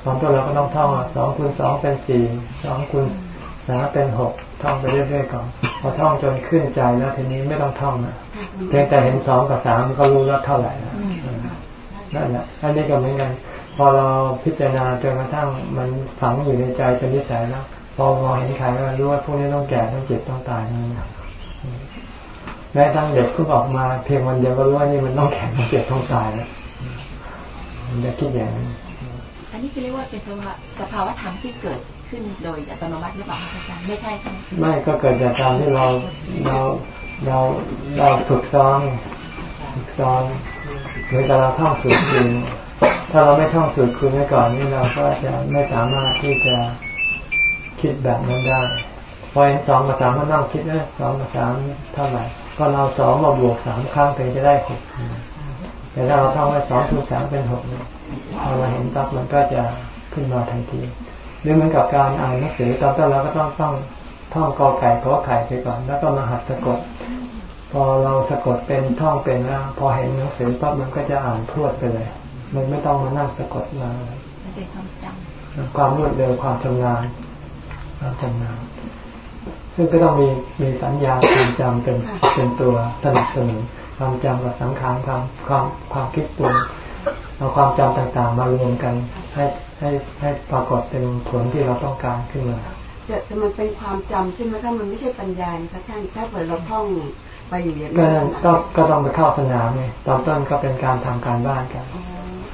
ตอนต้นเราก็ต้องท่องสองคูณสองเป็นสี่สองคูณสามเป็นหกท่องไปเรื่อยๆก่อนพอท่องจนขึ้นใจแล้วทีนี้ไม่ต้องท่องนะ เพียงแต่เห็นสองกับสามก็รู้แล้วเท่าไหร่แล้วนั่นแหละอันนี้ก็เหมือนกันพอเราพิจารณาจนกระทั่งมันฝังอยู่ในใจเป็นนิสัยแล้วพอมองเห็นใครก็รู้ว่าพวกนี้ต้องแก่ต้องเจ็บต้องตายนั่นแม้ทั้งเด็กเพิ่งออกมาเพียงวันเดียวก็รู้ว่านี่มันต้องแก่ต้องเจ็บต้องตายแล้วมันจะคิดอย่างนี้อันนี้คือเรียกว่าเป็นสภาวะสภาวะธรรมที่เกิดขึ้นโดยอัตโนมัติหรือเปล่าอาจารย์ไม่ใช่ใช่ไหมไม่ก็เกิดจากการที่เราเรา เราเราฝึกซ้อมฝึกซ้อมเหมือนกับเราท่องสูตรคืนถ้าเราไม่ท่องสูตรคืนไว้ก่อนนี่เราก็จะไม่สามารถที่จะคิดแบบนั้นได้พอเห็นสองกับสามก็นั่งคิดนะสองกับสามเท่าไหร่ก็เราสองมาบวกสามครั้งถึงจะได้หกแต่ถ้าเราท่องไว้สองคูณสามเป็นหกเนี่ยพอเราเห็นปั๊บมันก็จะขึ้นมาทันทีหรือเหมือนกับการอ่านหนังสือตอนต้นเราก็ต้องต้อง ท่องกอไก่กอไข่ไปก่อน แล้วก็มาหัดสะกด พอเราสะกดเป็นท่องเป็นแล้วพอเห็นหนังสือปั๊บมันก็จะอ่านพรวดไปเลย มันไม่ต้องมานั่งสะกดมาความรวดเร็วความชำนาญความชำนาญซึ่งก็ต้องมีมีสัญญาความจำเป็นเป็นตัวสนับสนุนความจำกับสังขารความความความคิดปรุงเอาความจำต่างๆมารวมกัน ให้ให้ให้ปรากฏเป็นผลที่เราต้องการขึ้นมา แต่มันเป็นความจำใช่ไหมถ้ามันไม่ใช่ปัญญาค่ะท่านถ้าเกิดเราท่องไปอยู่อย่างนี้ก็ต้องก็ต้องไปเข้าสนามไงตอนต้นก็เป็นการทำการบ้านกัน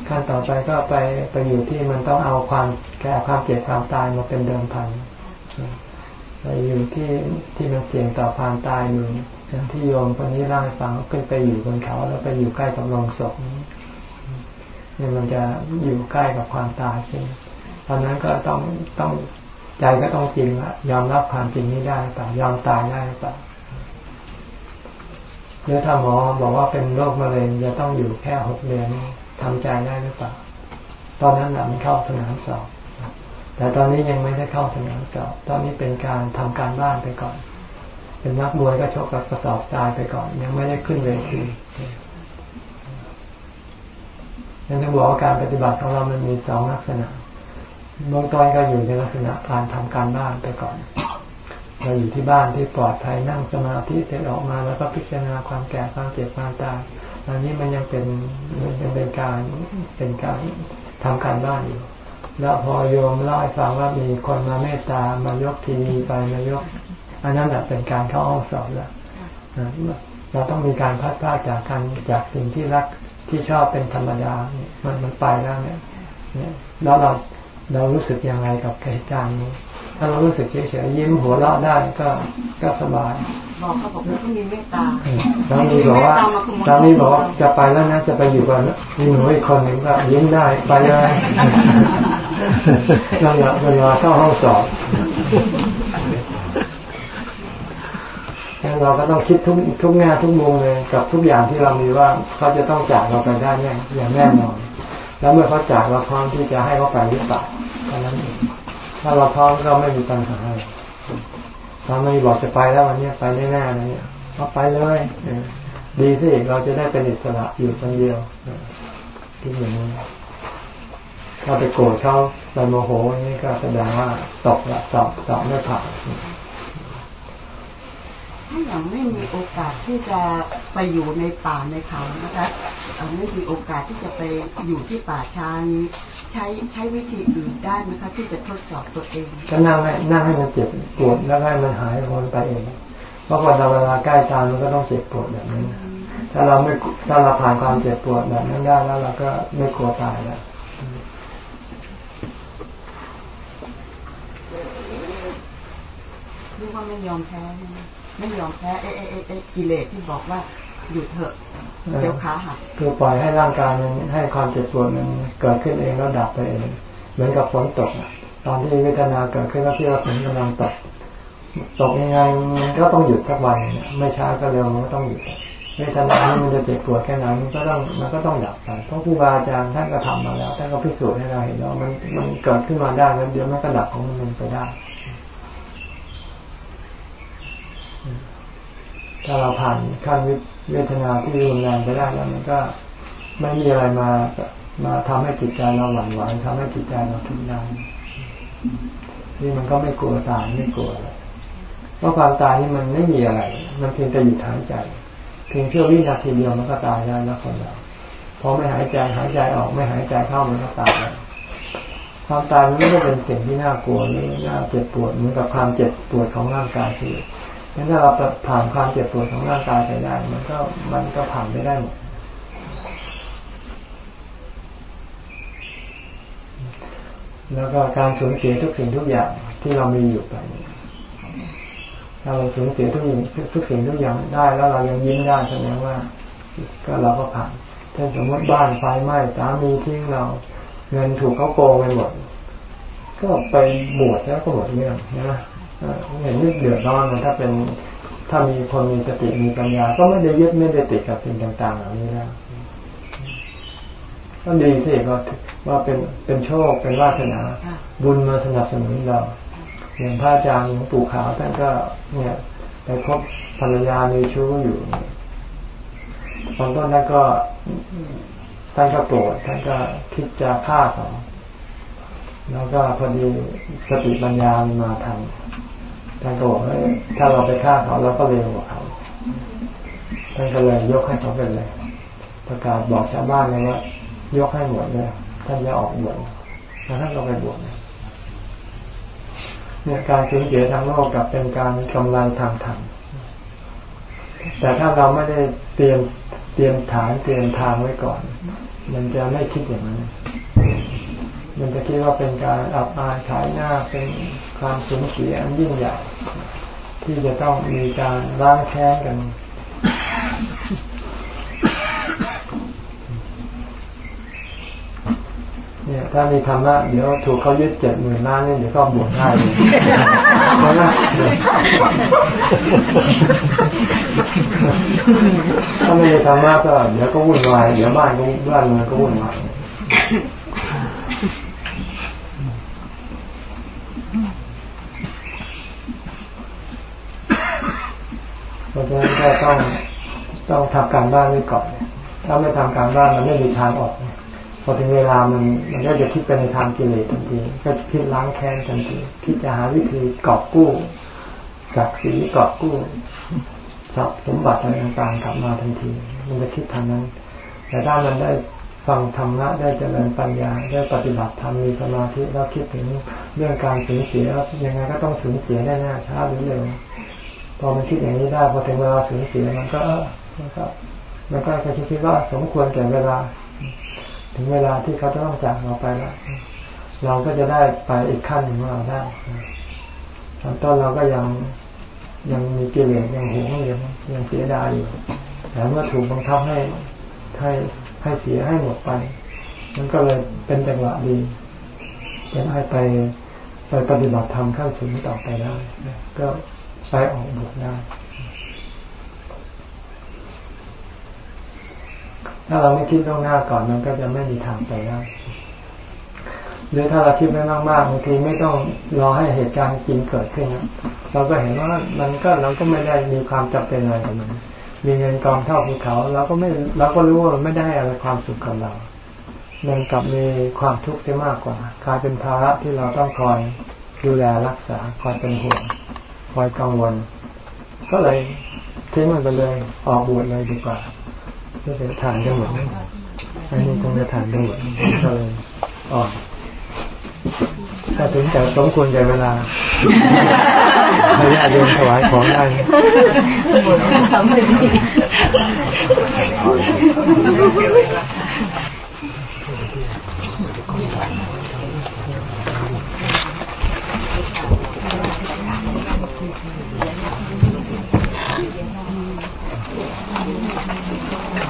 ขั้นต่อไปก็ไปไปอยู่ที่มันต้องเอาความแก่ความเจ็บความตายมาเป็นเดิมพันไปอยู่ที่ที่มันเสี่ยงต่อความตายอยู่อย่างที่โยมคนนี้เล่าให้ฟังขึ้นไปอยู่บนเขา แล้วไปอยู่ใกล้กับโรงศพนี่มันจะอยู่ใกล้กับความตายขึ้นตอนนั้นก็ต้องต้อง ใจก็ต้องจริงละยอมรับความจริงนี้ได้แต่ยอมตายได้แต่หรือถ้าหมอบอกว่าเป็นโรคมะเร็งจะต้องอยู่แค่หกเดือนทำใจได้หรือเปล่าตอนนั้นหลังเข้าสนามสอบแต่ตอนนี้ยังไม่ได้เข้าสนามสอบตอนนี้เป็นการทำการบ้านไปก่อน เป็นนักมวยก็ชกกับกระสอบตายไปก่อน ยังไม่ได้ขึ้นเวทียังต้องบอกว่าการปฏิบัติของเรามันมีสองลักษณะ เบื้องต้นก็อยู่ในลักษณะการทำการบ้านไปก่อน เราอยู่ที่บ้านที่ปลอดภัยนั่งสมาธิเสร็จออกมาแล้วก็พิจารณาความแก่ความเจ็บความตายอันนี้มันยังเป็นมันยังเป็นการเป็นการทำการบ้านอยู่ แล้วพอโยมเล่าให้ฟังว่ามีคนมาเมตตามายกทีวีไปมายก อันนั้นแหละเป็นการเข้าห้องสอบแล้วเราต้องมีการพัดพาจากการจากสิ่งที่รักที่ชอบเป็นธรรมดาเนี่ยมันมันไปแล้วเนี่ยเนี่ยแล้วเรา เรารู้สึกยังไงกับเหตุการณ์นี้ ถ้าเรารู้สึกเฉยๆยิ้มหัวเราะได้ก็ก็สบายบอกเขาบอกว่าต้องมีเมตตาสามีบอกว่าสามีบอกว่าจะไปแล้วนะจะไปอยู่กับมีหนูอีกคนหนึ่งก็ยิ้มได้ไปเลยนั่นแหละเวลาเข้าห้องสอบงั้นเราก็ต้องคิดทุกทุกแง่ทุกมุมเลยกับทุกอย่างที่เรามีว่าเขาจะต้องจากเราไปได้แน่อย่างแน่นอน แล้วเมื่อเขาจากเราพร้อมที่จะให้เขาไปหรือเปล่าเท่านั้นเองถ้าเราพร้อมเราไม่มีปัญหาถ้าไม่บอกจะไปแล้ววันนี้ไปแน่ๆเลยเนี่ยเอาไปเลยดีสิเราจะได้เป็นอิสระอยู่คนเดียวคิดอย่างนี้ถ้าไปโกรธเขาไปโมโหนี่ก็แสดงว่าตกละสอบสอบไม่ผ่าน ถ้าอย่างไม่มีโอกาสที่จะไปอยู่ในป่าในเขานะคะไม่มีโอกาสที่จะไปอยู่ที่ป่าช้านี้ใช้ใช้วิธีอื่นได้ไหมคะที่จะทดสอบตัวเองก็นั่งให้นั่งให้มันเจ็บปวดแล้วให้มันหายคนไปเองเพราะคนเราเวลาใกล้ตายมันก็ต้องเจ็บปวดแบบนี้ถ้าเราไม่ถ้าเราผ่านความเจ็บปวดแบบนั้นได้แล้วเราก็ไม่กลัวตายแล้วเรียกว่าไม่ยอมแพ้ ไม่ยอมแพ้เอเอเอกิเลสที่บอกว่าหยุดเถอะเดี๋ยวขาหักคือปล่อยให้ร่างกายมันให้ความเจ็บปวดมันเกิดขึ้นเองแล้วดับไปเอง เหมือนกับฝนตกตอนที่เวทนาเกิดขึ้นแล้วที่เราฝนกำลังตกตกยังไงมันก็ต้องหยุดสักวันไม่ช้าก็เร็วมันก็ต้องหยุดเวทนานี้มันจะเจ็บปวดแค่ไหนมันก็ต้องมันก็ต้องดับไปเพราะครูบาอาจารย์ท่านก็ทำมาแล้วท่านก็พิสูจน์ให้เราเห็นว่ามันมันเกิดขึ้นมาได้แล้วเดี๋ยวมันก็ดับของมันไปได้ ถ้าเราผ่านขั้นเวทนาที่รุนแรงไปได้แล้วมันก็ไม่มีอะไรมามาทำให้จิตใจเราหวั่นไหวทำให้จิตใจเราทุกข์ได้นี่มันก็ไม่กลัวตายไม่กลัวเลยเพราะความตายนี่มันไม่มีอะไร มันเพียงแต่หยุดหายใจเพียงเชื่อวินาทีเดียวมันก็ตายได้แล้วคนเราพอไม่หายใจหายใจออกไม่หายใจเข้ามันก็ตายความตายมันไม่ได้เป็นสิ่งที่น่ากลัวหรือน่าเจ็บปวดเหมือนกับความเจ็บปวดของร่างกายที่ งั้นถ้าเราผ่านความเจ็บปวดของร่างกายไปได้ มันก็มันก็ผ่านไปได้หมดแล้วก็การสูญเสียทุกสิ่งทุกอย่างที่เรามีอยู่ไปถ้าเราสูญเสียทุกอย่างทุกสิ่งทุกอย่างได้แล้วเรายังยิ้มได้แสดงว่า ก็เราก็ผ่านเช่นสมมติบ้านไฟไหม้สามีทิ้งเรา เงินถูกเขาโกงไปหมด ก็ไปบวชแล้วก็หมดเรื่องนะ เห็นไม่เดือดร้อนนะถ้าเป็นถ้ามีคนมีสติมีปัญญา ก็ไม่ได้ยึดไม่ได้ติดกับสิ่งต่างๆเหล่านี้แล้วก็ดีสิว่าว่าเป็นเป็นโชคเป็นวาสนา บุญมาสนับสนุนเราอย่างพระอาจารย์หลวงปู่ขาวท่านก็ เนี่ยไปพบภรรยามีชู้อยู่ตอนต้นท่านก็ท่านก็โกรธท่านก็คิดจะฆ่าเขาแล้วก็พอดีสติปัญญามาทำ ท่านก็บอกว่าถ้าเราไปฆ่าเขาเราก็เร็วกว่าเขาท่านก็เลยยกให้เขาเป็นเลยประกาศบอกชาวบ้านเลยว่า ยกให้หมดเลยท่านจะออกบวชแล้วท่านก็ไปบวชเนี่ยการสูญเสียทางโลกกับเป็นการกำไรทางธรรมแต่ถ้าเราไม่ได้เตรียมเตรียมฐานเตรียมทางไว้ก่อน มันจะไม่คิดอย่างนั้น มันจะคิดว่าเป็นการอับอายขายหน้าเป็น ความสูญเสียอันยิ่งใหญ่ที่จะต้องมีการล้างแค้นกันเนี่ยถ้ามีธรรมะเดี๋ยวถูกเขายึดเจ็ดหมื่นล้านนี่เดี๋ยวก็บวชได้เลยถ้าไม่มีธรรมะก็เดี๋ยวก็วุ่นวายเดี๋ยวบ้านก็บ้านเมืองก็วุ่นวาย เพราะฉะนั้นก็ต้องต้องทำการบ้านไว้ก่อนถ้าไม่ทำการบ้านมันไม่มีทางออกพอถึงเวลามันมันก็จะคิดไปในทางกิเลสทันที ก็จะคิดล้างแค้นทันทีคิดจะหาวิธีกอบกู้ศักดิ์ศรีกอบกู้ทรัพย์สมบัติอะไรต่างๆกลับมาทันที มันจะคิดทางนั้น แต่ถ้ามันได้ฟังธรรมะได้เจริญปัญญาได้ปฏิบัติธรรมมีสมาธิแล้วคิดถึงเรื่องการสูญเสียยังไงก็ต้องสูญเสียแน่ๆช้าหรือเร็ว อมันคิดอย่างนี้ได้พอถึงเวลาสูญเสียมันก็เออมันก็มันก็จะคิดว่าสมควรแก่เวลา ถึงเวลาที่เขาจะต้องจากเราไปแล้วเราก็จะได้ไปอีกขั้นหนึ่งของเราได้ตอนต้นเราก็ยังยังมีกิเลสยังหวงยังยังเสียดายอยู่แต่เมื่อถูกบังคับให้ให้ให้เสียให้หมดไป มันก็เลยเป็นจังหวะดีจะได้ไปไปปฏิบัติธรรมขั้นสูงต่อไปได้ก็ ไปออกบวชได้ ถ้าเราไม่คิดล่วงหน้าก่อนมันก็จะไม่มีทางไปได้หรือถ้าเราคิดไม่มากๆบางทีไม่ต้องรอให้เหตุการณ์จริงเกิดขึ้นเราก็เห็นว่ามันก็เราก็ไม่ได้มีความจำเป็นอะไรกับมัน มีเงินกองเท่าภูเขาเราก็ไม่เราก็รู้ว่าไม่ได้อะไรความสุขกับเรามันกลับมีความทุกข์เสียมากกว่ากลายเป็นภาระที่เราต้องคอยดูแลรักษาคอยเป็นห่วง คอยกังวล ก็เลยทิ้งมันไปเลยออกบวชเลยดีกว่าก็จะทานกันหมดอันนี้คงจะทานกันหมดก็เลยออกถ้าถึงแต่สมควรแก่เวลาพระญาติโยมถวายของได้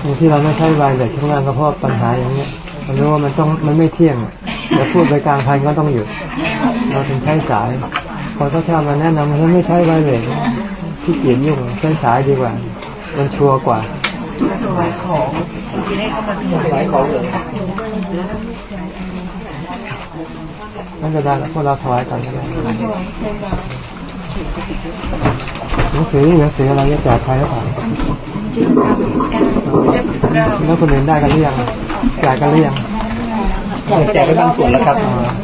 ทำให้ดีอย่างที่เราไม่ใช้วายเด็ดข้างล่างก็เพราะปัญหาอย่างเนี้ยเรารู้ว่ามันต้องมันไม่เที่ยงแต่พูดไปกลางพันก็ต้องหยุด เราถึงใช้สายพอถ้าชาติมาแนะนำมันไม่ใช้ไวเลสที่เกียจยุ่งใช้สายดีกว่า มันชัวร์กว่าถวายของที่ได้เข้ามาถวายของเลยนั่นจะได้แล้วพวกเราถวายกันก็ได้หนังสือหนังสืออะไรจะแจกใครหรือเปล่า แล้วคนอื่นได้กันหรือยังแจกกันหรือยังแจกไปบางส่วนแล้วครับ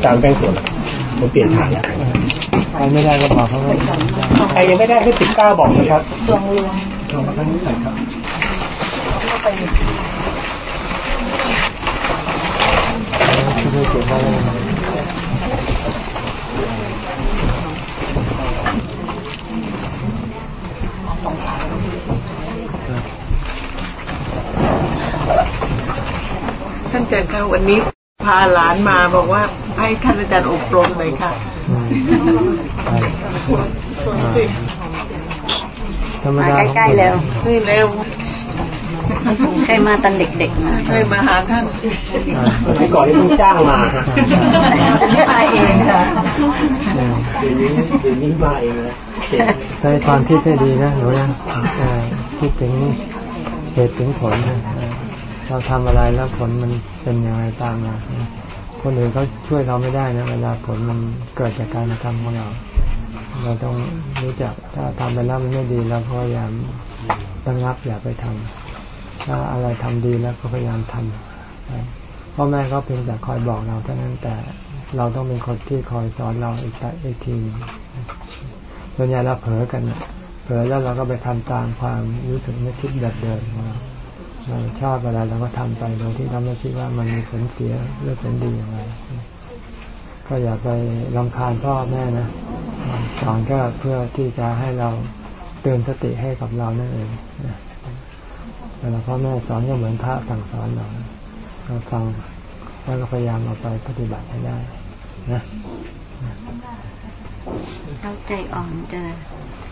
จางเป็นส่วนผมเปลี่ยนฐานแล้วใครไม่ได้ก็บอกเขาว่าใครยังไม่ได้ให้สิบเก้าบอกนะครับส่วนรวมส่งมาทางนี้หน่อยครับที่ไม่เก็บไว้ ท่านอาจารย์คะวันนี้พาหลานมาบอกว่าให้ท่านอาจารย์อบรมเลยค่ะอืมใช่ธรรมดาใกล้ๆแล้วนี่เร็วเคยมาตอนเด็กๆมาให้มาหาท่านอ่าสมัยก่อนที่ต้องจ้างมาฮะมาเองค่ะเออเดี๋ยวนี้เดี๋ยวนี้มาเองนะเก่งใช้ความคิดให้ดีนะหนูนะเออคิดถึงเหตุถึงผลนะ เราทำอะไรแล้วผลมันเป็นยังไงตามมาคนอื่นเขาช่วยเราไม่ได้นะเวลาผลมันเกิดจากการกระทำของเรา เราต้องรู้จักถ้าทำไปแล้วมันไม่ดีเราพยายามระงับอย่าไปทำถ้าอะไรทำดีแล้วก็พยายามทำพ่อแม่ก็เพียงแต่คอยบอกเราเท่านั้นแต่เราต้องเป็นคนที่คอยสอนเราอีกต่อีกทีส่วนใหญ่เราเผลอกันเผลอแล้วเราก็ไปทำตามความรู้สึกนึกคิดแบบเดิมของเรา เราชอบอะไรเราก็ทำไปโดยที่เราไม่คิดว่ามันมีผลเสียหรือผลดีอย่างไรก็อย่าไปรำคาญพ่อแม่นะสอนก็เพื่อที่จะให้เราเตือนสติให้กับเรานั่นเองเวลาพ่อแม่สอนก็เหมือนพระสั่งสอนเราเราฟังแล้วก็พยายามเอาไปปฏิบัติให้ได้ นะเราใจอ่อนจะ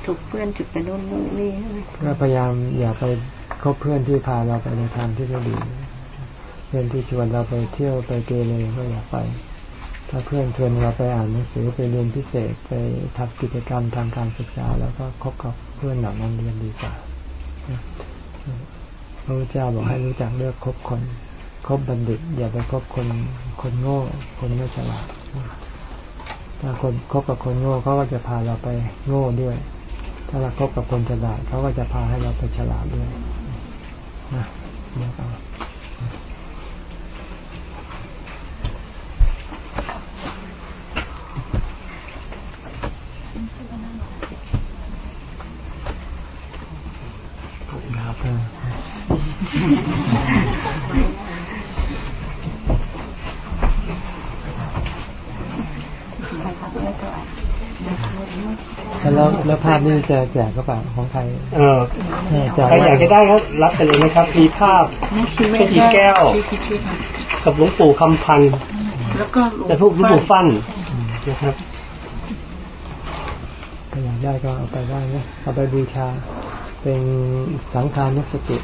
ถูกเพื่อนจุดไปนู่นนู่นนี่ใช่ไหมก็พยายามอย่าไปค บเพื่อนที่พาเราไปในทางที่ไม่ดี เพื่อนที่ชวนเราไปเที่ยวไปเกเรก็อย่าไป ถ้าเพื่อนชวนเราไปอ่านหนังสือไปเรียนพิเศษไปทำกิจกรรมทางการศึกษา แล้วก็คบกับเพื่อนเหล่านั้นเรียนดีกว่าพระเจ้าบอกให้รู้จักเลือกคบคนคบบัณฑิต อย่าไปคบคนคนโง่ คนไม่ฉลาดถ้าคนคบกับคนโง่เขาก็จะพาเราไปโง่ด้วย ถ้าเราคบกับคนฉลาดเขาก็จะพาให้เราไปฉลาดด้วย นะเดี๋ยวเอา แล้วแล้วภาพนี้จะแจกก็เปล่าของใคร เออแจกใครอยากจะได้ก็รับไปเลยนะครับมีภาพไม่คิดไม่เป็นอีแก้วที่คิดค่ะกับหลวงปู่คำพันธ์แล้วก็หลวงแต่พวกหลวงปู่ฟั่นนะครับถ้าอยากได้ก็เอาไปได้นะเอาไปบูชาเป็นสังฆานุสติ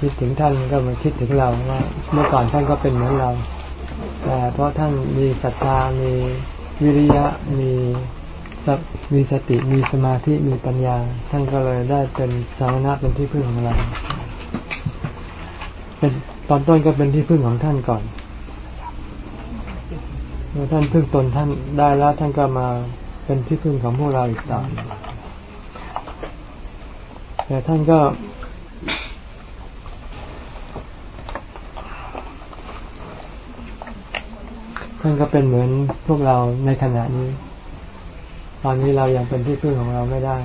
คิดถึงท่านก็มาคิดถึงเราว่า เมื่อก่อนท่านก็เป็นเหมือนเรา แต่เพราะท่านมีศรัทธามี วิริยะมีสติมีสติมีสมาธิมีปัญญา ท่านก็เลยได้เป็นสารณะเป็นที่พึ่งของเราเป็นตอนต้นก็เป็นที่พึ่งของท่านก่อนเมื่อท่านพึ่งตนท่านได้แล้วท่านก็มาเป็นที่พึ่งของพวกเราอีกต่อแต่ท่านก็ ท่านก็เป็นเหมือนพวกเราในขณะนี้ ตอนนี้เรายังเป็นที่พึ่งของเราไม่ได้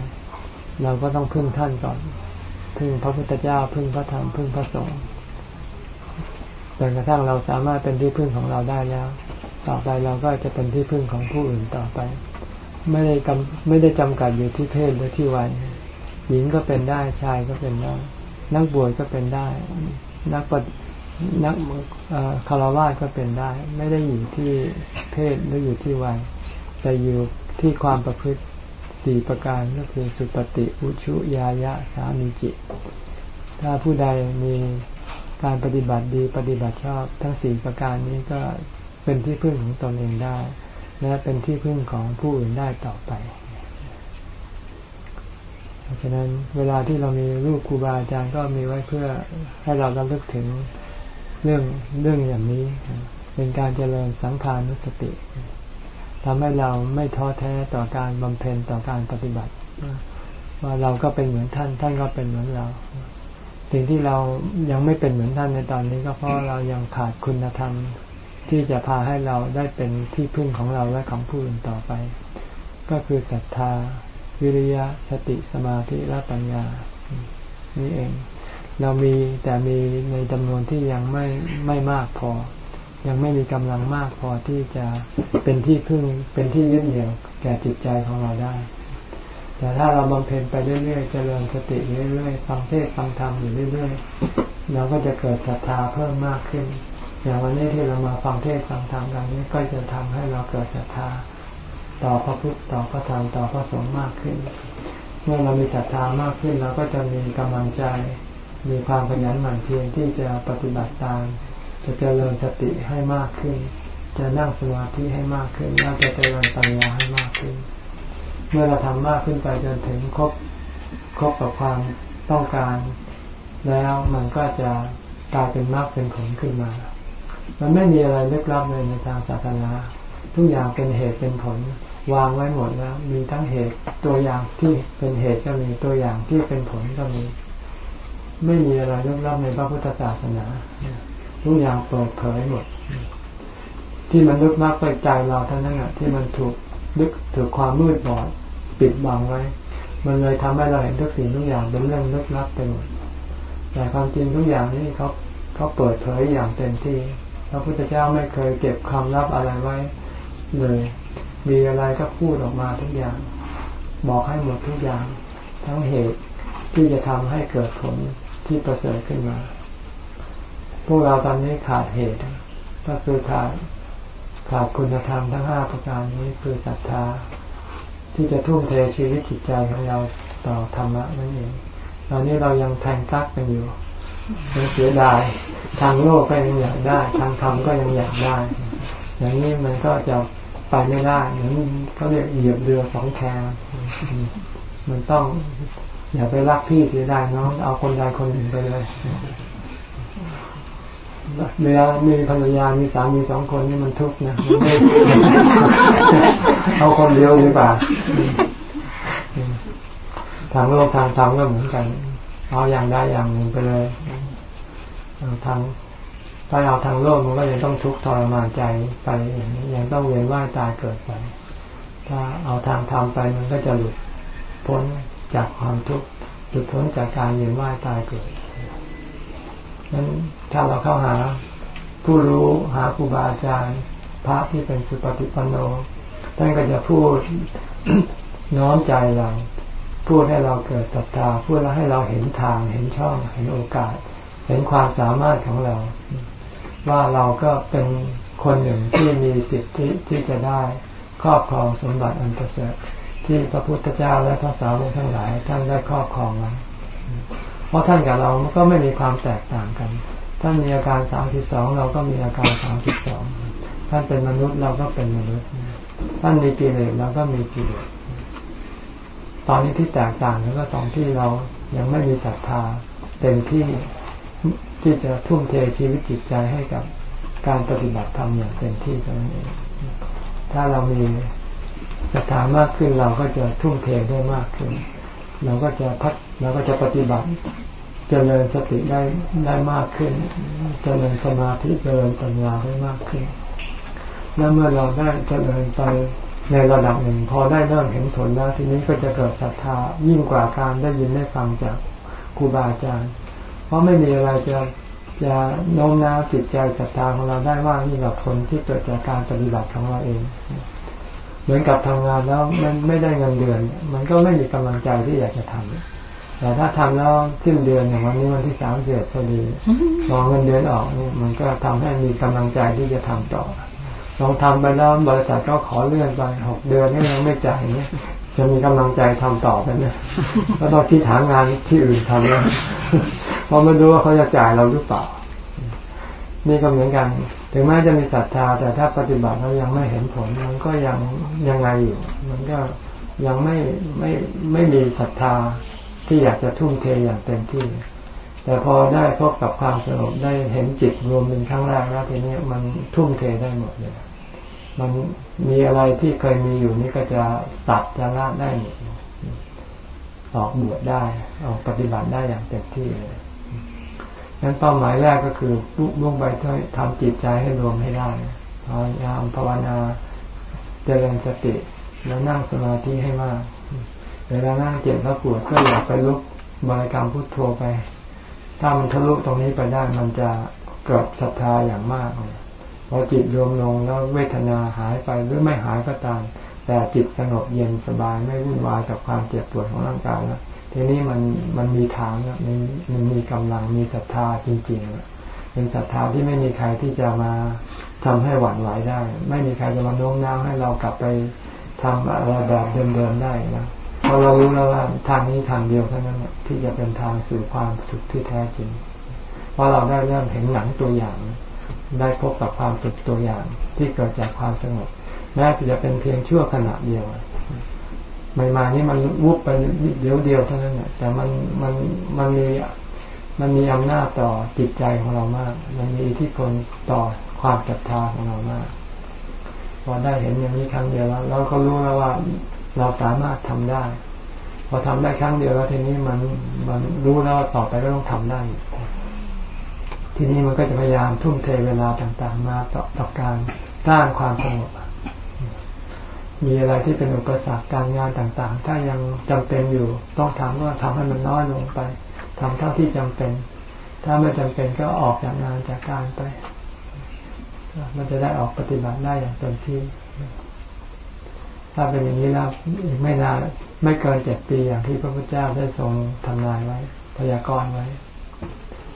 เราก็ต้องพึ่งท่านก่อน พึ่งพระพุทธเจ้า พึ่งพระธรรม พึ่งพระสงฆ์จนกระทั่งเราสามารถเป็นที่พึ่งของเราได้แล้ว ต่อไปเราก็จะเป็นที่พึ่งของผู้อื่นต่อไป ไม่ได้กำไม่ได้จำกัดอยู่ที่เพศหรือที่วัย หญิงก็เป็นได้ ชายก็เป็นได้ นักบวชก็เป็นได้ นักปฏิ นักคารวะก็เป็นได้ ไม่ได้อยู่ที่เพศหรืออยู่ที่วัยแต่อยู่ที่ความประพฤติสี่ประการก็คือสุปฏิอุชุยายะสามีจิตถ้าผู้ใดมีการปฏิบัติดีปฏิบัติชอบทั้งสี่ประการนี้ก็เป็นที่พึ่งของตนเองได้ และเป็นที่พึ่งของผู้อื่นได้ต่อไป เพราะฉะนั้นเวลาที่เรามีรูปครูบาอาจารย์ก็มีไว้เพื่อให้เราระลึกถึง เรื่องเรื่องอย่างนี้ เป็นการเจริญสังขานุสติทำให้เราไม่ท้อแท้ต่อการบำเพ็ญต่อการปฏิบัติ ว่าเราก็เป็นเหมือนท่าน ท่านก็เป็นเหมือนเรา สิ่งที่เรายังไม่เป็นเหมือนท่านในตอนนี้ ก็เพราะเรายังขาดคุณธรรมที่จะพาให้เราได้เป็นที่พึ่งของเราและของผู้อื่นต่อไป ก็คือศรัทธา วิริยะสติสมาธิและปัญญา นี่เอง เรามีแต่มีในจำนวนที่ยังไม่ไม่มากพอ ยังไม่มีกำลังมากพอที่จะเป็นที่พึ่งเป็นที่ยึดเหนี่ยวแก่จิตใจของเราได้ แต่ถ้าเราบำเพ็ญไปเรื่อยๆเจริญสติเรื่อยๆฟังเทศฟังธรรมอยู่เรื่อยๆเราก็จะเกิดศรัทธาเพิ่มมากขึ้น อย่างวันนี้ที่เรามาฟังเทศฟังธรรมกันนี้ก็จะทำให้เราเกิดศรัทธาต่อพระพุทธต่อพระธรรมต่อพระสงฆ์มากขึ้น เมื่อเรามีศรัทธามากขึ้นเราก็จะมีกำลังใจ มีความขยันหมั่นเพียรที่จะปฏิบัติตาม จะเจริญสติให้มากขึ้น จะนั่งสมาธิให้มากขึ้นแล้วจะเจริญปัญญาให้มากขึ้น เมื่อเราทำมากขึ้นไปจนถึงครบครบกับความต้องการ แล้วมันก็จะกลายเป็นมากเป็นผลขึ้นมา มันไม่มีอะไรลึกลับเลยในทางศาสนา ทุกอย่างเป็นเหตุเป็นผลวางไว้หมดแล้ว มีทั้งเหตุตัวอย่างที่เป็นเหตุก็มีตัวอย่างที่เป็นผลก็มี ไม่มีอะไรลึกลับในพระพุทธศาสนาทุกอย่างเปิดเผยหมด ที่มันลึกมากไปใจเราเท่านั้นอะ ที่มันถูกลึกถูกความมืดบอดปิดบังไว้ มันเลยทำให้เราเห็นทุกสิ่งทุกอย่างเป็นเรื่องลึกลับไปหมดแต่ความจริงทุกอย่างนี้เขาเขาเปิดเผยอย่างเต็มที่พระพุทธเจ้าไม่เคยเก็บความลับอะไรไว้ เลย มีอะไรก็พูดออกมาทุกอย่าง บอกให้หมดทุกอย่าง ทั้งเหตุที่จะทำให้เกิดผล ที่ประเสริฐขึ้นมา พวกเราตอนนี้ขาดเหตุ ก็คือขาดขาดคุณธรรมทั้งห้าประการนี้คือศรัทธา ที่จะทุ่มเทชีวิตจิตใจของเราต่อธรรมะนั่นเองตอนนี้เรายังแทงกักกันอยู่ยังเสียดายทางโลกก็ยังอยากได้ ทางธรรมก็ยังอยากได้ อย่างนี้มันก็จะไปไม่ได้อย่างนี้เขาเรียกเหยียบเรือสองแคมันต้อง อย่าไปรักพี่เสียดายน้อง เอาคนใดคนหนึ่งไปเลยเวลามีภรรยามีสามีสองคนนี่มันทุกข์นะเอาคนเดียวดีกว่าทางโลกทางธรรมก็เหมือนกัน เอาอย่างใดอย่างหนึ่งไปเลยทางถ้าเอาทางโลกมันก็ยังต้องทุกข์ทรมานใจไปยังต้องเวียนว่ายตายเกิดไป ถ้าเอาทางธรรมไปมันก็จะหลุดพ้น จากความทุกข์หลุดพ้นจากการเวียนว่ายตายเกิดนั้นถ้าเราเข้าหาผู้รู้หาครูบาอาจารย์ พระที่เป็นสุปฏิปันโนท่านก็จะพูดน้อมใจเรา พูดให้เราเกิดศรัทธาพูดแล้วให้เราเห็นทางเห็นช่อง เห็นโอกาส เห็นความสามารถของเรา ว่าเราก็เป็นคนหนึ่งที่มีสิทธิที่จะได้ครอบครองสมบัติอันประเสริฐ ที่พระพุทธเจ้าและพระสาวกทั้งหลายท่านได้ครอบครองไว้เพราะท่านกับเราก็ไม่มีความแตกต่างกัน ท่านมีอาการสามสิบสองเราก็มีอาการสามสิบสองท่านเป็นมนุษย์เราก็เป็นมนุษย์ ท่านมีกิเลสเราก็มีกิเลสตอนนี้ที่แตกต่างก็ตอนที่เรายังไม่มีศรัทธาเต็มที่ที่จะทุ่มเทชีวิตจิตใจให้กับการปฏิบัติธรรมอย่างเต็มที่เท่านั้นเองถ้าเรามี ศรัทธามากขึ้นเราก็จะทุ่มเทได้มากขึ้น เราก็จะพัฒเราก็จะปฏิบัติเจริญสติได้ได้มากขึ้นเจริญสมาธิเจริญปัญญาได้มากขึ้น แล้วเมื่อเราได้เจริญไปในระดับหนึ่ง พอได้เริ่มเห็นผลแล้วทีนี้ก็จะเกิดศรัทธายิ่งกว่าการได้ยินได้ฟังจากครูบาอาจารย์ เพราะไม่มีอะไรจะจะโน้มน้าวจิตใจศรัทธาของเราได้ว่านี่กับผลที่เกิดจากการปฏิบัติของเราเอง เหมือนกับทำงานแล้วมันไม่ได้เงินเดือน มันก็ไม่มีกำลังใจที่อยากจะทำแต่ถ้าทำแล้วสิ้นเดือนอย่างวันนี้วันที่สามเดือนพอดีรอเงินเดือนออกนี่มันก็ทำให้มีกำลังใจที่จะทำต่อลองทำไปแล้วบริษัทก็ขอเลื่อนไปหกเดือนนี่ยังไม่จ่ายเนี่ยจะมีกำลังใจทำต่อไปเนี่ยก็ต้องที่หางานที่อื่นทำแล้วเพราะไม่รู้ว่าเขาจะจ่ายเราหรือเปล่า นี่ก็เหมือนกัน ถึงแม้จะมีศรัทธา แต่ถ้าปฏิบัติแล้วยังไม่เห็นผล มันก็ยังยังไงอยู่ มันก็ยังไม่ไม่ไม่มีศรัทธาที่อยากจะทุ่มเทอย่างเต็มที่ แต่พอได้พบกับความสงบได้เห็นจิตรวมเป็นครั้งแรกแล้วทีนี้มันทุ่มเทได้หมดเลยมันมีอะไรที่เคยมีอยู่นี่ก็จะตัดจะละได้หมดออกบวชได้ออกปฏิบัติได้อย่างเต็มที่เลย นั้นเป้าหมายแรกก็คือมุ่งไปทำจิตใจให้รวมให้ได้พยายามภาวนาเจริญสติแล้วนั่งสมาธิให้มาก เวลานั่งเจ็บแล้วปวดก็อย่าไปลุกบริกรรมพุทโธไป ถ้ามันทะลุตรงนี้ไปได้มันจะเกิดศรัทธาอย่างมากเลยพอจิตรวมลงแล้วเวทนาหายไปหรือไม่หายก็ตาม แต่จิตสงบเย็นสบายไม่วุ่นวายกับความเจ็บปวดของร่างกายแล้ว ทีนี้มันมันมีฐานมันมันมีกำลังมีศรัทธาจริงๆเป็นศรัทธาที่ไม่มีใครที่จะมาทำให้หวั่นไหวได้ ไม่มีใครจะมาโน้มน้าวให้เรากลับไปทำอะไรแบบเดิมๆได้นะเพราะเรารู้แล้วว่าทางนี้ทางเดียวเท่านั้นที่จะเป็นทางสู่ความสุขที่แท้จริงเพราะเราได้เริ่มเห็นหนังตัวอย่าง ได้พบกับความสุขตัวอย่างที่เกิดจากความสงบแม้จะเป็นเพียงชั่วขณะเดียว ใหม่ๆนี่มันวุบไปเดียวเดียวเท่านั้นแหละแต่มันมันมันมีมันมีอำนาจต่อจิตใจของเรามาก มันมีอิทธิพลต่อความศรัทธาของเรามาก พอได้เห็นอย่างนี้ครั้งเดียวแล้วเราก็รู้แล้วว่าเราสามารถทำได้ พอทำได้ครั้งเดียวแล้วทีนี้มันมันรู้แล้วต่อไปก็ต้องทำได้ ทีนี้มันก็จะพยายามทุ่มเทเวลาต่างๆ มาต่อต่อการสร้างความสงบ มีอะไรที่เป็นอุปสรรคการงานต่างๆ ถ้ายังจำเป็นอยู่ ต้องทำก็ทำให้มันน้อยลงไปทำเท่าที่จำเป็น ถ้าไม่จำเป็นก็ออกจากงานจากการไป มันจะได้ออกปฏิบัติได้อย่างเต็มที่ ถ้าเป็นอย่างนี้แล้วอีกไม่นานไม่เกินเจ็ดปีอย่างที่พระพุทธเจ้าได้ทรงทำนายไว้ พยากรณ์ไว้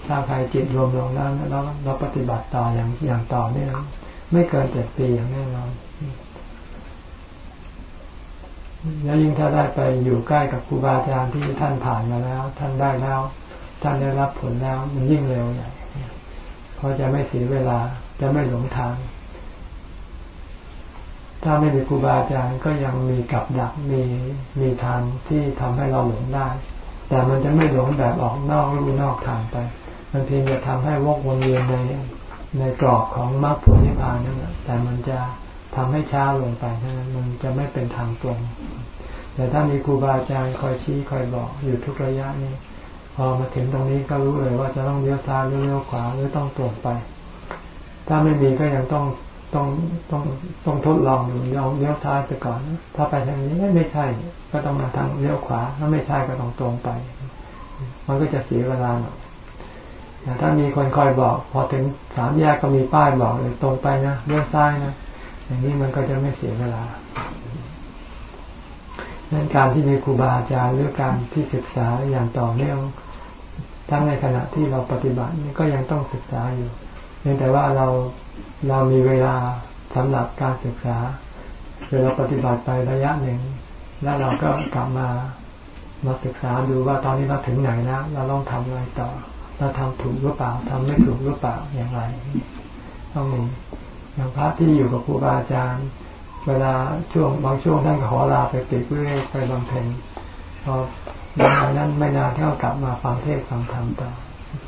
ถ้าใครจิตรวมลงแล้วแล้วเราปฏิบัติต่ออย่างอย่างต่อเนื่องไม่เกินเจ็ดปีอย่างแน่นอน แล้วยิ่งถ้าได้ไปอยู่ใกล้กับครูบาอาจารย์ที่ท่านผ่านมาแล้ว ท่านได้แล้ว ท่านได้รับผลแล้วมันยิ่งเร็วใหญ่เพราะจะไม่เสียเวลาจะไม่หลงทาง ถ้าไม่มีครูบาอาจารย์ก็ยังมีกับดักมีมีทางที่ทำให้เราหลงได้ แต่มันจะไม่หลงแบบออกนอกลู่นอกทางไปบางทีจะทำให้วกวนเวียนในในกรอบของมรรคผลนิพพานนั่นแหละแต่มันจะ ทำให้ช้าลงไปเท่านั้นมันจะไม่เป็นทางตรง แต่ถ้ามีครูบาอาจารย์คอยชี้คอยบอกอยู่ทุกระยะนี้ พอมาถึงตรงนี้ก็รู้เลยว่าจะต้องเลี้ยวซ้ายหรือเลี้ยวขวาหรือต้องตรงไป ถ้าไม่มีก็ยังต้องต้องต้องต้องทดลองดูลอเลี้ยวซ้ายไปก่อน ถ้าไปทางนี้ไม่ใช่ ก็ต้องมาทางเลี้ยวขวา ถ้าไม่ใช่ก็ต้องตรงไป มันก็จะเสียเวลาหน่อยแต่ถ้ามีคนคอยบอก พอถึงสามแยกก็มีป้ายบอกเลยตรงไปนะเลี้ยวซ้ายนะ อย่างนี้มันก็จะไม่เสียเวลาดังนั้นการที่มีครูบาอาจารย์หรือการที่ศึกษาอย่างต่อเนื่องทั้งในขณะที่เราปฏิบัตินี่ก็ยังต้องศึกษาอยู่เพียงแต่ว่าเราเรามีเวลาสำหรับการศึกษาเวลาปฏิบัติไประยะหนึ่ง แล้วเราก็กลับมามาศึกษาดูว่าตอนนี้เราถึงไหนแล้วเราต้องทำอะไรต่อ เราทำถูกหรือเปล่าทำไม่ถูกหรือเปล่าอย่างไรต้องมี อย่างพระที่อยู่กับครูบาอาจารย์ เวลาช่วงบางช่วงท่านก็ขอลาไปปิดเพื่อไปบำเพ็ญพอบางนั้นไม่นานเท่ากลับมาฟังเทศฟังธรรมต่อ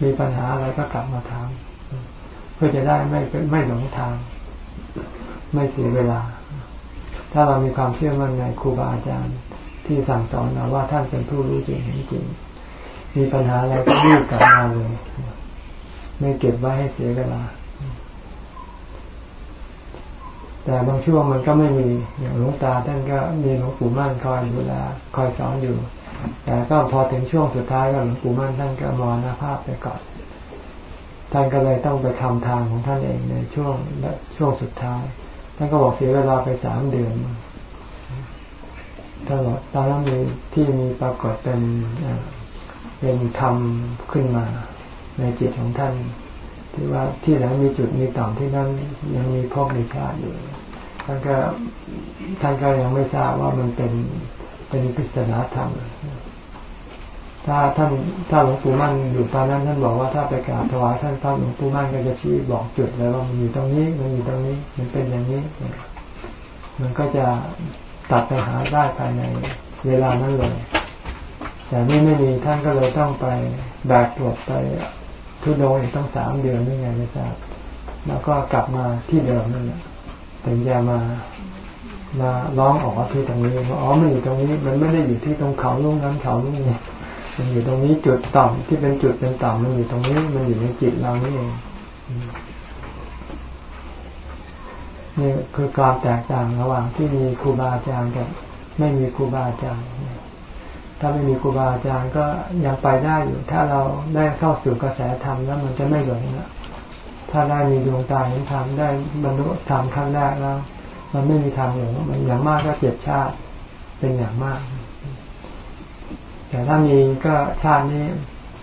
มีปัญหาอะไรก็กลับมาถามเพื่อจะได้ไม่ไม่หลงทาง ไม่เสียเวลา ถ้าเรามีความเชื่อมั่นในครูบาอาจารย์ที่สั่งสอนเราว่าท่านเป็นผู้รู้จริงเห็นจริงมีปัญหาอะไรก็รีบกลับมาเลย ไม่เก็บไว้ให้เสียเวลา แต่บางช่วงมันก็ไม่มีอย่างหลวงตาท่านก็มีหลวงปู่มั่นคอยดูแลคอยสอนอยู่ แต่ก็พอถึงช่วงสุดท้ายก็หลวงปู่มั่นท่านก็มรณภาพไปก่อนท่านก็เลยต้องไปทำทางของท่านเองในช่วงช่วงสุดท้ายท่านก็บอกเสียเวลาไปสามเดือนตลอดตอนนั้นมีที่มีปรากฏเป็นเป็นธรรมขึ้นมา ในจิตของท่านที่ว่าที่ไหนมีจุดมีต่อมที่นั่นยังมีพบมีชาติอยู่ ท่านก็ท่านก็ยังไม่ทราบว่ามันเป็นเป็นพิศนาธรรม ถ้าท่านถ้าหลวงปู่มั่นอยู่ตอนนั้น ท่านบอกว่าถ้าไปกราบถวายท่านท่านหลวงปู่มั่นก็จะชี้บอกจุดเลยว่ามันอยู่ตรงนี้มันอยู่ตรงนี้ มันเป็นอย่างนี้ มันก็จะตัดปัญหาได้ภายในเวลานั้นเลย แต่นี่ไม่มีท่านก็เลยต้องไปแบกตรวจไปทุดงอีกต้องสามเดือนนี่ไงไม่ทราบแล้วก็กลับมาที่เดิมนั่นแหละ ถึงจะมามาร้องออกที่ตรงนี้ว่าอ๋อมันอยู่ตรงนี้มันไม่ได้อยู่ที่ตรงเขาลุ่งนั้นเขาลุ่งนี้มันอยู่ตรงนี้จุดต่ำที่เป็นจุดเป็นต่ำมันอยู่ตรงนี้มันอยู่ในจิตเรานี่เองนี่คือความแตกต่างระหว่างที่มีครูบาอาจารย์กับไม่มีครูบาอาจารย์ ถ้าไม่มีครูบาอาจารย์ก็ยังไปได้อยู่ ถ้าเราได้เข้าสู่กระแสธรรมแล้วมันจะไม่หลงนะ ถ้าได้มีดวงตาเห็นธรรมได้บรรลุธรรมขั้นแรกแล้ว มันไม่มีทางหลงมันอย่างมากก็เจ็ดชาติเป็นอย่างมาก แต่ถ้ามีก็ชาตินี้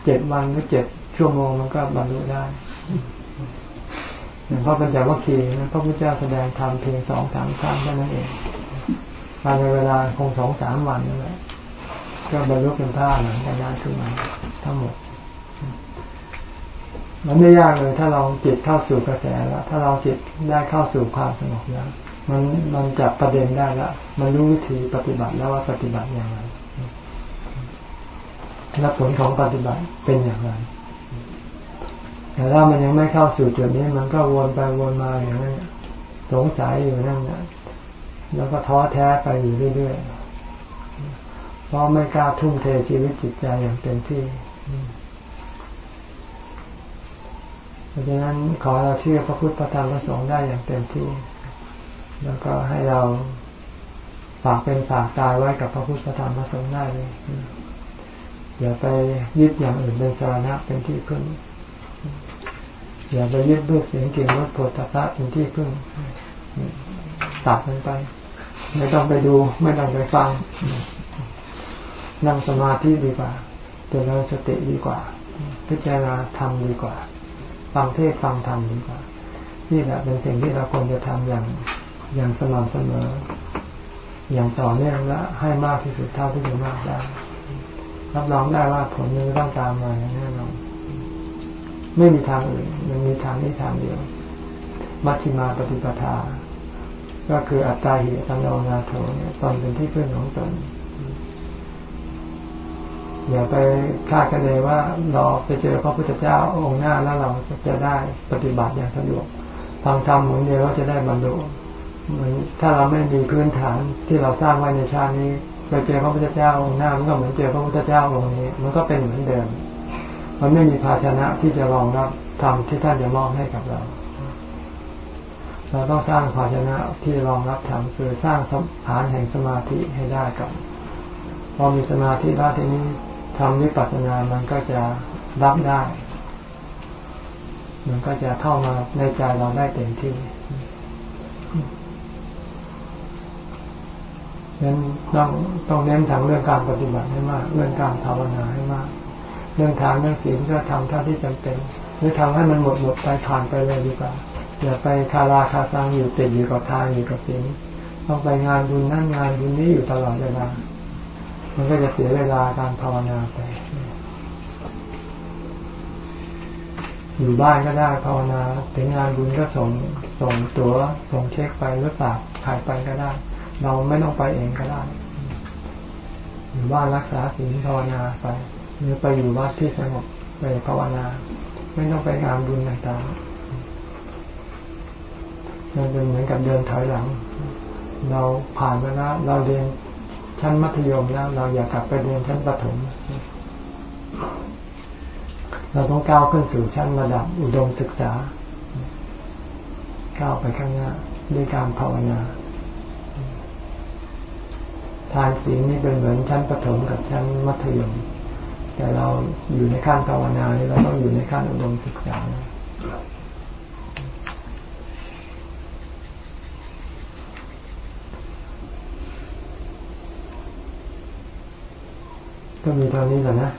เจ็ดวันหรือเจ็ดชั่วโมงมันก็บรรลุได้อย่างพระปัญจวัคคีย์นะพระพุทธเจ้าแสดงธรรมเพียงสองสามครั้งเท่านั้นเองภายในเวลาคงสองสามวันนั่นแหละก็บรรลุเป็นพระหลังจากนั้นขึ้นมาทั้งหมด มันไม่ยากเลยถ้าเราจิตเข้าสู่กระแสแล้ว ถ้าเราจิตได้เข้าสู่ความสงบแล้ว มันมันจับประเด็นได้แล้วมันรู้วิธีปฏิบัติแล้วว่าปฏิบัติอย่างไรและผลของปฏิบัติเป็นอย่างไรแต่ถ้ามันยังไม่เข้าสู่จุดนี้มันก็วนไปวนมาอย่างนั้นสงสัยอยู่นั่นนะแล้วก็ท้อแท้ไปอยู่เรื่อยๆเพราะไม่กล้าทุ่มเทชีวิตจิตใจอย่างเต็มที่ เพ ราะฉะนั้นขอเราเชื่อพระพุทธพระธรรมพระสงฆ์ได้อย่างเต็มที่ แล้วก็ให้เราฝากเป็นฝากตายไว้กับพระพุทธพระธรรมพระสงฆ์ได้เลยอย่าไปยึดอย่างอื่นเป็นสาระเป็นที่พึ่ง อย่าไปยึดรูปเสียงกลิ่นรสโผฏฐัพพะเป็นที่พึ่งตัดมันไป ไม่ต้องไปดู ไม่ต้องไปฟัง นั่งสมาธิดีกว่าเจริญสติดีกว่า พิจารณาธรรมดีกว่า ฟังเทศฟังธรรมดีกว่านี่แหละเป็นสิ่งที่เราควรจะทำอย่างอย่างสม่ำเสมอ อย่างต่อเนื่องและให้มากที่สุดเท่าที่จะมากได้รับรองได้ว่าผลมันต้องตามมาแน่นอนไม่มีทางอื่นมันมีทางนี้ทางเดียว มัชฌิมาปฏิปทา ก็คืออัตตาหิตังโนนาโถเนี่ยตอนเป็นที่พึ่งของตน อย่าไปคาดคะเนว่าเราไปเจอพระพุทธเจ้าองค์หน้าแล้วเราจะได้ปฏิบัติอย่างสะดวกฟังธรรมหมุนเดียวก็จะได้บรรลุถ้าเราไม่มีพื้นฐานที่เราสร้างไว้ในชาตินี้ไปเจอพระพุทธเจ้าองค์หน้ามันก็เหมือนเจอพระพุทธเจ้าองค์นี้ มันก็เป็นเหมือนเดิม มันไม่มีภาชนะที่จะรองรับธรรมที่ท่านจะมอบให้กับเรา เราต้องสร้างภาชนะที่รองรับธรรมคือสร้างฐานแห่งสมาธิให้ได้กับพอมีสมาธิแล้วทีนี้ ทำวิปัสสนามันก็จะรับได้ มันก็จะเข้ามาในใจเราได้เต็มที่นั้นต้องต้องเน้นทางเรื่องการปฏิบัติให้มาก เรื่องการภาวนาให้มาก เรื่องทางเรื่องศีลก็ทำเท่าที่จำเป็น หรือทำให้มันหมดหมดไปผ่านไปเลยดีกว่าอย่าไปคาราคาซังอยู่ติดอยู่กับทางอยู่กับศีลต้องไปงานบุญนั่นงานบุญนี้อยู่ตลอดเวลา มันก็จะเสียเวลาการภาวนาไป อยู่บ้านก็ได้ภาวนาถึงงานบุญก็ส่งส่งตัวส่งเช็คไปหรือฝากถ่ายไปก็ได้ เราไม่ต้องไปเองก็ได้ อยู่บ้านรักษาศีลภาวนาไปหรือไปอยู่วัดที่สงบไปภาวนา ไม่ต้องไปงานบุญต่างๆมันเป็นเหมือนกับเดินถอยหลัง เราผ่านมาแล้วเราเรียน ชั้นมัธยมแล้ว เราอยากกลับไปเรียนชั้นประถม เราต้องก้าวขึ้นสู่ชั้นระดับอุดมศึกษา ก้าวไปข้างหน้าด้วยการภาวนาทานศีลนี่เป็นเหมือนชั้นประถมกับชั้นมัธยม แต่เราอยู่ในขั้นภาวนานี่เราต้องอยู่ในขั้นอุดมศึกษา ก็มีตอนนี้แหละนะ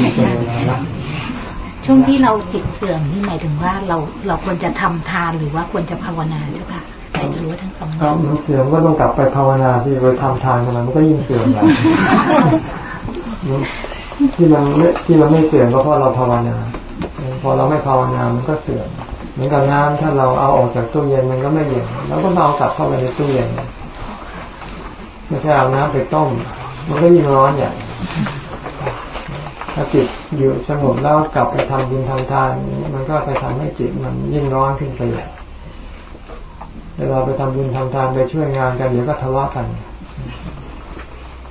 มีเป็นเวลาละช่วงที่เราจิตเสื่อมนี่หมายถึงว่าเราเราควรจะทำทานหรือว่าควรจะภาวนาเจ้าค่ะแต่รู้ว่าทั้งสองอก็ย่างมันเสื่อมก็ต้องกลับไปภาวนาที่ไปทำทานกันมันก็ยิ่งเสื่อมอย่างที่เราไม่ที่เราไม่เสื่อมก็เพราะเราภาวนา พอเราไม่ภาวนา มันก็เสื่อมเหมือนกับน้ำถ้าเราเอาออกจากตู้เย็นมันก็ไม่เย็นเราก็เอากลับเข้าไปในตู้เย็นไม่ใช่เอาน้ำไปต้ม มันก็ยิ่งร้อนอย่าง ถ้าจิตอยู่สงบแล้วกลับไปทำบุญทำทานมันก็ไปทำให้จิตมันยิ่งร้อนขึ้นไปใหญ่เวลาไปทำบุญทำทานไปช่วยงานกันเดี๋ยวก็ทะเลาะกัน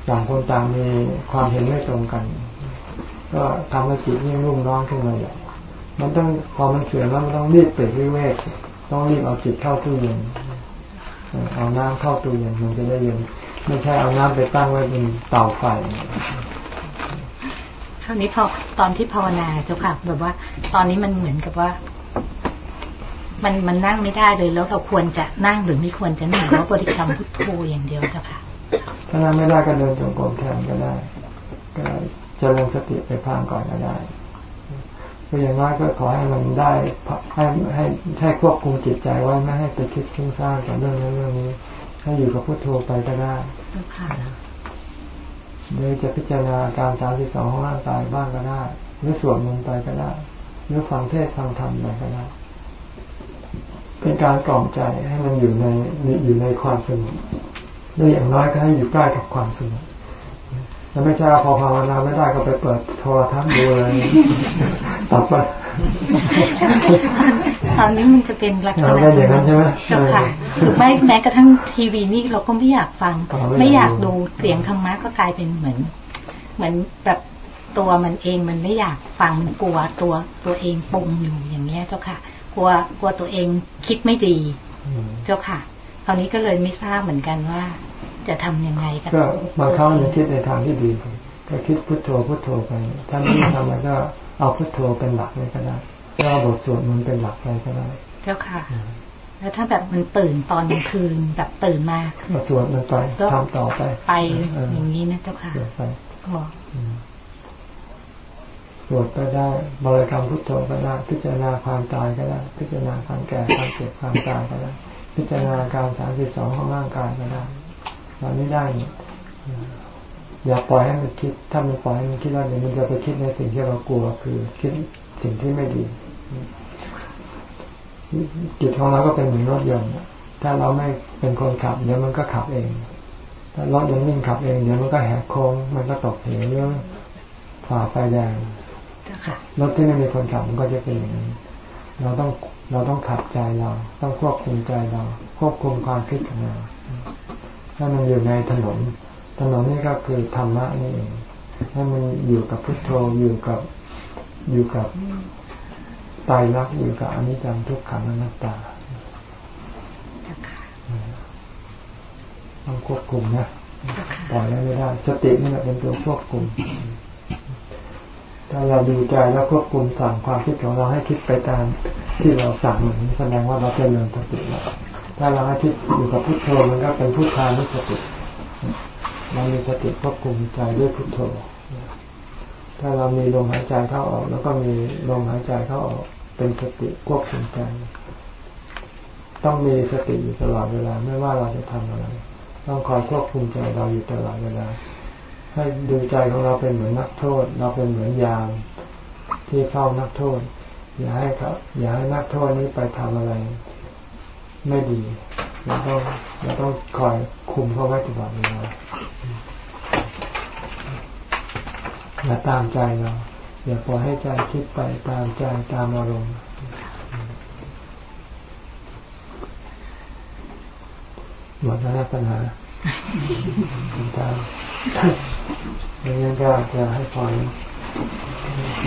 ต่างคนต่างมีความเห็นไม่ตรงกัน ก็ทำให้จิตยิ่งรุ่มร้อนขึ้นมาใหญ่มันต้องพอมันเสื่อมแล้วมันต้องรีบเปลี่ยนวิเวกต้องรีบเอาจิตเข้าตู้เย็นเอาน้ำเข้าตู้เย็นมันจะได้เย็น ไม่ใช่เอาน้ำไปตั้งไว้บนเตาไฟคราวนี้พอตอนที่ภาวนาเจ้าค่ะแบบว่า ตอนนี้มันเหมือนกับว่า มันมันนั่งไม่ได้เลยแล้วเราควรจะนั่งหรือไม่ควรจะนั่งหรือว่าบริกรรมพุทโธอย่างเดียวเจ้าค่ะถ้านั่งไม่ได้ก็เดินจงกรมแทนก็ได้ ก็เจริญสติไปพางก่อนก็ได้ก็อย่างน้อยก็ขอให้มันได้ให้ให้ให้ควบคุมจิตใจไว้ไม่ให้ไปคิดฟุ้งซ่านกับเรื่องนั้นเรื่องนี้ ให้อยู่กับพุทโธไปก็ได้เจ้าค่ะหรือจะพิจารณาการสามสิบสองของร่างกายบ้างก็ได้ หรือสวดมนต์ไปก็ได้ หรือฟังเทศน์ฟังธรรมไปก็ได้ เป็นการกล่อมใจให้มันอยู่ในอยู่ในความสงบหรืออย่างน้อยก็ให้อยู่ใกล้กับความสงบแล้วไม่ใช่พอภาวนาไม่ได้ก็ไปเปิดโทรทัศน์ดูเลยตัดไป ตอนนี้มันจะเป็นลักษณะเราได้อย่างนั้นใช่ไหมเจ้าค่ะหรือไม่แม้กระทั่งทีวีนี่เราก็ไม่อยากฟังอ๋อไม่ไม่อยากกอายดูดูเสียงธรรมะก็กลายเป็นเหมือน เหมือนแบบตัวมันเองมันไม่อยากฟังกลัวตัวตัวเองปรุงอยู่อย่างเงี้ยเจ้าค่ะ กลัวกลัวตัวเองคิดไม่ดีอืมเจ้าค่ะคราวนี้ก็เลยไม่ทราบเหมือนกันว่า จะทำยังไงกับก็บางครั้งมันคิดในทางที่ดีไปก็คิดพุทโธพุทโธไปถ้าไม่ทำอะไรก็ เอาพุทโธเป็นหลักเลยก็ได้ก็เอาบทสวดมนต์เป็นหลักไปก็ได้ เจ้าค่ะ แล้วถ้าแบบมันตื่นตอนกลางคืนแบบตื่นมาก็สวดมันไปก็ทำต่อไปไปเอออย่างนี้นะเจ้าค่ะสวดไปบอกอืมสวดก็ได้บริกรรมพุทโธก็ได้พิจารณาความตายก็ได้ พิจารณาความแก่ความเจ็บความตายก็ได้ พิจารณาการสามสิบสองของร่างกายก็ได้ตอนนี้ได้เนี่ย อย่าปล่อยให้มันคิด ถ้ามันปล่อยให้มันคิดแล้วเดี๋ยวมันจะไปคิดในสิ่งที่เรากลัวคือคิดสิ่งที่ไม่ดีจิตของเราก็เป็นเหมือนรถยนต์อะถ้าเราไม่เป็นคนขับเดี๋ยวมันก็ขับเอง ถ้ารถยังวิ่งขับเองเดี๋ยวมันก็แหกโค้ง มันก็ตกเหวหรือฝ่าไฟแดงเจ้าค่ะรถที่ไม่มีคนขับมันก็จะเป็นอย่างนั้นเราต้องเราต้องขับใจเรา ต้องควบคุมใจเรา ควบคุมความคิดของเราถ้ามันอยู่ในถนน ถนนนี่ก็คือธรรมะนี่เองถ้ามันอยู่กับพุทโธอยู่กับอยู่กับไตรลักษณ์อยู่กับอนิจจังทุกขังอนัตตาเจ้าค่ะต้องควบคุมนะเจ้าค่ะปล่อยไว้ไม่ได้สตินี่แหละเป็นตัวควบคุม ถ้าเราดูใจแล้วควบคุมสั่งความคิดของเราให้คิดไปตามที่เราสั่งเหมือนแสดงว่าเราเจริญสติแล้วถ้าเราให้คิดอยู่กับพุทโธมันก็เป็นพุทธานุสติ เรามีสติควบคุมใจด้วยพุทโธ ถ้าเรามีลมหายใจเข้าออก แล้วก็มีลมหายใจเข้าออกเป็นสติควบคุมใจ ต้องมีสติอยู่ตลอดเวลา ไม่ว่าเราจะทำอะไร ต้องคอยควบคุมใจเราอยู่ตลอดเวลา ให้ดูใจของเราเป็นเหมือนนักโทษ เราเป็นเหมือนยามที่เฝ้านักโทษ อย่าให้เขาอย่าให้นักโทษนี้ไปทำอะไร ไม่ดี เราต้องเราต้องคอยคุมเขาไว้ตลอดเวลาอย่าตามใจเราอย่าปล่อยให้ใจคิดไปตามใจตามอารมณ์หมดแล้วปัญหาคุณตาไม่งั้นก็จะให้พร